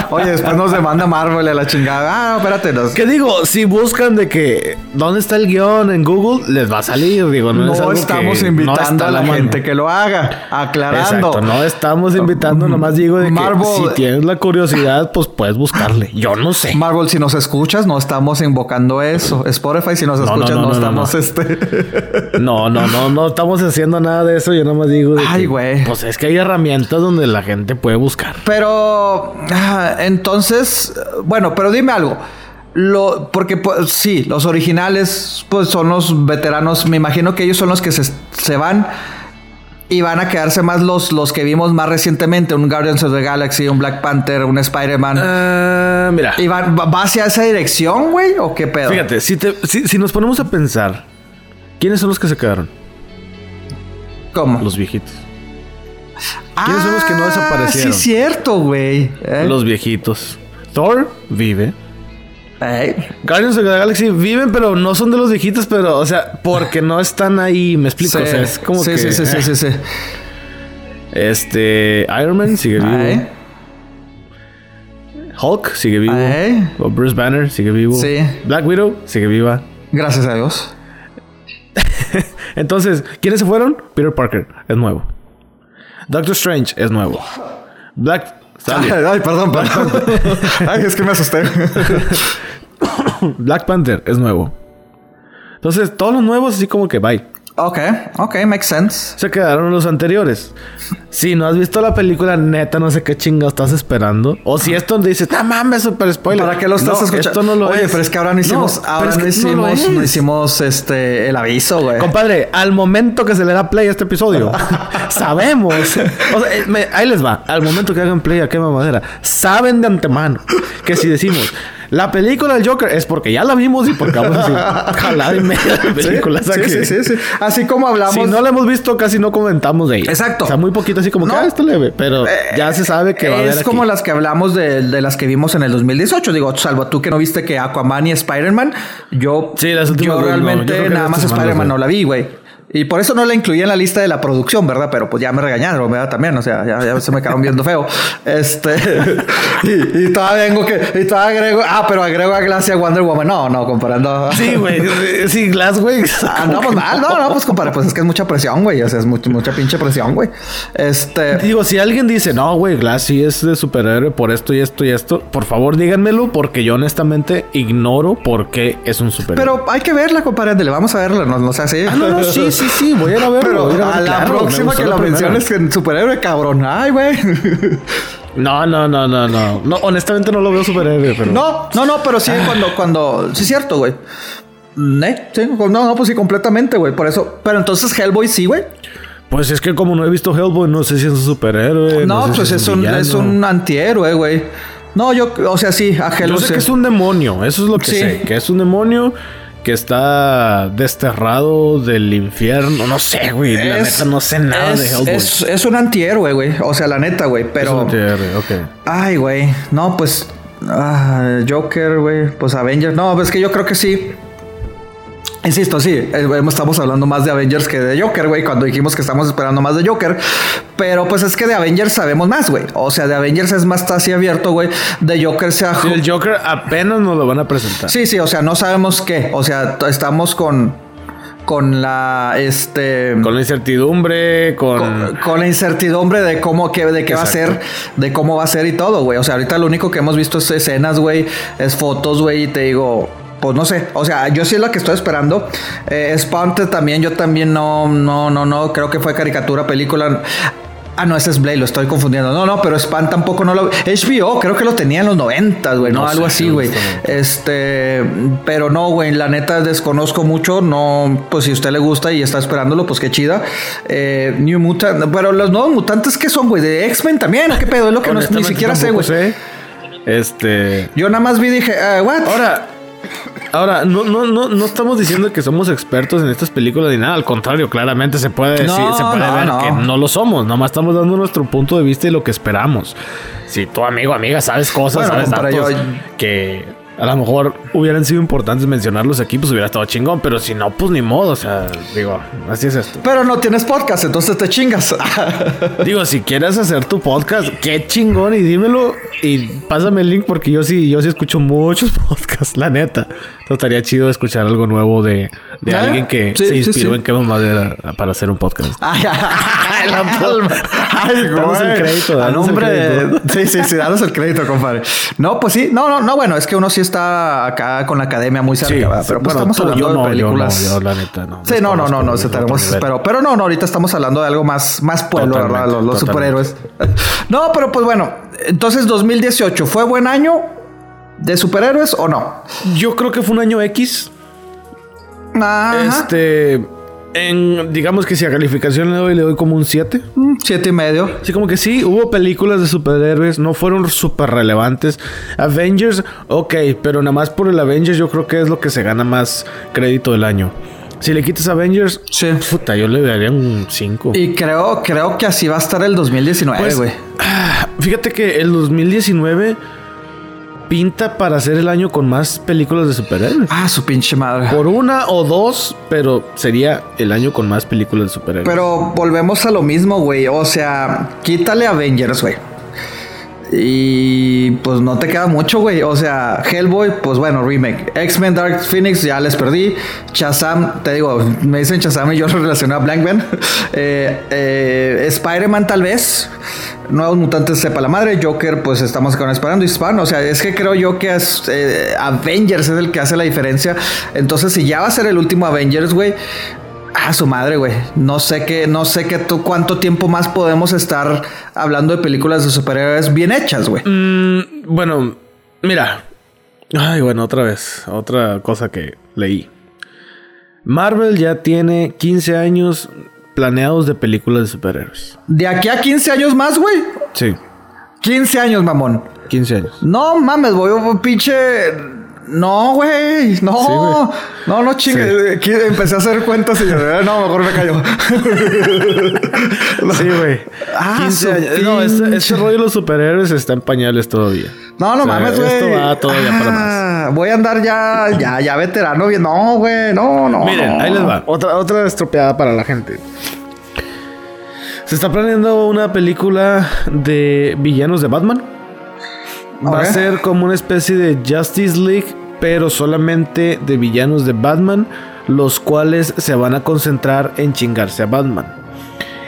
Oye, después nos demanda Marvel a la chingada. Ah, no, espérate. Nos... ¿Qué digo? Si buscan de que dónde está el guion en Google, les va a salir. Digo, no, No, es algo estamos que no invitando está a la mano. gente que lo haga, aclarando. Exacto, no estamos invitando, nomás digo de que Marvel- si tienes la curiosidad, pues puedes buscarle. Yo no sé. Marvel, si nos escuchas, no estamos invocando eso. Spotify, si nos no, escuchas, no, no, no, estamos no. este. [LAUGHS] No, no, no, no estamos haciendo nada de eso. Yo nomás digo de Ay, güey. Pues es que hay herramientas donde la gente puede buscar. Pero ah, entonces, bueno, pero dime algo. Lo, porque pues, sí, los originales pues son los veteranos. Me imagino que ellos son los que se, se van y van a quedarse más los, los que vimos más recientemente. Un Guardians of the Galaxy, un Black Panther, un Spider-Man. Ah, mira, ¿Y va, hacia esa dirección, güey? ¿O qué pedo? fíjate, si, te- si, si nos ponemos a pensar, ¿quiénes son los que se quedaron? ¿Cómo? Los viejitos. ¿Quiénes son los que no Ah, desaparecieron? Sí, cierto, güey. ¿Eh? Los viejitos. Thor vive. Ey. Guardians of the Galaxy viven, pero no son de los viejitos, pero, o sea, porque no están ahí, me explico. Sí, O sea, es como sí, que. sí, sí, sí, sí, sí. Este. Iron Man sigue vivo. Ay. Hulk sigue vivo. Ay. O Bruce Banner sigue vivo. Sí. Black Widow sigue viva. Gracias a Dios. [LAUGHS] Entonces, ¿quiénes se fueron? Peter Parker es nuevo. Doctor Strange es nuevo. Black. [LAUGHS] Ay, perdón, perdón. [LAUGHS] Ay, es que me asusté. Black Panther es nuevo. Entonces, todos los nuevos, así como que bye. Ok, ok, makes sense. Se quedaron los anteriores. Si no has visto la película, neta, no sé qué chingo estás esperando. O si esto dices, no mames, super spoiler. ¿Para qué lo estás No, escuchando? Esto no lo Oye, es. pero es que ahora no hicimos, No, ahora no es que no lo hicimos, no, hicimos este el aviso, güey. Compadre, al momento que se le da play a este episodio, [LAUGHS] sabemos. O sea, eh, me- ahí les va. Al momento que hagan play a quema madera, saben de antemano que si decimos la película del Joker es porque ya la vimos y porque vamos a decir [LAUGHS] jalada y media de películas. sí, sí, sí, sí. Así como hablamos. Si no la hemos visto, casi no comentamos de ella. Exacto. O sea, muy poquito así como que, No. ah, está leve. Pero ya se sabe que va a haber es aquí. como las que hablamos de, de las que vimos en el 2018. Digo, salvo tú que no viste que Aquaman y Spider-Man, yo, Sí, las últimas yo dos no. Yo realmente que nada más Spider-Man no la vi, güey. Y por eso no la incluí en la lista de la producción, ¿verdad? Pero pues ya me regañaron, ¿verdad? También, o sea, ya, ya se me quedaron viendo feo. Este. [LAUGHS] y, y, todavía vengo que. Y todavía agrego. Ah, pero agrego a Glass y a Wonder Woman. No, no, comparando. Sí, güey. [LAUGHS] Sí, Glass, güey. Andamos mal. No, no, pues compadre, pues es que es mucha presión, güey. O sea, es mucha, mucha pinche presión, güey. Este. Digo, si alguien dice, no, güey, Glass sí es de superhéroe por esto y esto y esto, por favor díganmelo, porque yo honestamente ignoro por qué es un superhéroe. Pero hay que verla, compadre. Le vamos a verla. No, no sé así. Ah, no, no, sí, [LAUGHS] sí, sí. Voy a ir a verlo. Pero a, la próxima que la menciones en superhéroe, cabrón. Ay, güey. [LAUGHS] No, no, no, no, no. No, honestamente no lo veo superhéroe, pero. No, no, no, pero sí cuando, cuando. Sí, es cierto, güey. ¿Eh? Sí, no, no, pues sí, completamente, güey. Por eso. Pero entonces Hellboy sí, güey. Pues es que como no he visto Hellboy, no sé si es un superhéroe. No, no pues si es, un, es un antihéroe, güey. No, yo, o sea, sí, a Hellboy. Yo sé sí. que es un demonio, eso es lo que Sí. sé. Que es un demonio que está desterrado del infierno. No sé, güey. La Es- neta no sé nada es, de Hellboy. Es, es un antihéroe, güey. O sea, la neta, güey. Es un Pero. antihéroe, ok. Ay, güey. No, pues. ah, Joker, güey. Pues Avengers. No, pues es que yo creo que sí. Insisto, sí, eh, estamos hablando más de Avengers que de Joker, güey, cuando dijimos que estamos esperando más de Joker. Pero pues es que de Avengers sabemos más, güey. O sea, de Avengers es más así abierto, güey. De Joker se ha... Sí, el Joker apenas nos lo van a presentar. Sí, sí, o sea, no sabemos qué. O sea, estamos con... Con la... Este... Con la incertidumbre, con... con, con la incertidumbre de cómo que de qué va a ser, de cómo va a ser y todo, güey. O sea, ahorita lo único que hemos visto es escenas, güey, es fotos, güey, y te digo, pues no sé. O sea, yo sí es la que estoy esperando. Eh, Spawn también, yo también no, no, no, no, creo que fue caricatura, película. Ah, no, ese es Blade, lo estoy confundiendo. No, no, pero Spawn tampoco no lo. HBO, creo que lo tenía en los 90, güey, no, No algo sé, así, güey. Este, pero no, güey, la neta desconozco mucho. No, pues si a usted le gusta y está esperándolo, pues qué chida. Eh, New Mutant, pero los nuevos mutantes, ¿qué son, güey? ¿De X-Men también? ¿o ¿Qué pedo? Es lo que no- ni siquiera sé, güey. Este... Yo nada más vi y dije, eh, ¿what? Ahora, ahora no, no, no, no estamos diciendo que somos expertos en estas películas ni nada. Al contrario, claramente se puede decir, No, se puede no, ver no. que no lo somos. Nomás estamos dando nuestro punto de vista y lo que esperamos. Si tu amigo, amiga, sabes cosas, Bueno, sabes datos yo- que a lo mejor hubieran sido importantes mencionarlos aquí, pues hubiera estado chingón. Pero si no, pues ni modo. O sea, digo, así es esto. Pero no tienes podcast, entonces te chingas. [LAUGHS] Digo, si quieres hacer tu podcast, qué chingón y dímelo y pásame el link porque yo sí, yo sí escucho muchos [LAUGHS] podcasts, la neta. Entonces estaría chido escuchar algo nuevo de, de ¿Eh? alguien que Sí, se sí, inspiró sí. en Kevin Madera para hacer un podcast. [LAUGHS] Ay, ay, la palma. Ay, Danos el crédito, A danos el de-. Sí, sí, sí, danos el crédito, compadre. No, pues sí. No, no, no, bueno, es que uno sí está acá con la academia muy cerca, ¿verdad? pero pues estamos hablando yo de películas. No, yo la neta no. Sí, no, no, no, no, tenemos, pero, pero no, no, ahorita estamos hablando de algo más, más pueblo, Totalmente, ¿verdad? Los, superhéroes. [LAUGHS] No, pero pues bueno, entonces 2018, ¿fue buen año de superhéroes o no? Yo creo que fue un año X. Ajá. Este. En, digamos que si a calificación le doy, le doy como un 7. Mm, Siete y medio. Sí, como que sí, hubo películas de superhéroes, no fueron súper relevantes. Avengers, ok, pero nada más por el Avengers yo creo que es lo que se gana más crédito del año. Si le quitas Avengers, Sí. puta, yo le daría un 5. Y creo, creo que así va a estar el 2019, Pues, güey. ah, fíjate que el 2019 pinta para ser el año con más películas de superhéroes. ah, su pinche madre. Por una o dos, pero sería el año con más películas de superhéroes. Pero volvemos a lo mismo, güey. O sea, quítale Avengers, güey. Y pues no te queda mucho, güey. O sea, Hellboy, pues bueno, remake. X-Men Dark Phoenix, ya les perdí. Shazam, te digo, me dicen Shazam y yo lo relacioné a Blankman. [LAUGHS] Eh, eh, Spider-Man, tal vez. Nuevos mutantes, sepa la madre. Joker, pues estamos con esperando. Y o sea, es que creo yo que eh, Avengers es el que hace la diferencia. Entonces, si ya va a ser el último Avengers, güey. Ah, su madre, güey. No sé qué, no sé qué tú, cuánto tiempo más podemos estar hablando de películas de superhéroes bien hechas, güey. Mm, bueno, mira. Ay, bueno, otra vez. Otra cosa que leí. Marvel ya tiene 15 años planeados de películas de superhéroes. De aquí a 15 años más, güey. Sí, 15 años, mamón. 15 años. No mames, voy a pinche. No, güey. No. Sí, güey. no, no chingue. Aquí Empecé a hacer cuentas y yo, eh, no, mejor me callo. Sí, güey. Ah, 15 su años. No, este, pinche- este rollo de los superhéroes está en pañales todavía. No, no O sea, mames, güey. Esto va todavía para más. Voy a andar ya, ya, ya veterano. No, güey, no, no. Miren, no. ahí les va. Otra, otra estropeada para la gente. Se está planeando una película de villanos de Batman. Va a ser como una especie de Justice League, pero solamente de villanos de Batman, los cuales se van a concentrar en chingarse a Batman.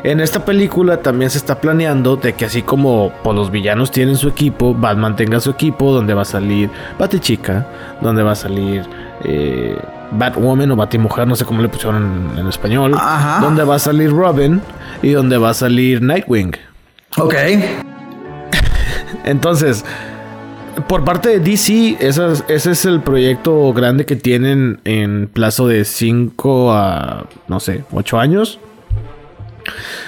En esta película también se está planeando de que así como pues, los villanos tienen su equipo, Batman tenga su equipo, donde va a salir Batichica, donde va a salir eh, Batwoman o Batimujer, no sé cómo le pusieron en, en español, Ajá. donde va a salir Robin y donde va a salir Nightwing. Ok. Entonces, por parte de DC, ese es el proyecto grande que tienen en plazo de 5 a, no sé, 8 años.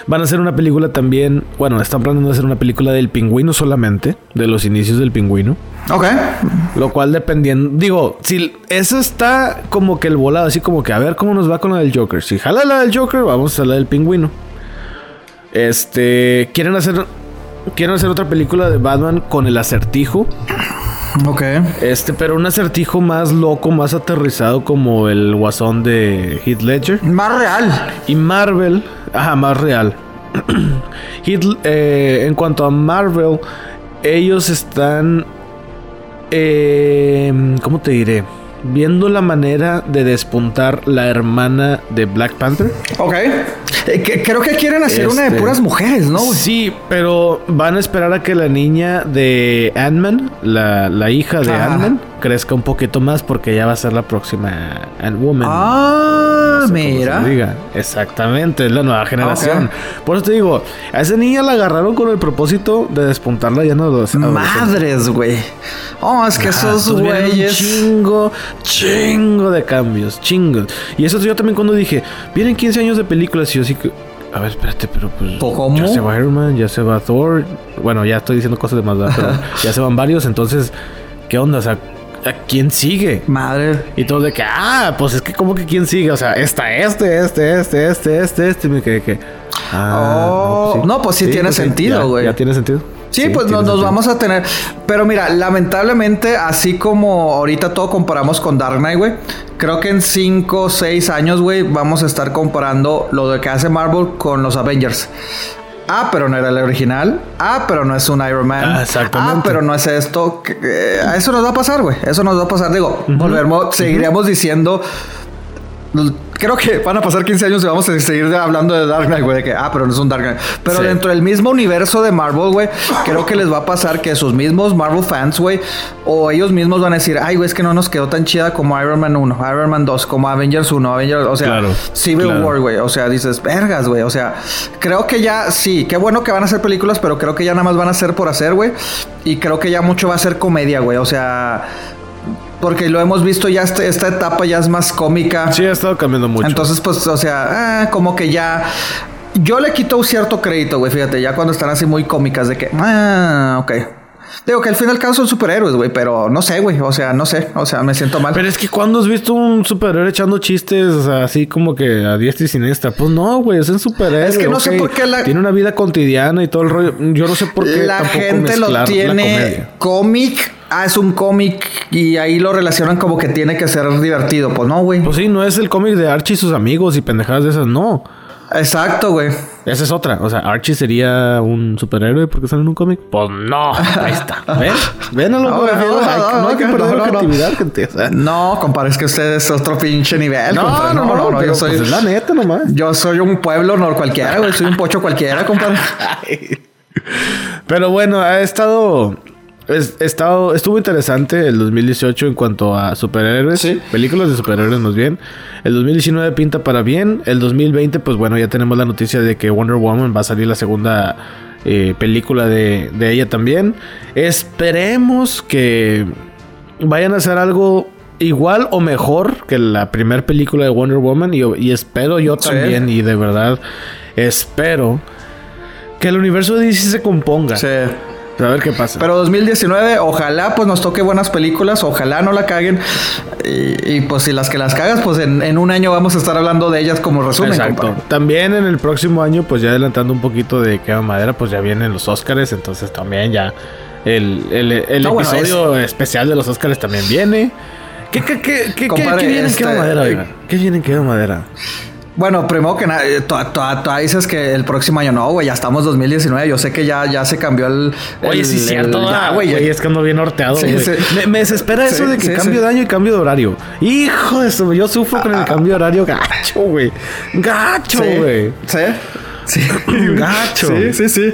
Van a hacer una película también, bueno, están planeando hacer una película del pingüino solamente, de los inicios del pingüino. Ok. Lo cual dependiendo, digo, si eso está como que el volado, así como que a ver cómo nos va con la del Joker. Si jala la del Joker, vamos a la del pingüino. Este, quieren hacer, quieren hacer otra película de Batman con el acertijo. Ok. Este, pero un acertijo más loco, más aterrizado como el guasón de Heath Ledger. Más real. Y Marvel, ajá, más real. [CLEARS THROAT] Eh, en cuanto a Marvel, ellos están, eh, ¿cómo te diré? Viendo la manera de despuntar la hermana de Black Panther. Ok. Eh, que- creo que quieren hacer una de Este, puras mujeres, ¿no? Sí, pero van a esperar a que la niña de Ant-Man, la, la hija de. Ant-Man, crezca un poquito más porque ya va a ser la próxima Ant-Woman. Ah, No sé se mira. diga. Exactamente, es la nueva generación. Por eso te digo, a esa niña la agarraron con el propósito de despuntarla ya no los Madres, güey. Oh, es que esos Un güeyes. chingo, chingo de cambios, chingos. Y eso yo también cuando dije, vienen 15 años de películas y yo sí que... A ver, espérate, pero pues... ¿Cómo? Ya se va Iron Man, ya se va Thor. Bueno, ya estoy diciendo cosas de más, pero [LAUGHS] ya se van varios, entonces... ¿Qué onda? O sea, ¿a quién sigue? Madre. Y todo de que, ah, pues es que como que quién sigue, o sea, está este, este, este, este, este, este, y me quedé que, ah, Oh, no, pues sí tiene sentido, ya- güey. Ya, tiene sentido. Sí, pues nos, nos sentido. vamos a tener. Pero mira, lamentablemente, así como ahorita todo comparamos con Dark Knight, güey. Creo que en 5 o 6 años, güey, vamos a estar comparando lo de que hace Marvel con los Avengers. Ah, pero no era el original. Ah, pero no es un Iron Man. Ah, exactamente. Ah, pero no es esto. Eh, eso nos va a pasar, güey. Eso nos va a pasar. Digo, volveremos, seguiremos diciendo. Creo que van a pasar 15 años y vamos a seguir hablando de Dark Knight, güey. De que, ah, pero no es un Dark Knight. Pero Sí. dentro del mismo universo de Marvel, güey, creo que les va a pasar que sus mismos Marvel fans, güey, o ellos mismos van a decir, ay, güey, es que no nos quedó tan chida como Iron Man 1, Iron Man 2, como Avengers 1, Avengers, o sea, Claro, Civil claro. War, güey. O sea, dices, vergas, güey. O sea, creo que ya, sí, qué bueno que van a hacer películas, pero creo que ya nada más van a hacer por hacer, güey. Y creo que ya mucho va a ser comedia, güey. O sea, porque lo hemos visto ya, este- esta etapa ya es más cómica. Sí, ha estado cambiando mucho. Entonces, pues, o sea, ah, como que ya. Yo le quito un cierto crédito, güey, fíjate, ya cuando están así muy cómicas de que, ah, ok. Digo que al fin y al cabo son superhéroes, güey, pero no sé, güey, o sea, no sé, o sea, me siento mal. Pero es que cuando has visto un superhéroe echando chistes o sea, así como que a diestra y siniestra, pues no, güey, es un superhéroe. Es que no sé por qué la- Tiene una vida cotidiana y todo el rollo. Yo no sé por qué la tampoco gente lo tiene cómic, ah, es un cómic y ahí lo relacionan como que tiene que ser divertido, pues no, güey. Pues sí, no es el cómic de Archie y sus amigos y pendejadas de esas, no. Exacto, güey. Esa es otra. O sea, Archie sería un superhéroe porque sale en un cómic. Pues no. [LAUGHS] Ahí está. ¿Ven? ¿Ven a lo No, no, no, Hay- no, No que no, perder no, la no. creatividad, gente. No, compadre, es que usted es otro pinche nivel, no, compadre. no, no, pero yo soy pues es la neta nomás. yo soy un pueblo no cualquiera, güey, soy un pocho cualquiera, compadre. [LAUGHS] Pero bueno, ha estado. Es- estado, estuvo interesante el 2018 en cuanto a superhéroes. Sí. Películas de superhéroes más bien. El 2019 pinta para bien. El 2020, pues bueno, ya tenemos la noticia de que Wonder Woman va a salir la segunda eh, película de, de ella también. Esperemos que vayan a hacer algo igual o mejor que la primera película de Wonder Woman. Y, y espero yo Sí. también, y de verdad, espero que el universo de DC se componga. Sí. A ver qué pasa. Pero 2019, ojalá pues nos toque buenas películas, ojalá no la caguen. Y, y, pues si las que las cagas, pues en, en un año vamos a estar hablando de ellas como resumen. Exacto. compadre. También en el próximo año, pues ya adelantando un poquito de qué madera, pues ya vienen los Oscars. Entonces también ya El, el, el No, bueno, episodio especial de los Oscars también viene. ¿Qué, qué, qué, qué, Compadre, qué, qué viene en este, madera? ¿Qué viene en qué madera? Bueno, primero que nada, eh, tú, dices que el próximo año no, güey, ya estamos 2019. Yo sé que ya, ya se cambió el. Oye, el- sí es cierto, el- ya, ah, güey. güey. Es que ando bien horteado, Sí, güey. sí. Me, me desespera Sí, eso de que sí, cambio sí. de año y cambio de horario. Hijo de eso, yo sufro con el cambio de horario gacho, güey. Gacho, Sí, güey. Sí. [CLEARS THROAT] Sí. Gacho. Sí, sí, sí.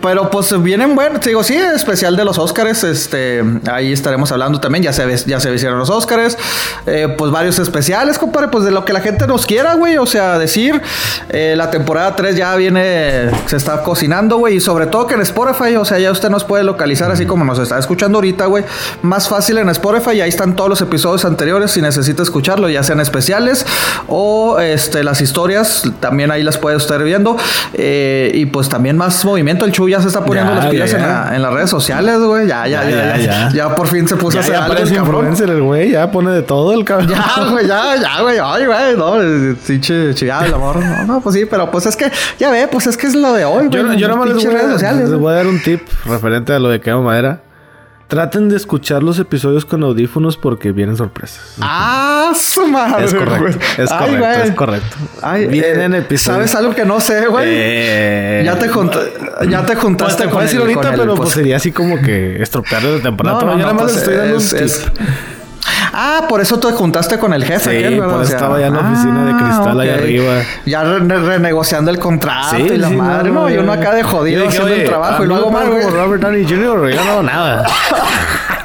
Pero pues vienen, bueno, te digo, sí, especial de los Óscares, este, ahí estaremos hablando también, ya se, ya se hicieron los Óscares, eh, pues varios especiales, compadre, pues de lo que la gente nos quiera, güey, o sea, decir, eh, la temporada 3 ya viene, se está cocinando, güey, y sobre todo que en Spotify, o sea, ya usted nos puede localizar así como nos está escuchando ahorita, güey, más fácil en Spotify, ahí están todos los episodios anteriores si necesita escucharlo, ya sean especiales o este, las historias, también ahí las puede estar viendo, eh, y pues también más movimiento, el Chu ya se está poniendo Ya, las pilas ya, en, la- en las redes sociales, güey, ya ya ya, ya, ya, por fin se puso a hacer ya algo el cabrón. influencer el güey, ya pone de todo el cabrón. Ya, güey, ya, ya, güey, ay, güey, no, sí, che, che, ya, el amor, no, no, pues sí, pero pues es que, ya ve, pues es que es lo de hoy, güey. Yo, yo nada más les voy, a, redes sociales, les voy a dar un tip referente a lo de quema madera. Traten de escuchar los episodios con audífonos porque vienen sorpresas. Ah, su madre, es correcto, es Ay, correcto, es correcto. Ay, vienen eh, episodios. ¿Sabes algo que no sé, güey? Eh, ya te junta- ya te Pues juntaste te con puedo decir el- ahorita, pero pues, pues sería así como que estropearle la temporada. No, no, yo nada más pues, estoy dando es- un es- tip. Ah, por eso te juntaste con el jefe. Sí, ¿verdad? por O eso sea, estaba ya en la oficina de cristal allá arriba. Ya re- renegociando el contrato y la sí, madre, ¿no? Y uno acá de jodido Yo dije, haciendo el trabajo y luego mal, güey. Robert Downey Jr. yo no hago [LAUGHS] nada.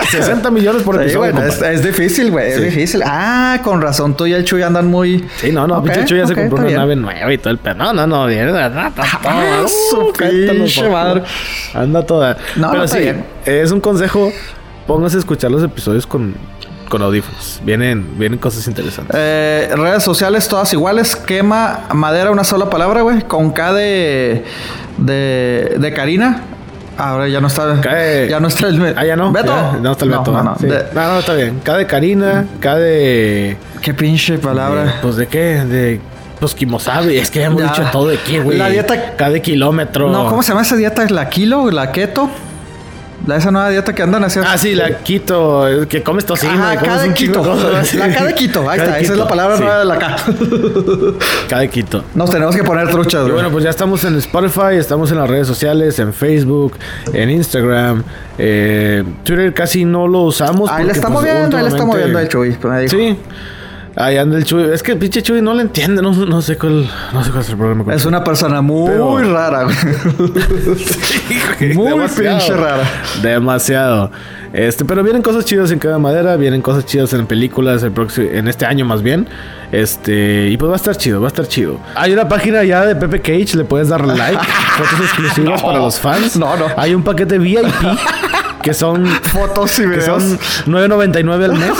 60 millones por Sí, episodio. es, difícil, güey, es difícil. Ah, con razón, tú y el Chuy andan muy... Sí, no, no, Ok, pinche Chuy ya se compró una bien. nave nueva y todo el pedo. No, no, no, bien, anda toda. Ah, [LAUGHS] su Uh, pinche madre. Anda toda. No, Pero no, sí, bien. es un consejo. Póngase a escuchar los episodios con, con audífonos. Vienen, vienen cosas interesantes. Eh, redes sociales todas iguales. Quema madera, una sola palabra, güey. Con K de, de, de Karina. Ahora ya no está. Cae- Ya no está el. Ah, ya no. Beto. Ya, no está el Beto. No, ¿no? no, Sí. de- no, no, está bien. K de Karina, K de. qué pinche palabra. de- pues de qué? De. Pues Kimosabi. Es que hemos Ya. dicho todo de qué, güey. La dieta- K de kilómetro. No, ¿cómo se llama esa dieta? ¿La kilo? ¿La keto? La esa nueva dieta que andan haciendo. Ah, sí, la Quito, eh, que comes tocino. Ajá, un chingo Quito. cosas. [LAUGHS] La de Quito. Ahí está. Esa es la palabra sí. nueva de la K. [LAUGHS] De Quito. Nos tenemos que poner truchas, Y bueno, pues ya estamos en Spotify, estamos en las redes sociales, en Facebook, en Instagram, eh, Twitter casi no lo usamos. ahí le porque, estamos pues, viendo, ahí le estamos viendo el Chuy. pues. Sí. Ahí anda el Chuy. Es que el pinche Chuy no le entiende, no, no sé cuál, no sé cuál es el problema con Es una persona muy Pero- rara. [LAUGHS] Muy pinche rara. Demasiado. Este, pero vienen cosas chidas en cada madera, vienen cosas chidas en películas el próximo, en este año más bien. Este, y pues va a estar chido, va a estar chido. Hay una página ya de Pepe Cage, le puedes dar like, [LAUGHS] fotos exclusivas para los fans. No, no. Hay un paquete VIP [LAUGHS] que son Fotos y que videos. son 9.99 al mes.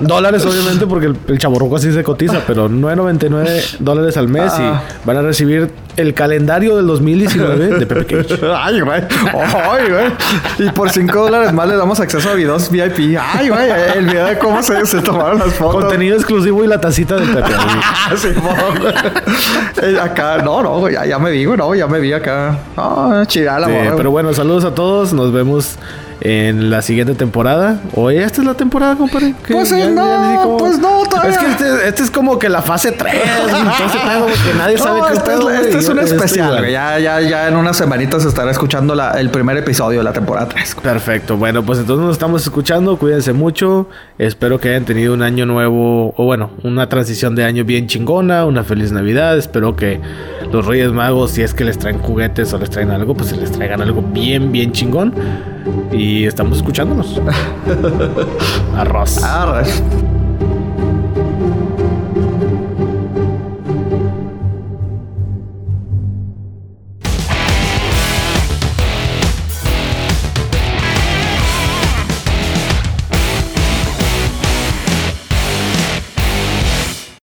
dólares obviamente porque el, el chaborruco así se cotiza, pero 9.99 dólares al mes Ah. y van a recibir el calendario del 2019 de Pepe Cage. [LAUGHS] Ay, güey. Ay, güey. Y por 5 dólares más le damos acceso a videos VIP. Ay, güey. El video de cómo se, se tomaron las fotos. Contenido exclusivo y la tacita del Pepe. [LAUGHS] Ah, güey. Eh, acá, no, no. Ya, ya me vi, güey. No, ya me vi acá. Chida la Sí, morra, pero bueno, saludos a todos. Nos vemos en la siguiente temporada. O esta es la temporada, compadre. Pues, eh, no, pues no, todavía. Es que este, este es como que la fase 3. Entonces, que nadie [LAUGHS] sabe No, qué este, pedo, es, este es un especial, güey. Ya, ya, ya en unas semanitas se estará escuchando la- el primer episodio de la temporada 3. Perfecto. Bueno, pues entonces nos estamos escuchando. Cuídense mucho. Espero que hayan tenido un año nuevo, o bueno, una transición de año bien chingona. Una feliz Navidad. Espero que los Reyes Magos, si es que les traen juguetes o les traen algo, pues se les traigan algo bien, bien chingón. Y estamos escuchándonos. [LAUGHS] Arroz. Arre.